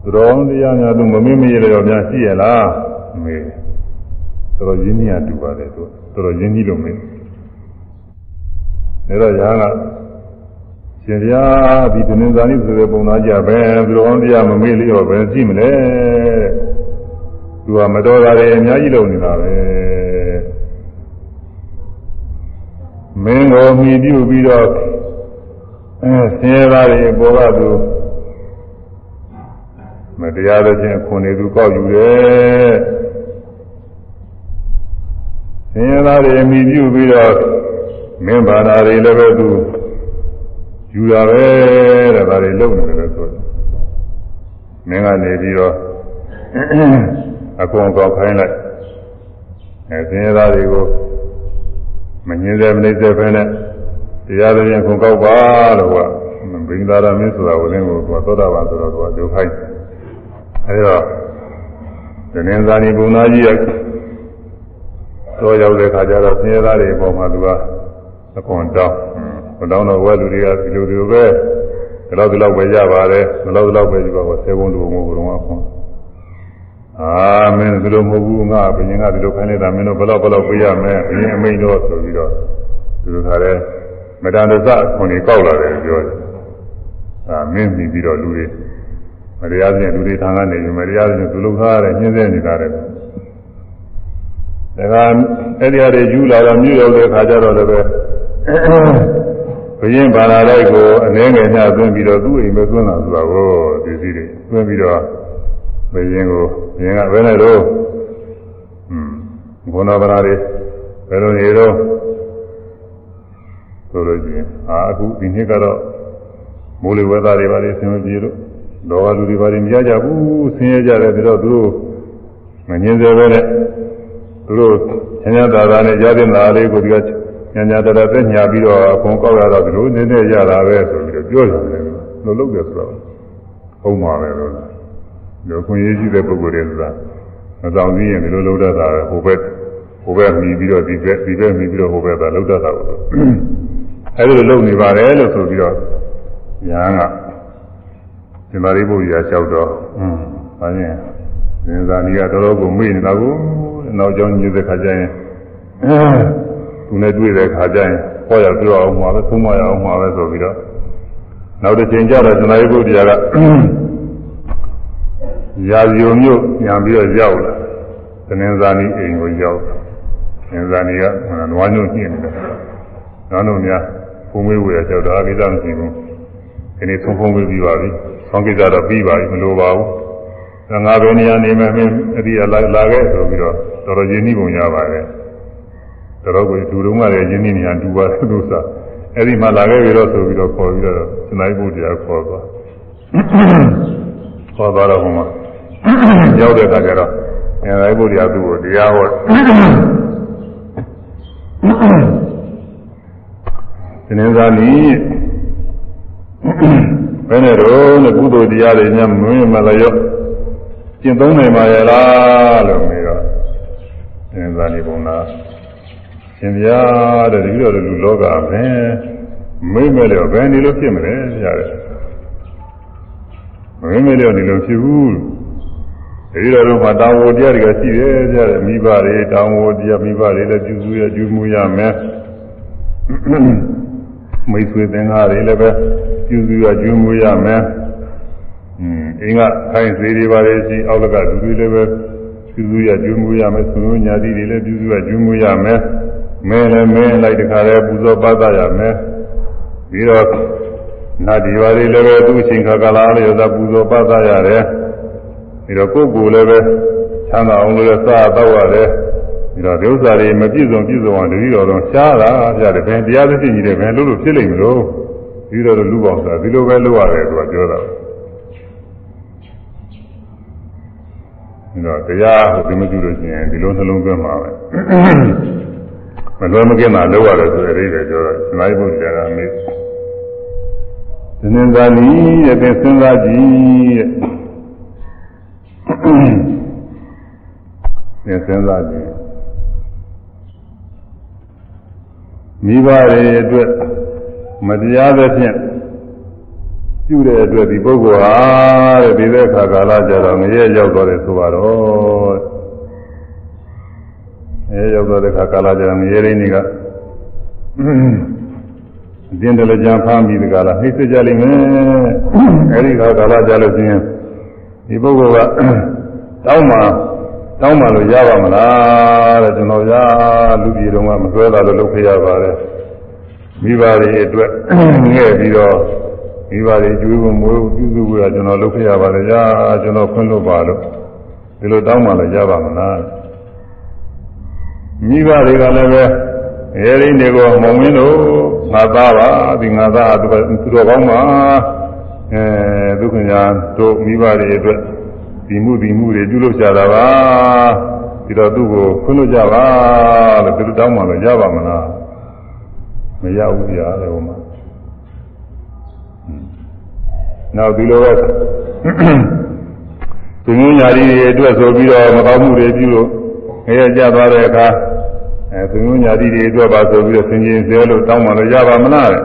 Speaker 1: သူတော်တရားများသူမမေ့မေ့ရတော့များရှိရလားမေးတော်တော်ရင်းနှီးရတူပါတယ်သူတော်တော်ရင်းနှီးလို့မေးဒါတော့ညာကရှင်ဗျာဒီတနင်္ဇာနိဆိုတဲ့ပုံသားကြပဲသူတော်တရားမမေ့လျော့ပဲရှိမလဲသူကမတော်တာတွေအများကြီးလုပ်နေတာပဲမင်းကိုမြည်ပြုပြီးတော့အဲဆင်းရဲသားတွေပေါ်ကသူ မတရားတဲ့ချင်းခွန်နေသူကောက်ယူတယ်ဆင်းရဲသားတွေမြည်ပြုပြီးတော့မင်းဘာသာတွေလည်းပဲသူယူတာပဲတဲ့ဒါတွေလုပ်နေတယ်လို့ဆိုတယ်မင်းကနေပြီးတော့အကုန်ကောက်ခိုင်းလိုက်အဲဆင်းရဲသားတွေကိုမငြင်းစေမနေစေပဲနဲ့တရားတော်ရင်ခုကောက်ပါလို့ကဘိင်္ဂသာရမင်းဆိုတာကိုလည်းကိုသောတာပန်ဆိုတော့သူကဒုက္ခိုင်း အဲဒီတော့ဒနင်းဇာနီဘုံသားကြီးရဲ့တော့ရောက်တဲ့ခါကျတော့ဆင်းရဲသားတွေအပေါ်မှာသူကအခွန်တောင်းဘုံတောင်းတော့ဝဲလူတွေကဒီလိုဒီလိုပဲဒီလောက်ဒီလောက်ပဲရပါတယ်ဒီလောက်ဒီလောက်ပဲဒီကောဆယ်ဘုံလူဘုံဘုံကအခွန်အာမင်းဒီလိုမဟုတ်ဘူးငါဘုရင်ကဒီလိုခိုင်းနေတာမင်းတို့ဘယ်တော့ဘယ်တော့ပြရမယ်ဘုရင်အမိန်တော့ဆိုပြီးတော့ဒီလိုခါလဲမတန်တဆခွန်ကြီးကောက်လာတယ်ပြောတယ်အာမင်းပြီးပြီးတော့လူတွေ မတရားစဉ်လူတွေထံကနေမတရားစဉ်သူလုံထားရတယ်ညှင်းဆဲနေတာတယ်ဒါကအဲ့ဒီအရေယူလာတော့မြို့ရောက်တဲ့ခါကျတော့လည်းပဲဘုရင်ဘာသာလိုက်ကိုအနေငယ်ညသွင်းပြီးတော့သူ့အိမ်ပဲသွင်းလာဆိုတာကိုဒီစည်းတွေသွင်းပြီးတော့ဘုရင်ကိုဘုရင်ကဘယ်နဲ့တော့อืมဘုန်းတော်ဗလာတွေဘယ်လိုနေတော့ဆိုလို့ရှိရင်အာအခုဒီနှစ်ကတော့မိုးလေဝသတွေပါလေဆင်းမပြေလို့ လောကလူတွေပါလေမရကြဘူးဆင်းရဲကြတယ်ပြီးတော့သူတို့မငြင်းစေပဲနဲ့သူတို့ဆင်းရဲတာတာနဲ့ရတဲ့နာလေးကိုဒီကညာညာတရသက်ညာပြီးတော့အကုန်ကောက်ရတော့ဒီလိုနည်းနည်းရတာပဲဆိုပြီးတော့ပြောကြတယ်လို့လုပ်တယ်ဆိုတော့ဟုတ်မှာပဲလို့လားဒီခွင့်ရေးရှိတဲ့ပုဂ္ဂိုလ်တွေဆိုတာမဆောင်သေးရင်ဒီလိုလုပ်တတ်တာပဲဟိုဘက်ဟိုဘက်မြည်ပြီးတော့ဒီဘက်ဒီဘက်မြည်ပြီးတော့ဟိုဘက်ကလုပ်တတ်တာကိုအဲဒီလိုလုပ်နေပါတယ်လို့ဆိုပြီးတော့ညာက ဒီမာရိပုတ္တရာလျှောက်တော့อืมဘာရင်သင်္ဇာနီကတော်တော်ကိုမေ့နေတာကိုနောက်ကြောင်းညစ်တဲ့ခါကျရင်သူနဲ့တွေ့တဲ့ခါကျရင်ဟောရပြောအောင်မှာပဲသုံးမရအောင်မှာပဲဆိုပြီးတော့နောက်တစ်ချိန်ကျတော့သင်္ဇာရိပုတ္တရာကရာဇီုံမြို့ညာပြီးတော့ရောက်လာသင်္ဇာနီအိမ်ကိုရောက်သင်္ဇာနီကနွားညွန့်ညှိနေတယ်နွားညွန့်များဖုံးမေးဝေရကြောက်တော့အကိစ္စမရှိဘူး ဒီနေ့သုံးဖုံးမေးပြီးပါပြီဆောင်းကိစ္စတော့ပြီးပါပြီမလိုပါဘူးငါဘယ်နေရာနေမယ်မင်းအဒီလာလာခဲ့ဆိုပြီးတော့တော်တော်ရင်းနှီးပုံရပါတယ်တော်တော်ကိုဒူတုံးကလည်းရင်းနှီးနေရဒူပါတယ်လို့ဆိုအဲ့ဒီမှာလာခဲ့ပြီးတော့ဆိုပြီးတော့ခေါ်ပြီးတော့စနိုက်ဖို့တရားခေါ်သွားခေါ်သွားတော့ဟိုမှာရောက်တဲ့အခါကျတော့စနိုက်ဖို့တရားသူ့ကိုတရားဟောတင်းစားလီ ဘယ်နဲ့တော့နဲ့ကုသိုလ်တရားတွေညမင်းမလျော့ကျင့်သုံးနိုင်ပါရဲ့လားလို့မေးတော့တင်းစားလီဘုံလားရှင်ဗျာတဲ့ဒီလိုလူလောကပဲမိမ့်မဲ့လို့ဘယ်နေလို့ဖြစ်မလဲကြားတယ်မိမ့်မဲ့လို့ဒီလိုဖြစ်ဘူးဒီလိုတော့မှတောင်းဝတရားတွေကရှိတယ်ကြားတယ်မိဘတွေတောင်းဝတရားမိဘတွေလည်းကျူးစုရကျူးမှုရမယ်မိတ်ဆွေသင်္ဃာတွေလည်းပဲ ကျူးစုရကျူးမှုရမယ်အင်းအင်းကခိုင်းစေတွေပါလေရှိအောက်ကလူတွေလည်းပဲပြုစုရကျွေးမွေးရမယ်သုံးညာတိတွေလည်းပြုစုရကျွေးမွေးရမယ်မင်းလည်းမင်းလိုက်တခါလဲပူဇော်ပတ်သရမယ်ပြီးတော့နတ်ဒီဝါတွေလည်းပဲသူ့အချိန်ခါကာလလေးရသာပူဇော်ပတ်သရတယ်ပြီးတော့ကိုယ်ကိုယ်လည်းပဲချမ်းသာအောင်လို့လည်းစားတော့ရတယ်ပြီးတော့ဒီဥစ္စာတွေမပြည့်စုံပြည့်စုံအောင်တတိတော်တော့ရှားတာပြတယ်ဘယ်တရားသဖြင့်ကြီးတယ်ဘယ်လို့လို့ဖြစ်လိမ့်မလို့ ပြီးတော့လူပေါင်းစားဒီလိုပဲလုပ်ရတယ်သူကပြောတာဒါတရားဟိုဒီမကြည့်လို့ရှိရင်ဒီလိုနှလုံးသွင်းမှာပဲမလွယ်မကင်းတာလောက်ရတယ်ဆိုတဲ့အိဗယ်ပြောတော့စနိုင်ဖို့ကြာတာမေးဒီနေ့သာလီရဲ့သင်စဉ်းစားကြည့်တဲ့သင်စဉ်းစားကြည့်မိဘတွေအတွက် မတရားသဖြင့်ပြုတဲ့အတွက်ဒီပုဂ္ဂိုလ်ဟာတဲ့ဒီတဲ့ခါကာလကြတော့ငရဲရောက်သွားတယ်ဆိုပါတော့အဲရောက်သွားတဲ့ခါကာလကြတော့ငရဲရင်းတွေကအင်းတလည်းကြံဖမ်းပြီးဒီကလာနှိမ့်စကြလိမ့်မယ်အဲဒီခါကာလကြလို့ရှိရင်ဒီပုဂ္ဂိုလ်ကတောင်းမှတောင်းမှလို့ရပါမလားတဲ့ကျွန်တော်ရလူပြည်တော်ကမဆွဲတာလို့လုပ်ခဲ့ရပါတယ် မိဘတွေအတွက်ငဲ့ပြီးတော့မိဘတွေကျွေးဖို့မွေးဖို့ပြုစုဖို့ကကျွန်တော်လုပ်ခဲ့ရပါတယ်ကြာကျွန်တော်ခွင့်လို့ပါလို့ဒီလိုတောင်းမှလည်းရပါမလားမိဘတွေကလည်းပဲရဲရင်းတွေကိုမုံမင်းတို့ငါသားပါဒီငါသားသူတော်ကောင်းပါအဲဒုက္ခညာတို့မိဘတွေအတွက်ဒီမှုဒီမှုတွေပြုလုပ်ကြတာပါပြီးတော့သူ့ကိုခွင့်လို့ကြပါလို့သူတို့တောင်းမှလည်းရပါမလား မရဘူးဗျာလေဟိုမှာနောက်ဒီလိုပဲသူမျိုးညာရီတွေအတွက်ဆိုပြီးတော့မကောင်းမှုတွေပြုလို့ငရဲကြသွားတဲ့အခါအဲသူမျိုးညာရီတွေအတွက်ပါဆိုပြီးတော့သင်ချင်းစေလို့တောင်းမှလို့ရပါမလားတဲ့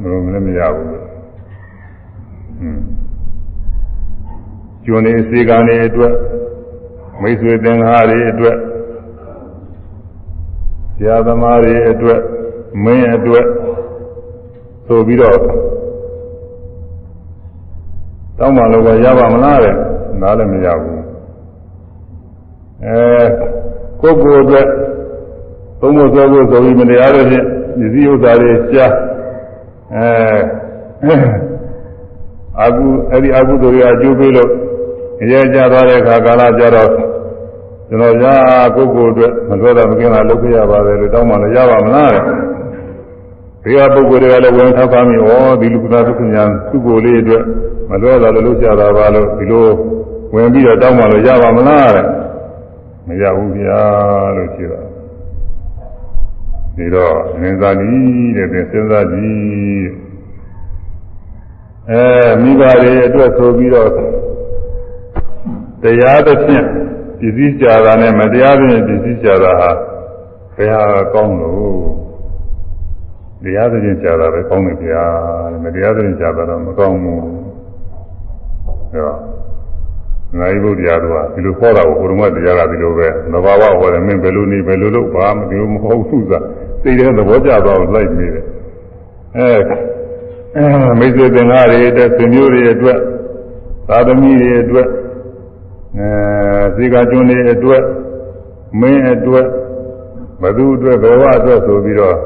Speaker 1: မလို့လည်းမရဘူးဟွန်းကျွန်းနေစေကံတွေအတွက်မိတ်ဆွေသင်္ဃာတွေအတွက်ဆရာသမားတွေအတွက် မင်းအတွက်ဆိုပြီးတော့တောင်းမှလို့ပဲရပါမလားတဲ့နားလည်းမရဘူးအဲကိုယ်ကိုယ်အတွက်သုံးဖို့ဆိုဖို့ဆိုပြီးမတရားတဲ့ဖြင့်ပစ္စည်းဥစ္စာတွေရှားအဲအာကုအဲ့ဒီအာကုတို့ရအကျိုးပေးလို့ရဲကြသွားတဲ့အခါကာလကြတော့ကျွန်တော်ရာကိုယ်ကိုယ်အတွက်မတော်တာမကင်းတာလုပ်ပြရပါတယ်လို့တောင်းမှလည်းရပါမလားတဲ့ ဒီကပုဂ္ဂိုလ်တွေကလည်းဝင်ထောက်ပါမိဩဒီလူကသာဒုက္ခညာသူ့ကိုယ်လေးအတွက်မတော်တာလည်းလုပ်ကြတာပါလို့ဒီလိုဝင်ပြီးတော့တောင်းမှလို့ရပါမလားတဲ့မရဘူးဗျာလို့ဖြေတာဒီတော့ငင်းစားကြီးတဲ့သင်စဉ်းစားကြည့်အဲမိဘတွေအတွက်ဆိုပြီးတော့တရားသဖြင့်ပစ္စည်းကြတာနဲ့မတရားသဖြင့်ပစ္စည်းကြတာဟာဘယ်ဟာကောင်းလို့ တရားသဖြင့်ကြတာပဲကောင်းတယ်ဗျာမတရားသဖြင့်ကြတာတော့မကောင်းဘူးအဲတော့နိုင်ဖို့တရားတော့ဒီလိုခေါ်တာကိုဘုရားတရားကဒီလိုပဲသဘာဝဟောတယ်မင်းဘယ်လိုနေဘယ်လိုလုပ်ပါမဒီလိုမဟုတ်ဘူးသာသိတဲ့သဘောကျသွားအောင်လိုက်နေတယ်အဲမိတ်ဆွေသင်္ကားတွေအတွက်သင်မျိုးတွေအတွက်သာသမီတွေအတွက်အဲဇေကကျွန်းတွေအတွက်မင်းအတွက်ဘသူအတွက်ဘဝအတွက်ဆိုပြီးတော့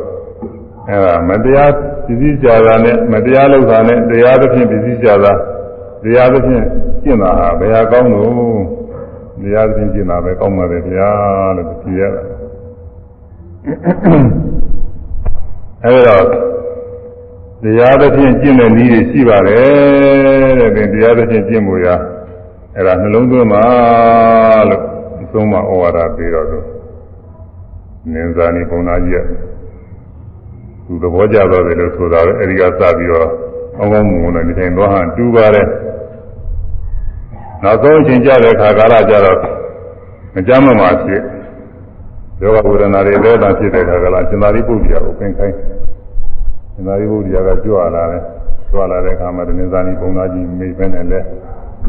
Speaker 1: အဲဒါမတရားပစ္စည်းကြတာနဲ့မတရားလုပ်တာနဲ့တရားသဖြင့်ပစ္စည်းကြတာတရားသဖြင့်ကျင့်တာဟာဘယ်ဟာကောင်းလို့တရားသဖြင့်ကျင့်တာပဲကောင်းပါတယ်ဗျာလို့ကြည်ရတာအဲဒါတရားသဖြင့်ကျင့်တဲ့နည်းတွေရှိပါတယ်တဲ့တရားသဖြင့်ကျင့်မှုရာအဲ့ဒါနှလုံးသွင်းပါလို့အဆုံးမဩဝါဒပေးတော့သူနင်းစာနေပုံသားကြီးက သူသဘောကျသွားတယ်လို့ဆိုတာပဲအဲဒီကစပြီးတော့အောင်းကောင်းမွန်နဲ့ဒီတိုင်းသွားဟန်တူပါတယ်နောက်ဆုံးအချိန်ကြတဲ့အခါကာလကြတော့မကြမ်းမမှာဖြစ်ယောဂဝေဒနာတွေလဲတာဖြစ်တဲ့အခါကလာစင်္သာရိပုတ္တရာကိုပင်ခိုင်းစင်္သာရိပုတ္တရာကကြွလာတယ်ကြွလာတဲ့အခါမှာဒီနင်းစာနေပုံသားကြီးမိပဲနဲ့လဲ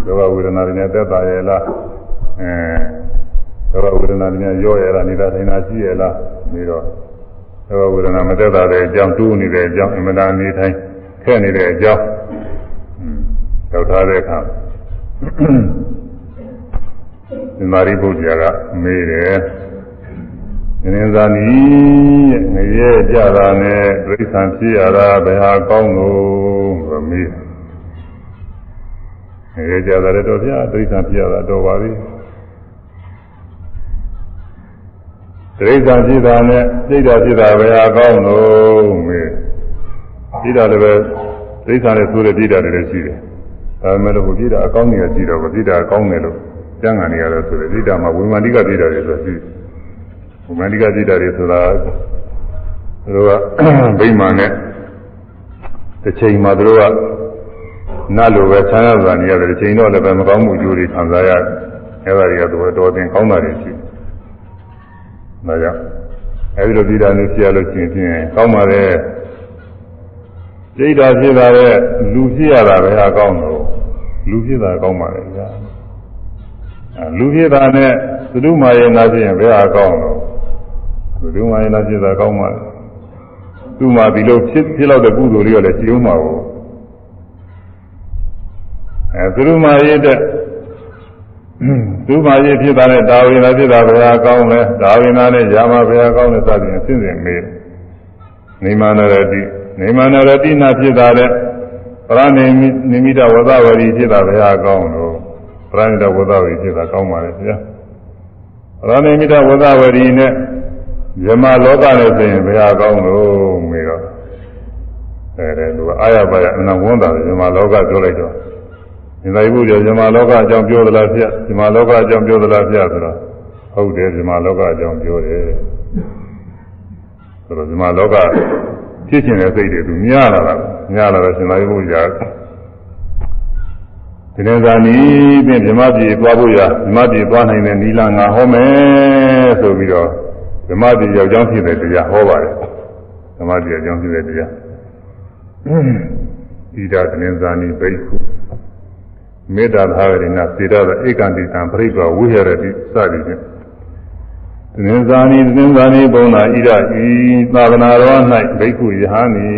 Speaker 1: ယောဂဝေဒနာတွေနဲ့သက်သာရဲ့လားအဲယောဂဝေဒနာတွေနဲ့ရော့ရဲ့လားနေတာထိုင်တာရှိရဲ့လားပြီးတော့ ယောဂဝေဒနာမသက်သာတဲ့အကြောင်းတူးနေတဲ့အကြောင်းအင်မတန်နေထိုင်ခဲ့နေတဲ့အကြောင်းရောက်ထားတဲ့အခါသမာရိပုတ္တရာကမေးတယ်ငရင်းသာနီးငရဲကြတာနဲ့ဒိဋ္ဌံဖြစ်ရတာဘယ်ဟာကောင်းလို့ဆိုမေးငရဲကြတာလည်းတော့ဗျာဒိဋ္ဌံဖြစ်ရတာတော့ပါပြီ ဒိဋ္ဌံဖြစ်တာနဲ့စိတ်ဓာတ်ဖြစ်တာဘယ်ဟာကောင်းလို့မေးပြီးတော့လည်းပဲဒိဋ္ဌံနဲ့ဆိုတဲ့ဒိဋ္ဌာတွေလည်းရှိတယ်ဒါပေမဲ့လို့ဒိဋ္ဌာအကောင်းကြီးရှိတော့ဒိဋ္ဌာအကောင်းတယ်လို့ကျမ်းဂန်နေရတယ်ဆိုတယ်ဒိဋ္ဌာမှာဝိမာန်တိကဒိဋ္ဌာတွေဆိုရှိဝိမာန်တိကဒိဋ္ဌာတွေဆိုတာသူတို့ကဗိမာန်နဲ့တစ်ချိန်မှာသူတို့ကနတ်လိုပဲဆန်းရတာနေရတယ်တစ်ချိန်တော့လည်းပဲမကောင်းမှုကြိုးတွေခံစားရတယ်အဲဒါတွေကသူတော်တင်ကောင်းတာတွေရှိတယ် ဒါကြောင့်အဲဒီလိုဒိဋ္ဌာမျိုးဖြစ်ရလို့ရှိရင်ဖြင့်ကောင်းပါလေစိတ်ဓာတ်ဖြစ်လာတဲ့လူဖြစ်ရတာပဲအကောင်းတော့လူဖြစ်တာကောင်းပါလေဗျာလူဖြစ်တာနဲ့သတုမာယေနာဖြစ်ရင်ဘယ်ဟာကောင်းတော့သတုမာယေနာဖြစ်တာကောင်းပါလေသူ့မှာဒီလိုဖြစ်ဖြစ်လောက်တဲ့ကုသိုလ်တွေကလည်းရှိအောင်ပါဘူးအဲသတုမာယေတဲ့ သူမာယေဖြစ်တာနဲ့ဒါဝိနာဖြစ်တာဘယ်ဟာကောင်းလဲဒါဝိနာနဲ့ယာမဘယ်ဟာကောင်းလဲစသဖြင့်အစဉ်စဉ်မေးနေမနရတိနေမနရတိနာဖြစ်တာတဲ့ပရဏိနိမိတဝသဝရီဖြစ်တာဘယ်ဟာကောင်းလို့ပရဏိတဝသဝရီဖြစ်တာကောင်းပါလေဗျာပရဏိမိတဝသဝရီနဲ့ဇမလောကနဲ့ဆိုရင်ဘယ်ဟာကောင်းလို့မေးတော့အဲဒါသူအာရပါရအနဝန္တာဇမလောကပြောလိုက်တော့ ဒီလိုဘူးကြောဇမလောကအကြောင်းပြောသလားဗျဇမလောကအကြောင်းပြောသလားဗျဆိုတော့ဟုတ်တယ်ဇမလောကအကြောင်းပြောတယ်ဆိုတော့ဇမလောကဖြစ်ခြင်းတဲ့စိတ်တွေသူများလာတာများလာတော့ရှင်သာရိပုတ္တရာဒီနေ့သာနီးဖြင့်ဓမ္မပြည်သွားဖို့ရဓမ္မပြည်သွားနိုင်တဲ့နီလာငါဟောမယ်ဆိုပြီးတော့ဓမ္မပြည်ရောက်ကြောင်းဖြစ်တဲ့တရားဟောပါတယ်ဓမ္မပြည်ရောက်ကြောင်းဖြစ်တဲ့တရားဣဒသနေဇာနီဘိက္ခု မေတ္တာသာရဏစေတသာဧကန္တိတံပရိပဝိဟရတိစသည်ဖြင့်သင်္ဇာနီသင်္ဇာနီဘုံနာဣရဤသာသနာတော်၌ဘိက္ခုယဟန်ဤ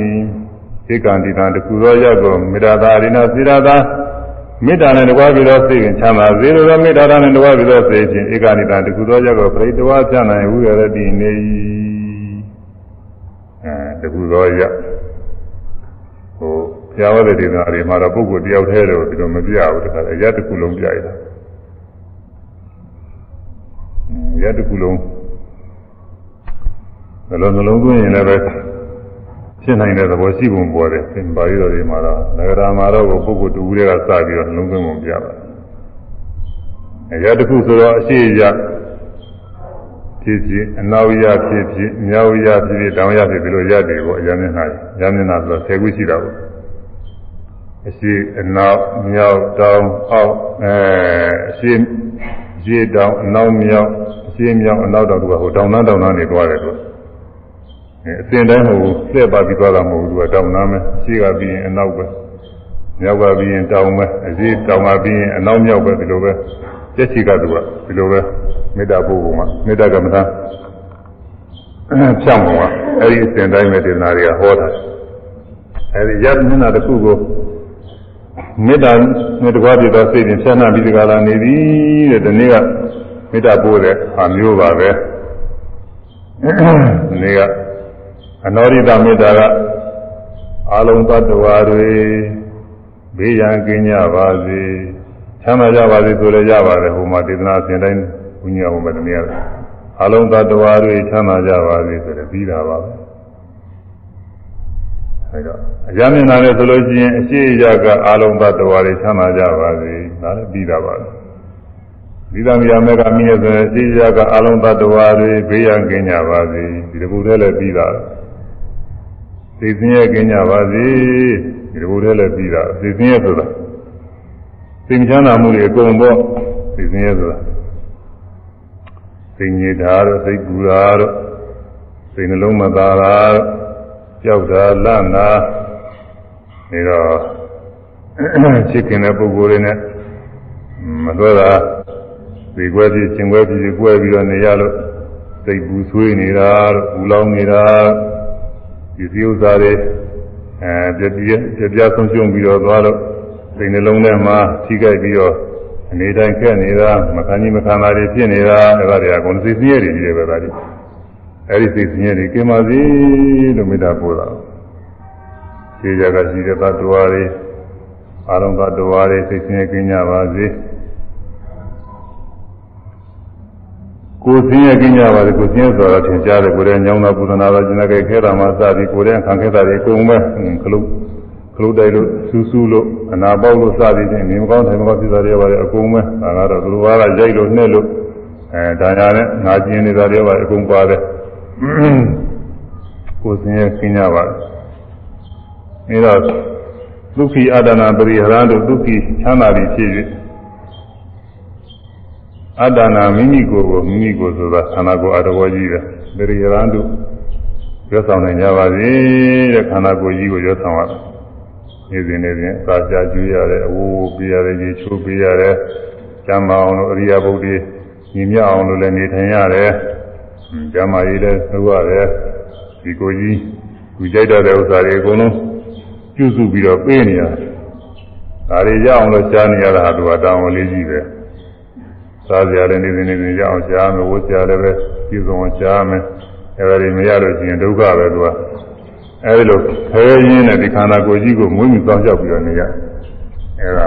Speaker 1: ဧကံတိတံတကူသောရကိုမေတ္တာသာရိနာစေရသာမေတ္တာနဲ့တကွာပြီးသောစိတ်ရင်ချမ်းသာစေလိုသောမေတ္တာနဲ့တကွာပြီးသောစိတ်ဖြင့်ဧကံတိတံတကူသောရကိုပရိတဝါဖြန့်နိုင်ဝိရတိနေ၏အဲတကူသောရဟို ဘုရားဝတ္တဒေသနာတွေမှာတော့ပုဂ္ဂိုလ်တယောက်တည်းတော့ဒီလိုမပြဘူးတခါအရတကူလုံးပြရတာရတခုလုံးနှလုံးနှလုံးသွင်းရင်လည်းပဲဖြစ်နိုင်တဲ့သဘောရှိပုံပေါ်တယ်သင်ပါဠိတော်တွေမှာတော့နဂရာမှာတော့ပုဂ္ဂိုလ်တူတွေကစပြီးတော့နှလုံးသွင်းပုံပြပါတယ်ရတခုဆိုတော့အရှိရဖြစ်ဖြစ်အနောက်ရဖြစ်ဖြစ်မြောက်ရဖြစ်ဖြစ်တောင်ရဖြစ်ပြီးလို့ရတယ်ပေါ့အရမျက်နှာရမျက်နှာဆိုတော့10ခုရှိတာပေါ့ အရှိအနောက်မြောက်တောင်အောက်အဲအရှိရေတောင်အနောက်မြောက်အရှင်းမြောက်အနောက်တောင်သူကဟိုတောင်နှန်းတောင်နှန်းနေသွားတယ်သူအဲအစဉ်တိုင်းဟိုလှည့်ပါပြီးသွားတာမဟုတ်ဘူးသူကတောင်နှန်းပဲအရှိကပြီးရင်အနောက်ပဲမြောက်ကပြီးရင်တောင်ပဲအရှိတောင်ကပြီးရင်အနောက်မြောက်ပဲဒီလိုပဲကျက်ချီကသူကဒီလိုပဲမေတ္တာပို့ပုံမှာမေတ္တာကမ္မထာဖြောင်းပုံကအဲဒီအစဉ်တိုင်းပဲဒေသနာတွေကဟောတာအဲဒီယတ္တနာတစ်ခုကို မေတ္တာနဲ့တကွာပြတော့စိတ်ဖြင့်ဖြန့်နှံ့ပြီးဒီကလာနေပြီတဲ့ဒီနေ့ကမေတ္တာပို့တဲ့ဟာမျိုးပါပဲဒီနေ့ကအနောရိတမေတ္တာကအာလုံးသတ္တဝါတွေဘေးရန်ကင်းကြပါစေချမ်းသာကြပါစေဆိုလည်းရပါတယ်ဟိုမှာဒေသနာအစဉ်တိုင်းဘုညာဟိုမှာတနည်းအာလုံးသတ္တဝါတွေချမ်းသာကြပါစေဆိုလည်းပြီးတာပါပဲ အဲတော့အရမျက်နာနဲ့ဆိုလို့ရှိရင်အရှိရကအာလုံးသတ္တဝါတွေချမ်းသာကြပါစေဒါလည်းပြီးတာပါပဲဒီသမီးရမေကမိရဲ့ဆိုရင်အရှိရကအာလုံးသတ္တဝါတွေဘေးရန်ကင်းကြပါစေဒီတခုတည်းလည်းပြီးတာသိစင်းရဲ့ကင်းကြပါစေဒီတခုတည်းလည်းပြီးတာသိစင်းရဲ့ဆိုတာသိချမ်းသာမှုတွေအကုန်ပေါ့သိစင်းရဲ့ဆိုတာသိညစ်တာတို့သိပူတာတို့သိနှလုံးမသာတာတို့ ကြောက်တာလန့်တာနေတော့ချစ်ခင်တဲ့ပုဂ္ဂိုလ်တွေနဲ့မလွဲတာဒီကွဲပြီးရှင်ကွဲပြီးကွဲပြီးတော့နေရလို့စိတ်ပူဆွေးနေတာတို့ပူလောင်နေတာဒီစည်းဥစ္စာတွေအဲပြပြပြပြဆုံးရှုံးပြီးတော့သွားလို့စိတ်နှလုံးထဲမှာထိခိုက်ပြီးတော့အနေတိုင်းခက်နေတာမခံကြီးမခံတာတွေဖြစ်နေတာအဲ့ဒါတွေကကုန်စိတ်ဆင်းရဲတွေကြီးတယ်ပဲဒါတွေ အဲ့ဒီစိတ်ဆင်းရဲတွေကင်းပါစေလို့မေတ္တာပို့တာခြေကြကရှိတဲ့သတ္တဝါတွေအာရုံသတ္တဝါတွေစိတ်ဆင်းရဲကင်းကြပါစေကိုယ်ဆင်းရဲကင်းကြပါစေကိုယ်ဆင်းရဲဆိုတာထင်ရှားတယ်ကိုယ်ရဲ့ညောင်းတာပူဇနာတာကျင်တဲ့ခဲတာမှစသည်ကိုယ်ရဲ့ခံခဲတာတွေအကုန်ပဲခလုတ်ခလုတ်တိုက်လို့စူးစူးလို့အနာပေါက်လို့စသည်ဖြင့်နေမကောင်းထိုင်မကောင်းဖြစ်တာတွေပါတယ်အကုန်ပဲဒါကတော့သူတို့ကရိုက်လို့နှက်လို့အဲဒါညာနဲ့ငါကျင်နေတာတွေပါအကုန်ပါတယ် ကိုယ်ဆင်းရဲကင်းကြပါအဲတော့ဒုက္ခိအတ္တနာပရိဟရံတို့ဒုက္ခိချမ်းသာပြီးဖြစ်၍အတ္တနာမိမိကိုယ်ကိုမိမိကိုယ်ဆိုတာခန္ဓာကိုယ်အတော်ကြီးပဲပရိဟရံတို့ရွတ်ဆောင်နိုင်ကြပါစေတဲ့ခန္ဓာကိုယ်ကြီးကိုရွတ်ဆောင်ရတယ်နေစဉ်နေစဉ်သာရှာကျွေးရတယ်အဝိုးပေးရတယ်ရေချိုးပေးရတယ်ကျမ်းမာအောင်လို့အရိယာပုဒ်တွေညီမြအောင်လို့လည်းနေထိုင်ရတယ် ကျမ်းမာရေးလည်းလုပ်ရတယ်ဒီကိုကြီးသူကြိုက်တဲ့ဥစ္စာတွေအကုန်လုံးပြုစုပြီးတော့ပေးနေရတယ်ဒါတွေရအောင်လို့ကြားနေရတာဟာသူကတောင်းဝလေးကြီးပဲစားကြရတယ်နေစဉ်နေစဉ်ရအောင်ကြားမယ်ဝတ်ကြရတယ်ပဲပြည့်စုံအောင်ကြားမယ်အဲဒါတွေမရလို့ရှိရင်ဒုက္ခပဲသူကအဲဒီလိုခဲရင်းနဲ့ဒီခန္ဓာကိုယ်ကြီးကိုမွေးမြူသောကြောက်ပြီးတော့နေရအဲဒါ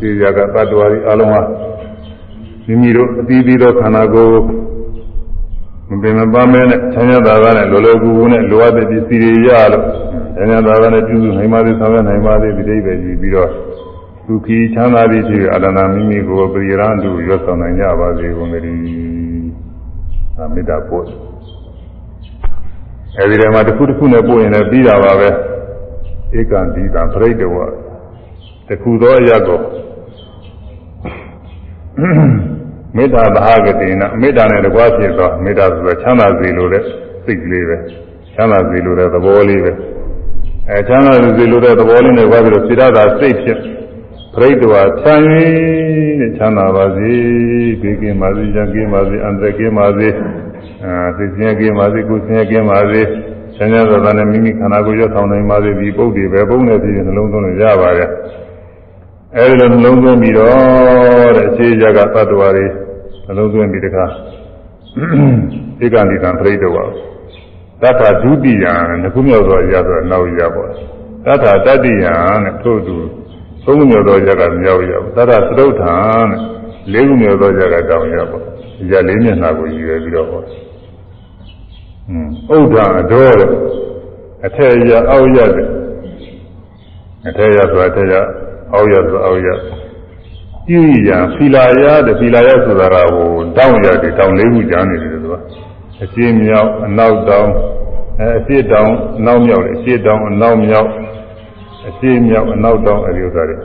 Speaker 1: သေရကတ္တဝါတွေအလုံးဟာမိမိတို့အသီးသီးသောခန္ဓာကိုယ် မပင်မပန်းမဲနဲ့ဆန်းရတာကနဲ့လောလောကူကူနဲ့လိုအပ်တဲ့ပစ္စည်းတွေရလို့ဆန်းရတာကနဲ့ပြုစုနိုင်ပါသေးဆောင်ရနိုင်ပါသေးဒီအိဗယ်ကြီးပြီးတော့ဒုက္ခိချမ်းသာပြီးဖြစ်အတ္တနာမိမိကိုပရိရန်တုရွတ်ဆောင်နိုင်ကြပါစေကုန်သတည်းအမေတ္တာပို့အဲဒီထဲမှာတစ်ခုတစ်ခုနဲ့ပို့ရင်လည်းပြီးတာပါပဲဧကံဒီကံပြိတ္တဝတစ်ခုသောအရာကို မေတ္တာဘာဂတိနာမေတ္တာနဲ့တကွာဖြစ်သောမေတ္တာဆိုတော့ချမ်းသာစေလိုတဲ့စိတ်ကလေးပဲချမ်းသာစေလိုတဲ့သဘောလေးပဲအဲချမ်းသာစေလိုတဲ့သဘောလေးနဲ့ကြွားပြီးတော့စိတ္တသာစိတ်ဖြစ်ပြိတ္တဝချမ်းရင်းတဲ့ချမ်းသာပါစေဘေးကင်းပါစေရန်ကင်းပါစေအန္တရာယ်ကင်းပါစေအဲသိစင်းကင်းပါစေကိုယ်စင်းကင်းပါစေဆင်းရဲသောနဲ့မိမိခန္ဓာကိုယ်ရဆောင်နိုင်ပါစေဒီပုဒ်တွေပဲပုံနဲ့ပြီးနှလုံးသွင်းလို့ရပါတယ်အဲဒီလိုနှလုံးသွင်းပြီးတော့တဲ့အခြေကြကသတ္တဝါတွေ နှလုံးသွင်းပြီးတခါဧကဏိကံပြိတ္တဝါသတ္တဒုတိယငခုမြောက်သောရဆိုနောက်ရပါသတ္တတတ္တိယနဲ့ထို့သူသုံးခုမြောက်သောရကမြောက်ရပါသတ္တသရုတ်ထံနဲ့လေးခုမြောက်သောရကတောင်ရပါဒီကြလေးမျက်နှာကိုရည်ရွယ်ပြီးတော့ဟောอืมဥဒ္ဒအတော်တဲ့အထက်ရအောက်ရတဲ့အထက်ရဆိုအထက်ရအောက်ရဆိုအောက်ရ ပြုရန်ဖီလာရတဲ့ဖီလာရဆိုတာကဟိုတောင်းရတယ်တောင်းလေးခုကြားနေတယ်သူကအရှင်းမြောက်အနောက်တောင်းအဲအရှင်းတောင်းအနောက်မြောက်အရှင်းတောင်းအနောက်မြောက်အရှင်းမြောက်အနောက်တောင်းအဲဒီဥစ္စာတွေ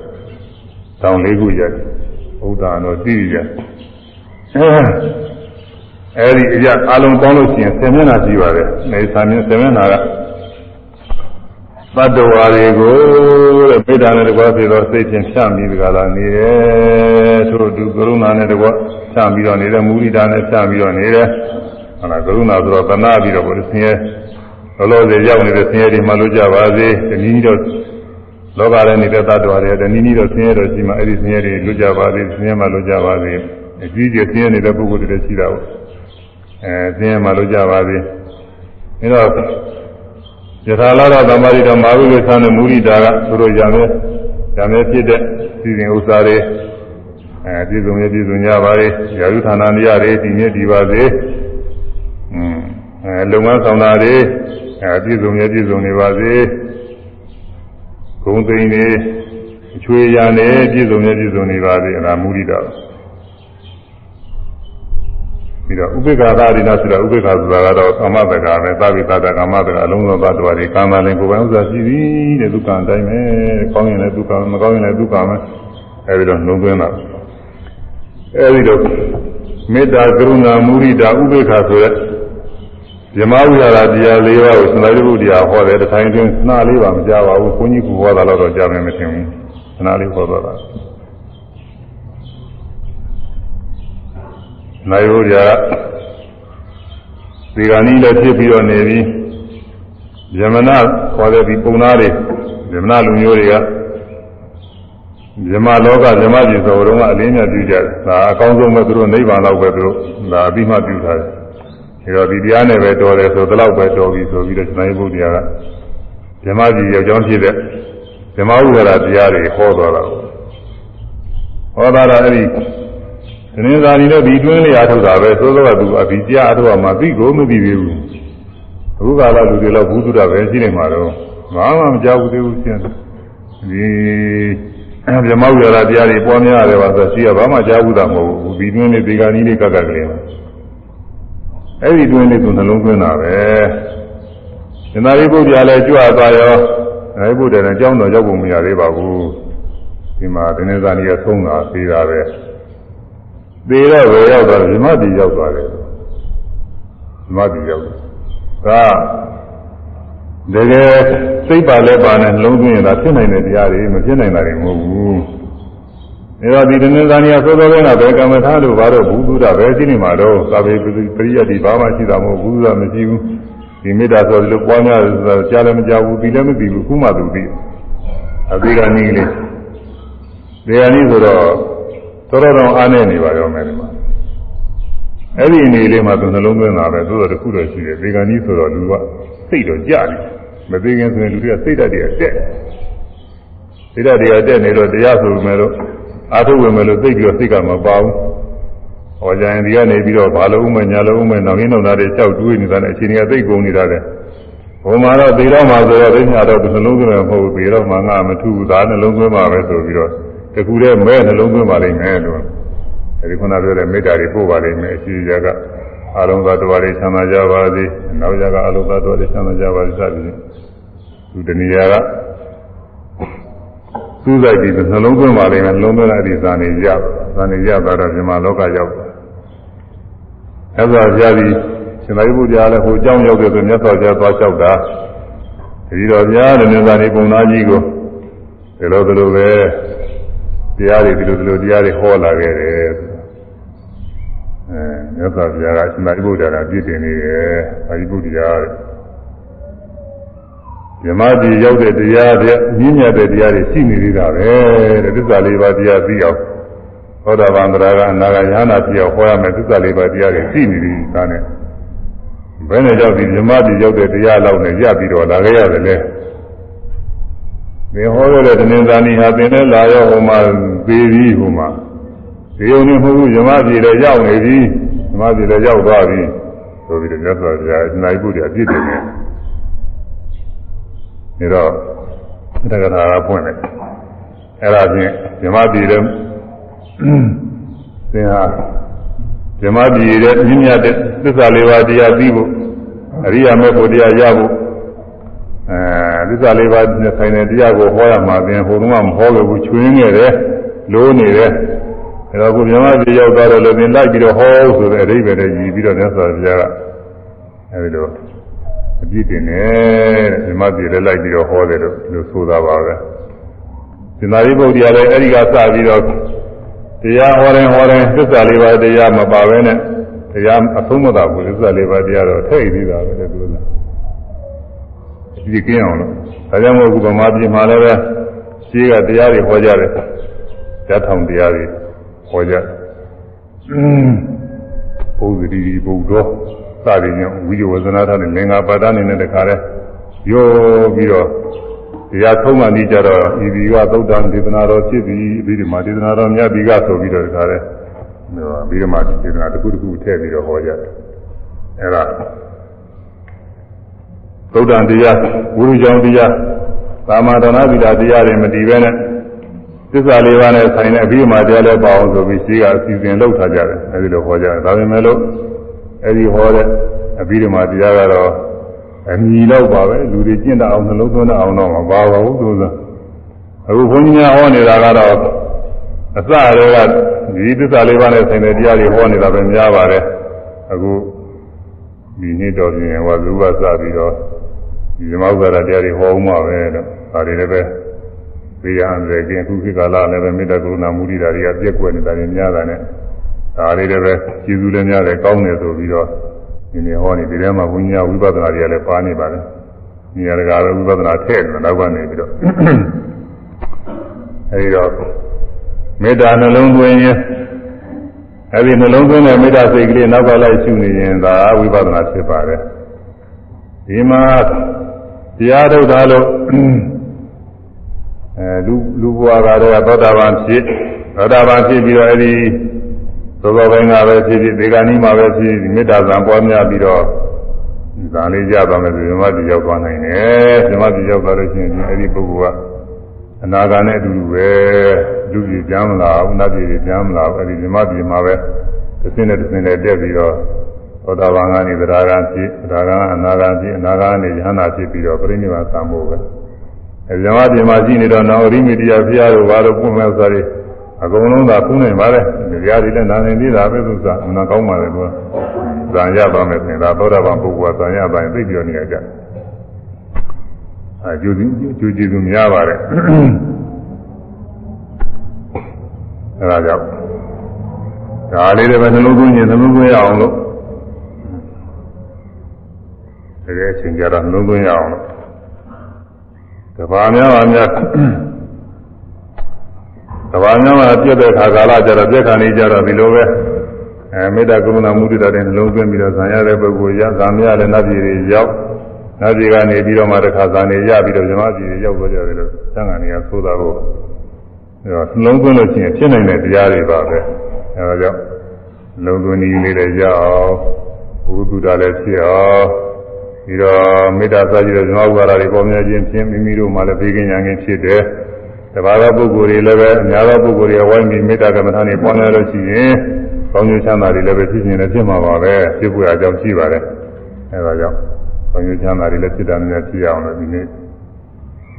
Speaker 1: တောင်းလေးခုရတယ်ဥဒ္ဒါတော့သိရအဲဒီအရာအလုံးပေါင်းလို့ရှိရင်10မျက်နှာရှိပါတယ်။နေသာမြင်10မျက်နှာက သတ္တဝါတွေကိုတဲ့ပိဋကနဲ့တကွာဖြစ်သောစိတ်ချင်းဖြန့်ပြီးဒီကလာနေတယ်ထို့သူကရုဏာနဲ့တကွာဖြန့်ပြီးတော့နေတယ်မုရိဒာနဲ့ဖြန့်ပြီးတော့နေတယ်ဟုတ်လားကရုဏာဆိုတော့သနာပြီးတော့ဘုရားဆင်းရဲလောလောဆယ်ရောက်နေတဲ့ဆင်းရဲတွေမှလို့ကြပါစေတနည်းတော့လောကထဲနေတဲ့သတ္တဝါတွေတနည်းနည်းတော့ဆင်းရဲတော့ရှိမှအဲ့ဒီဆင်းရဲတွေလွတ်ကြပါစေဆင်းရဲမှလွတ်ကြပါစေအကြီးကြီးဆင်းရဲနေတဲ့ပုဂ္ဂိုလ်တွေရှိတာပေါ့အဲဆင်းရဲမှလွတ်ကြပါစေအဲတော့ ယထာလာရသမာဓိတော်မာဝိဝေသနဲ့မူရိတာကသူတို့ရမယ်ရမယ်ဖြစ်တဲ့စီစဉ်ဥစ္စာတွေအဲပြည့်စုံရပြည့်စုံကြပါလေရာဇုဌာနနေရတွေဒီနေ့ဒီပါစေอืมအဲလုံငန်းဆောင်တာတွေအဲပြည့်စုံရပြည့်စုံနေပါစေဂုံသိန်းတွေအချွေရနေပြည့်စုံရပြည့်စုံနေပါစေအဲဒါမူရိတာပြီး တော့ဥပိ္ပခာသာရိနာဆိုတော့ဥပိ္ပခာဆိုတာကတော့ကာမတက္ကပဲသာဝိသတ္တကာမတက္ကအလုံးစုံသတ္တဝါတွေကာမလည်းကိုယ်ပိုင်ဥစ္စာရှိသည်တဲ့ဒုက္ခအတိုင်းပဲကောင်းရင်လည်းဒုက္ခမကောင်းရင်လည်းဒုက္ခပဲအဲဒီတော့နှုံသွင်းတာအဲဒီတော့မေတ္တာကရုဏာမုရိဒာဥပိ္ပခာဆိုတဲ့ဇမဝိဟာရတရား၄ပါးကိုသံဃာ့ဘုရားဟောတယ်တထိုင်တွင်နှာလေးပါမကြပါဘူးဘုန်းကြီးကဟောတာတော့ကြားမယ်မထင်ဘူးနှာလေးဟောတော့တာ နိုင်ရိုးရာဒီကနေ့လည်းဖြစ်ပြီးတော့နေပြီယမနာခေါ်တဲ့ဒီပုံသားတွေယမနာလူမျိုးတွေကမြမလောကမြမပြည်ဆိုတော့ကအလင်းမြတ်ပြုကြတယ်ဒါအကောင်းဆုံးပဲသူတို့နိဗ္ဗာန်လောက်ပဲသူတို့ဒါအပြီးမှပြုထားတယ်ဒါတော့ဒီတရားနဲ့ပဲတော်တယ်ဆိုတော့ပဲတော်ပြီဆိုပြီးတော့ရှင်ဘုရားကမြမပြည်ရောက်ကြောင်းဖြစ်တဲ့မြမဥဒရာတရားတွေဟောတော်တာဟောတာအဲ့ဒီ ဒီနေ့သာဒီတော့ဒီတွင်းလေးအားထုတ်တာပဲသို့သောကသူအပြီးတရားအားထုတ်မှသိကိုမသိသေးဘူးအခုကာလလူတွေတော့ဘုသူဒ္ဓပဲရှိနေမှာတော့ဘာမှမကြောက်ဘူးသေးဘူးရှင်ဒီဗြဟ္မဝိရတရားတွေပွားများရတယ်ပါဆိုရှိရဘာမှကြားဘူးတာမဟုတ်ဘူးဒီတွင်းလေးဒီကနီးလေးကကကလေးပါအဲ့ဒီတွင်းလေးသူနှလုံးသွင်းတာပဲသင်္သာရိပုတ္တရာလည်းကြွသွားရောအဲဒီဘုရားနဲ့ကြောင်းတော်ရောက်ဖို့မရသေးပါဘူးဒီမှာဒိနေဇာနီကသုံးတာသေးတာပဲ သေးတော့ဘယ်ရောက်သွားလဲဓမ္မတိရောက်သွားတယ်ဓမ္မတိရောက်ဒါတကယ်စိတ်ပါလဲပါနဲ့နှလုံးသွင်းရင်ဒါဖြစ်နိုင်တဲ့တရားတွေမဖြစ်နိုင်တာတွေမဟုတ်ဘူး။ဒါတော့ဒီတနင်္လာနေ့သောသောကဘယ်ကမ္မထာလို့ဘာတော့ဘူးသူတာပဲရှိနေမှာတော့သာဝေပရိယတ်ဒီဘာမှရှိတာမဟုတ်ဘူးသူကမရှိဘူး။ဒီမေတ္တာဆိုလို့ပွားများတယ်ဆိုတာကြားလည်းမကြားဘူးပြီးလည်းမပြီးဘူးခုမှသူပြီး။အဘိဓာနည်းလေးဒီဟာနည်းဆိုတော့ တော်တော်အားနေနေပါရောမယ်ဒီမှာ။အဲ့ဒီအနေလေးမှာသူနှလုံးသွင်းတာပဲသို့တော်တစ်ခုတော့ရှိတယ်ဒီကနည်းဆိုတော့လူကစိတ်တော့ကြတယ်မသိခင်ဆိုရင်လူတွေကစိတ်ဓာတ်တွေတက်စိတ်ဓာတ်တွေတက်နေတော့တရားဆိုမယ်လို့အာထုဝင်မယ်လို့သိပြီးတော့စိတ်ကမပါဘူးဟောကြရင်ဒီကနေပြီးတော့ဘာလို့ဥမညာလို့ဥမနောက်ရင်းနောက်သားတွေကြောက်တွေးနေတာနဲ့အချိန်ကြီးသိကုန်နေတာတဲ့ဘုံမှာတော့သေတော့မှာဆိုတော့သိညာတော့ဒီနှလုံးသွင်းမဟုတ်ဘူးသေတော့မှငါမထူဘူးဒါနှလုံးသွင်းမှာပဲဆိုပြီးတော့ တခုတည်းမဲနှလုံးသွင်းပါလိမ့်မယ်လို့အဲဒီခုနပြောတဲ့မေတ္တာတွေပို့ပါလိမ့်မယ်အရှိရကအလုံးသတ္တဝါတွေချမ်းသာကြပါစေနောက်ရကအလုံးသတ္တဝါတွေချမ်းသာကြပါစေစသည်သူတဏှာကစူးစိုက်ပြီးနှလုံးသွင်းပါလိမ့်မယ်နှလုံးသွင်းတဲ့ဒီဇာနေရဇာနေရသွားတော့ဒီမှာလောကရောက်အဲ့ဒါကြပြီးရှင်သာရိပုတ္တရာလည်းဟိုအကြောင်းရောက်တယ်ဆိုမြတ်စွာဘုရားသွားလျှောက်တာဒီတော့ဗျာတဲ့မြတ်စွာဘုရားပုံသားကြီးကိုဒီလိုဒီလိုပဲ တရားတွေဒီလိုဒီလိုတရားတွေဟောလာခဲ့တယ်အဲမြတ်စွာဘုရားကအရှင်သာရိပုတ္တရာပြည့်တင်နေတယ်သာရိပုတ္တရာဓမ္မတိရောက်တဲ့တရားတဲ့ညဉ့်ညက်တဲ့တရားတွေရှိနေသေးတာပဲတဲ့သစ္စာလေးပါးတရားသိအောင်သောတာပန်တရားကအနာဂါယဟနာပြည့်အောင်ဟောရမယ်သစ္စာလေးပါးတရားတွေရှိနေသည်ဒါနဲ့ဘယ်နဲ့ကြောင့်ဒီဓမ္မတိရောက်တဲ့တရားလောက်နဲ့ရပြီးတော့လာခဲ့ရတယ်လေသင်ဟောရတဲ့တဏ္ဍာနီဟာသင်နဲ့လာရောဟိုမှာ သေးပြီးဟိုမှာဒီုံနေမဟုတ်ဘူးဇမပြေလည်းရောက်နေပြီဇမပြေလည်းရောက်သွားပြီဆိုပြီးတော့မြတ်စွာဘုရားအရှင်သာရိပုတ္တရာပြည့်တယ်နဲ့ဒါတော့တက္ကရာကဖွင့်တယ်အဲ့ဒါဖြင့်ဇမပြေလည်းသင်ဟာဇမပြေတဲ့မြင့်မြတ်တဲ့သစ္စာလေးပါးတရားသိဖို့အရိယာမေဖို့တရားရဖို့အဲသစ္စာလေးပါးနဲ့ဆိုင်တဲ့တရားကိုဟောရမှာသင်ဟိုတုန်းကမဟောခဲ့ဘူးချွင်းနေတယ် လိုးနေတယ်အဲတော့ခုမြမပြည်ရောက်သွားတော့လည်းသင်လိုက်ပြီးတော့ဟောဆိုတဲ့အဓိပ္ပာယ်နဲ့ညီပြီးတော့မြတ်စွာဘုရားကအဲဒီလိုအပြစ်တင်တယ်တဲ့မြမပြည်လည်းလိုက်ပြီးတော့ဟောတယ်လို့လို့ဆိုတာပါပဲသင်္သာရိပုတ္တရာလည်းအဲဒီကစပြီးတော့တရားဟောရင်ဟောရင်သစ္စာလေးပါးတရားမပါဘဲနဲ့တရားအဆုံးမသာဘူးသစ္စာလေးပါးတရားတော့ထည့်ပြီးတာပဲတဲ့သူကဒီကင်းအောင်လို့ဒါကြောင့်မို့အခုဗမာပြည်မှာလည်းပဲရှိကတရားတွေဟောကြတယ် ဓာတ်ထောင်တရားတွေဟောကြဘုဇတိဘုဒ္ဓစသည်ဖြင့်ဝိဇဝဇနာထားတဲ့လင်္ကာပါဒအနေနဲ့တခါလဲရောပြီးတော့တရားဆုံးမှနေကြတော့ဤဒီကသုဒ္ဓံဒေသနာတော်ဖြစ်ပြီးပြီးဒီမှာဒေသနာတော်မြတ်ဒီကဆိုပြီးတော့တခါလဲပြီးတော့မှဒေသနာတစ်ခုတစ်ခုထည့်ပြီးတော့ဟောကြတယ်အဲ့ဒါသုဒ္ဓံတရားဝိရုကြောင့်တရားသာမဏေသီတာတရားတွေမတည်ပဲနဲ့ သစ္စာလေးပါးနဲ့ဆိုင်တဲ့အပြီးမှတရားလည်းပါအောင်ဆိုပြီးရှိကအစီအစဉ်လုပ်ထားကြတယ်အဲဒီလိုဟောကြတယ်ဒါပေမဲ့လို့အဲဒီဟောတဲ့အပြီးမှတရားကတော့အမြည်တော့ပါပဲလူတွေကျင့်တတ်အောင်နှလုံးသွင်းတတ်အောင်တော့မပါပါဘူးသူကအခုဘုန်းကြီးများဟောနေတာကတော့အစတွေကဒီသစ္စာလေးပါးနဲ့ဆိုင်တဲ့တရားတွေဟောနေတာပဲများပါတယ်အခုဒီနေ့တော့ပြင်ဝါစုကစပြီးတော့ဒီဓမ္မဥစ္စာတရားတွေဟောဦးမှာပဲတော့ဒါတွေလည်းပဲ သိရအောင်လေကျင်ခုခေတ်ကာလလည်းပဲမေတ္တာကရုဏာမုဒိတာတွေကပြည့်ကွက်နေတာတွေများတာနဲ့ဒါတွေလည်းပဲကျေးဇူးလည်းများတယ်ကောင်းတယ်ဆိုပြီးတော့ဒီနေ့ဟောနေဒီထဲမှာဘုညာဝိပဿနာတွေကလည်းပါနေပါလေ။နေရာတကာပဲဝိပဿနာထည့်တယ်နောက်ကနေပြီးတော့အဲဒီတော့မေတ္တာနှလုံးသွင်းရင်အဲဒီနှလုံးသွင်းတဲ့မေတ္တာစိတ်ကလေးနောက်ကလိုက်ရှုနေရင်ဒါဝိပဿနာဖြစ်ပါတယ်ဒီမှာတရားထုတ်တာလို့ အဲလူလူဘဝကတော့သောတာပန်ဖြစ်သောတာပန်ဖြစ်ပြီးတော့အဲဒီသောသောပိုင်းကပဲဖြစ်ဖြစ်ဒီကနေ့မှပဲဖြစ်မေတ္တာဇံပွားများပြီးတော့ဇာလေးရသွားမယ်ဆိုဓမ္မတိရောက်သွားနိုင်တယ်ဓမ္မတိရောက်သွားလို့ရှိရင်အဲဒီပုဂ္ဂိုလ်ကအနာဂါနဲ့အတူတူပဲလူကြီးပြန်မလာဘူးနတ်ပြည်ပြန်မလာဘူးအဲဒီဓမ္မတိမှာပဲတစ်စင်းနဲ့တစ်စင်းနဲ့တက်ပြီးတော့သောတာပန်ကနေသရဂံဖြစ်သရဂံအနာဂံဖြစ်အနာဂံကနေယဟနာဖြစ်ပြီးတော့ပြိဋိဘာသံဖို့ပဲ အဲဒီဓမ္မတိမှာရှိနေတော့နောရိမိတရားဖျားတို့ဘာလို့ပုံမဲ့ဆိုရအကုန်လုံးသာဖူးနိုင်ပါလေတရားတွေလည်းနာနေသေးတာပဲသူကမနာကောင်းပါလေသူကဇံရပါမယ်ဆိုရင်ဒါသောတာပန်ပုဂ္ဂိုလ်ကဇံရပါရင်သိပြောနေရကြအဲကျူးကျူးကြည့်သူများပါတယ်အဲဒါကြောင့်ဒါလေးတွေပဲနှလုံးသွင်းရင်နှလုံးသွင်းရအောင်လို့တကယ်အချိန်ကြတော့နှလုံးသွင်းရအောင်လို့ တဘာများပါများတဘာများပါပြည့်တဲ့ခါကာလကြတော့ပြည့်ခါနေကြတော့ဒီလိုပဲအဲမေတ္တာကရုဏာမုဒိတာတဲ့နှလုံးသွင်းပြီးတော့ဇံရတဲ့ပုဂ္ဂိုလ်ရဇံမရတဲ့နတ်ပြည်တွေရောက်နတ်ပြည်ကနေပြီးတော့မှတစ်ခါဇံနေရပြီးတော့ဇမပြည်တွေရောက်တော့ကြတယ်လို့သံဃာနေကသိုးတာကိုအဲတော့နှလုံးသွင်းလို့ရှိရင်ဖြစ်နိုင်တဲ့တရားတွေပါပဲအဲဒါကြောင့်နှလုံးသွင်းနည်းလေးလည်းရအောင်ဘုသူတာလည်းဖြစ်အောင်ပြီး တော့မေတ္တာစကြည့်တဲ့ဇမဥပါဒတွေပေါ်များခြင်းဖြင့်မိမိတို့မှလည်းဘေးကင်းရန်ကင်းဖြစ်တယ်တပါးသောပုဂ္ဂိုလ်တွေလည်းပဲအများသောပုဂ္ဂိုလ်တွေဝိုင်းပြီးမေတ္တာကမ္မထာတွေပေါ်များလို့ရှိရင်ကောင်းကျိုးချမ်းသာတွေလည်းပဲဖြစ်နေတယ်ဖြစ်မှာပါပဲဖြစ်ဖို့အကြောင်းရှိပါတယ်အဲဒါကြောင့်ကောင်းကျိုးချမ်းသာတွေလည်းဖြစ်တာများဖြစ်အောင်လို့ဒီနေ့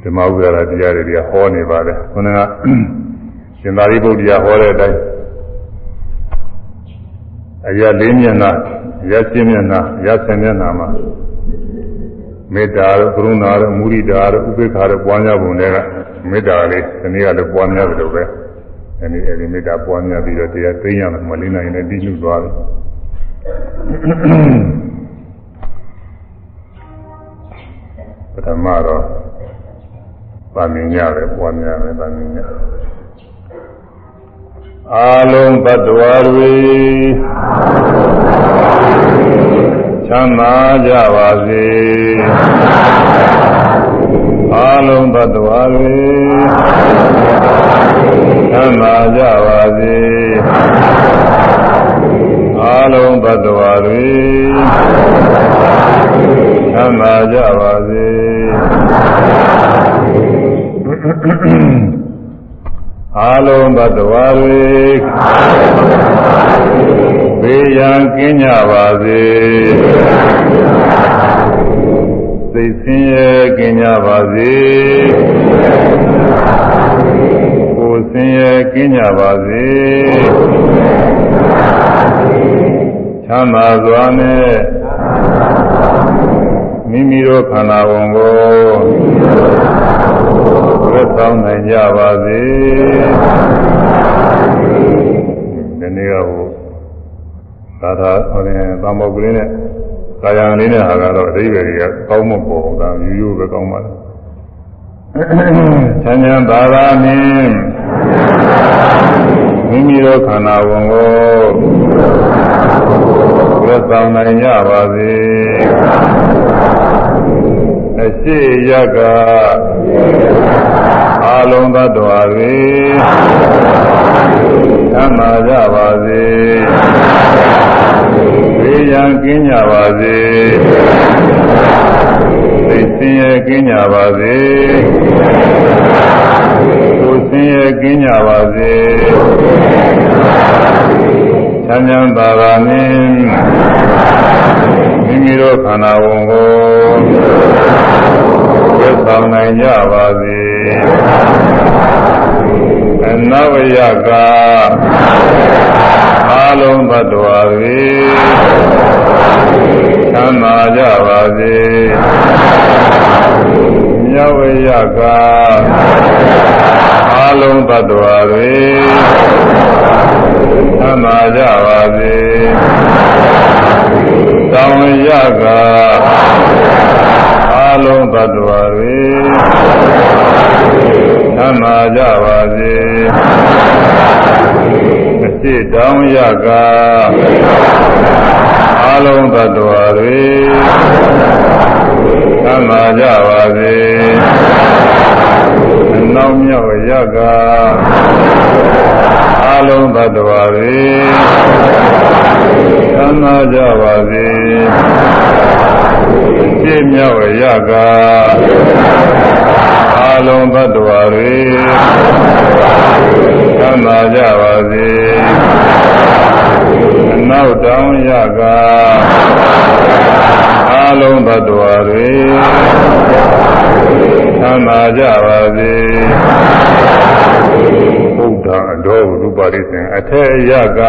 Speaker 1: ဓမ္မဥဒရာတရားတွေကဟောနေပါတယ်ခုနကရှင်သာရိပုတ္တရာဟောတဲ့အတိုင်းအရာလေးမျက်နှာအရာရှင်းမျက်နှာအရာဆယ်မျက်နှာမှာ မေတ္တာတို့ကရုဏာတို့မုဒိတာတို့ဥပေက္ခာတို့ပွားများပုံတွေကမေတ္တာလေးဒီနေ့ကလည်းပွားများတယ်လို့ပဲအဲဒီအဲဒီမေတ္တာပွားများပြီးတော့တရားသိရမယ်မလေးနိုင်နဲ့တည်ယူသွားတယ်ပထမတော့ပါမင်းရတယ်ပွားများမယ်ပါမင်းရအာလုံးတ attva တွေ ချမ်းသာကြပါစေအာလုံးတ attva တွေချမ်းသာကြပါစေအာလုံးတ attva တွေချမ်းသာကြပါစေအာလုံးသတ္တဝါတွေ ဘေးရန်ကင်းကြပါစေသိစင်းရဲကင်းကြပါစေကိုယ်စင်းရဲကင်းကြပါစေချမ်းသာစွာနဲ့မိမိတို့ခန္ဓာဝန်ကိုသက်ဆောင်နိုင်ကြပါစေဒီနေ့ကဟို သာသာဟိုရင်သံမောကလေးနဲ့ကာယံလေးနဲ့ဟာကတော့အဓိပ္ပာယ်ကြီးကကောင်းမပေါ်ဘူးဒါရိုးရိုးပဲကောင်းပါလားချမ်းချမ်းသာသာနှင့်မိမိတို့ခန္ဓာဝန်ကိုသက်ဆောင်နိုင်ကြပါစေအရှိရကအာလုံးသတ္တဝါတွေသမ်းမာကြပါစေ ဘေးရန်ကင်းကြပါစေသိစင်ရဲ့ကင်းကြပါစေကိုစင်ရဲ့ကင်းကြပါစေချမ်းချမ်းသာသာနှင့်မိမိတို့ခန္ဓာဝန်ကိုဝတ်ဆောင်နိုင်ကြပါစေအနဝယကအာ လုံးသတ္တဝါတွေသမ်းသာကြပါစေမြဝယကအာလုံးသတ္တဝါတွေသမ်းသာကြပါစေတောင်ရကအာလုံးသတ္တဝါတွေသမ်းသာကြပါစေ စ်တောင်းရကအလုံးသတ္တဝါတွေသံသာကြပါစေနောက်မြောက်ရကအလုံးသတ္တဝါတွေသံသာကြပါစေပြည့်မြောက်ရကအလုံးသတ္တဝါတွေ သံသာကြပါစေနောက်တောင်းရကအလုံးသတ္တဝါတွေသံသာကြပါစေဘုရားအတော်ဘုပါရိသင်အထက်ရက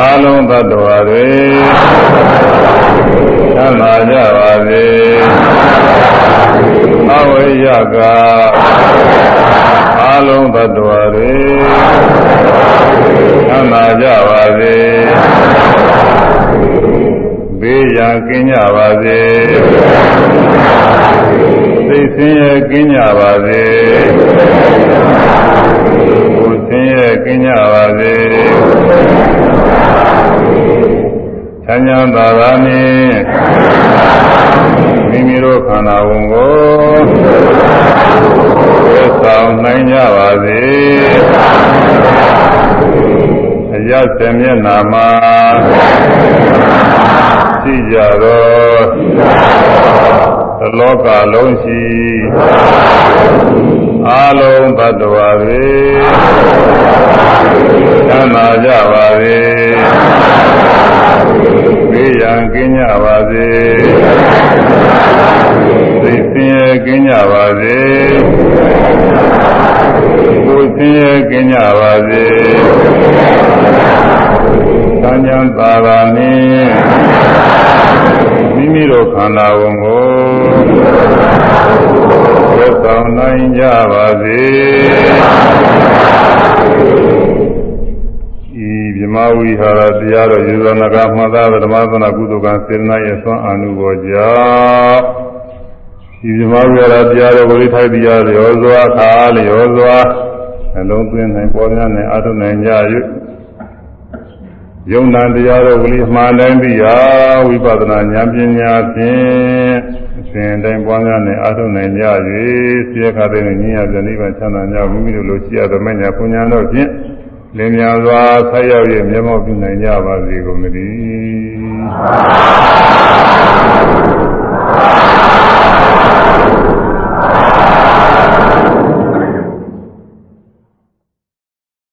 Speaker 1: အလုံးသတ္တဝါတွေသံသာကြပါစေအဝိယကအ လုံးသတ္တဝါတွေသံသာကြပါစေဘေးရန်ကင်းကြပါစေသိစင်းရဲကင်းကြပါစေကိုယ်စင်းရဲကင်းကြပါစေချမ်းသာသာသာနှင့် မိမိတို့ခန္ဓာဝန်ကိုသက်ဆောင်နိုင်ကြပါစေအရသမျက်နာမှာရှိကြသောသလောကလုံးရှိအာလုံးသတ္တဝါတွေသမ်းသာကြပါစေဘေးရန်ကင်းကြပါစေ သိစင်းရဲကင်းကြပါစေကိုယ်စင်းရဲကင်းကြပါစေသံဉာဏ်သာသာနှင့်မိမိတို့ခန္ဓာဝန်ကိုသက်ဆောင်နိုင်ကြပါစေဤ မြမဝိဟာရတရားတော်ယေဇနာကမှတ်သားဓမ္မသနာကုသကံစေနာရဲ့သွမ်းအာနုဘောကြောင့်ဤမြမဝိဟာရတရားတော်ဝိထိုက်တရားရောစွာခါလျောစွာအလုံးသွင်းနိုင်ပေါ်များနိုင်အထုနိုင်ကြ၍ယုံနာတရားတော်ဝိမှားတိုင်းပြီးရာဝိပဿနာဉာဏ်ပညာဖြင့်အစဉ်တိုင်းပွားများနေအထုနိုင်ကြ၍ဆရာခတဲ့ဉာဏ်ရဇနိဗ္ဗာန်ချမ်းသာကြမိမိတို့လိုရှိရသောမညာပညာတော်ဖြင့် လင်းမြန်စွာဆက်ရောက်၍မျက်မှောက်ပြုနိုင်ကြပါစေကုန်သတည်း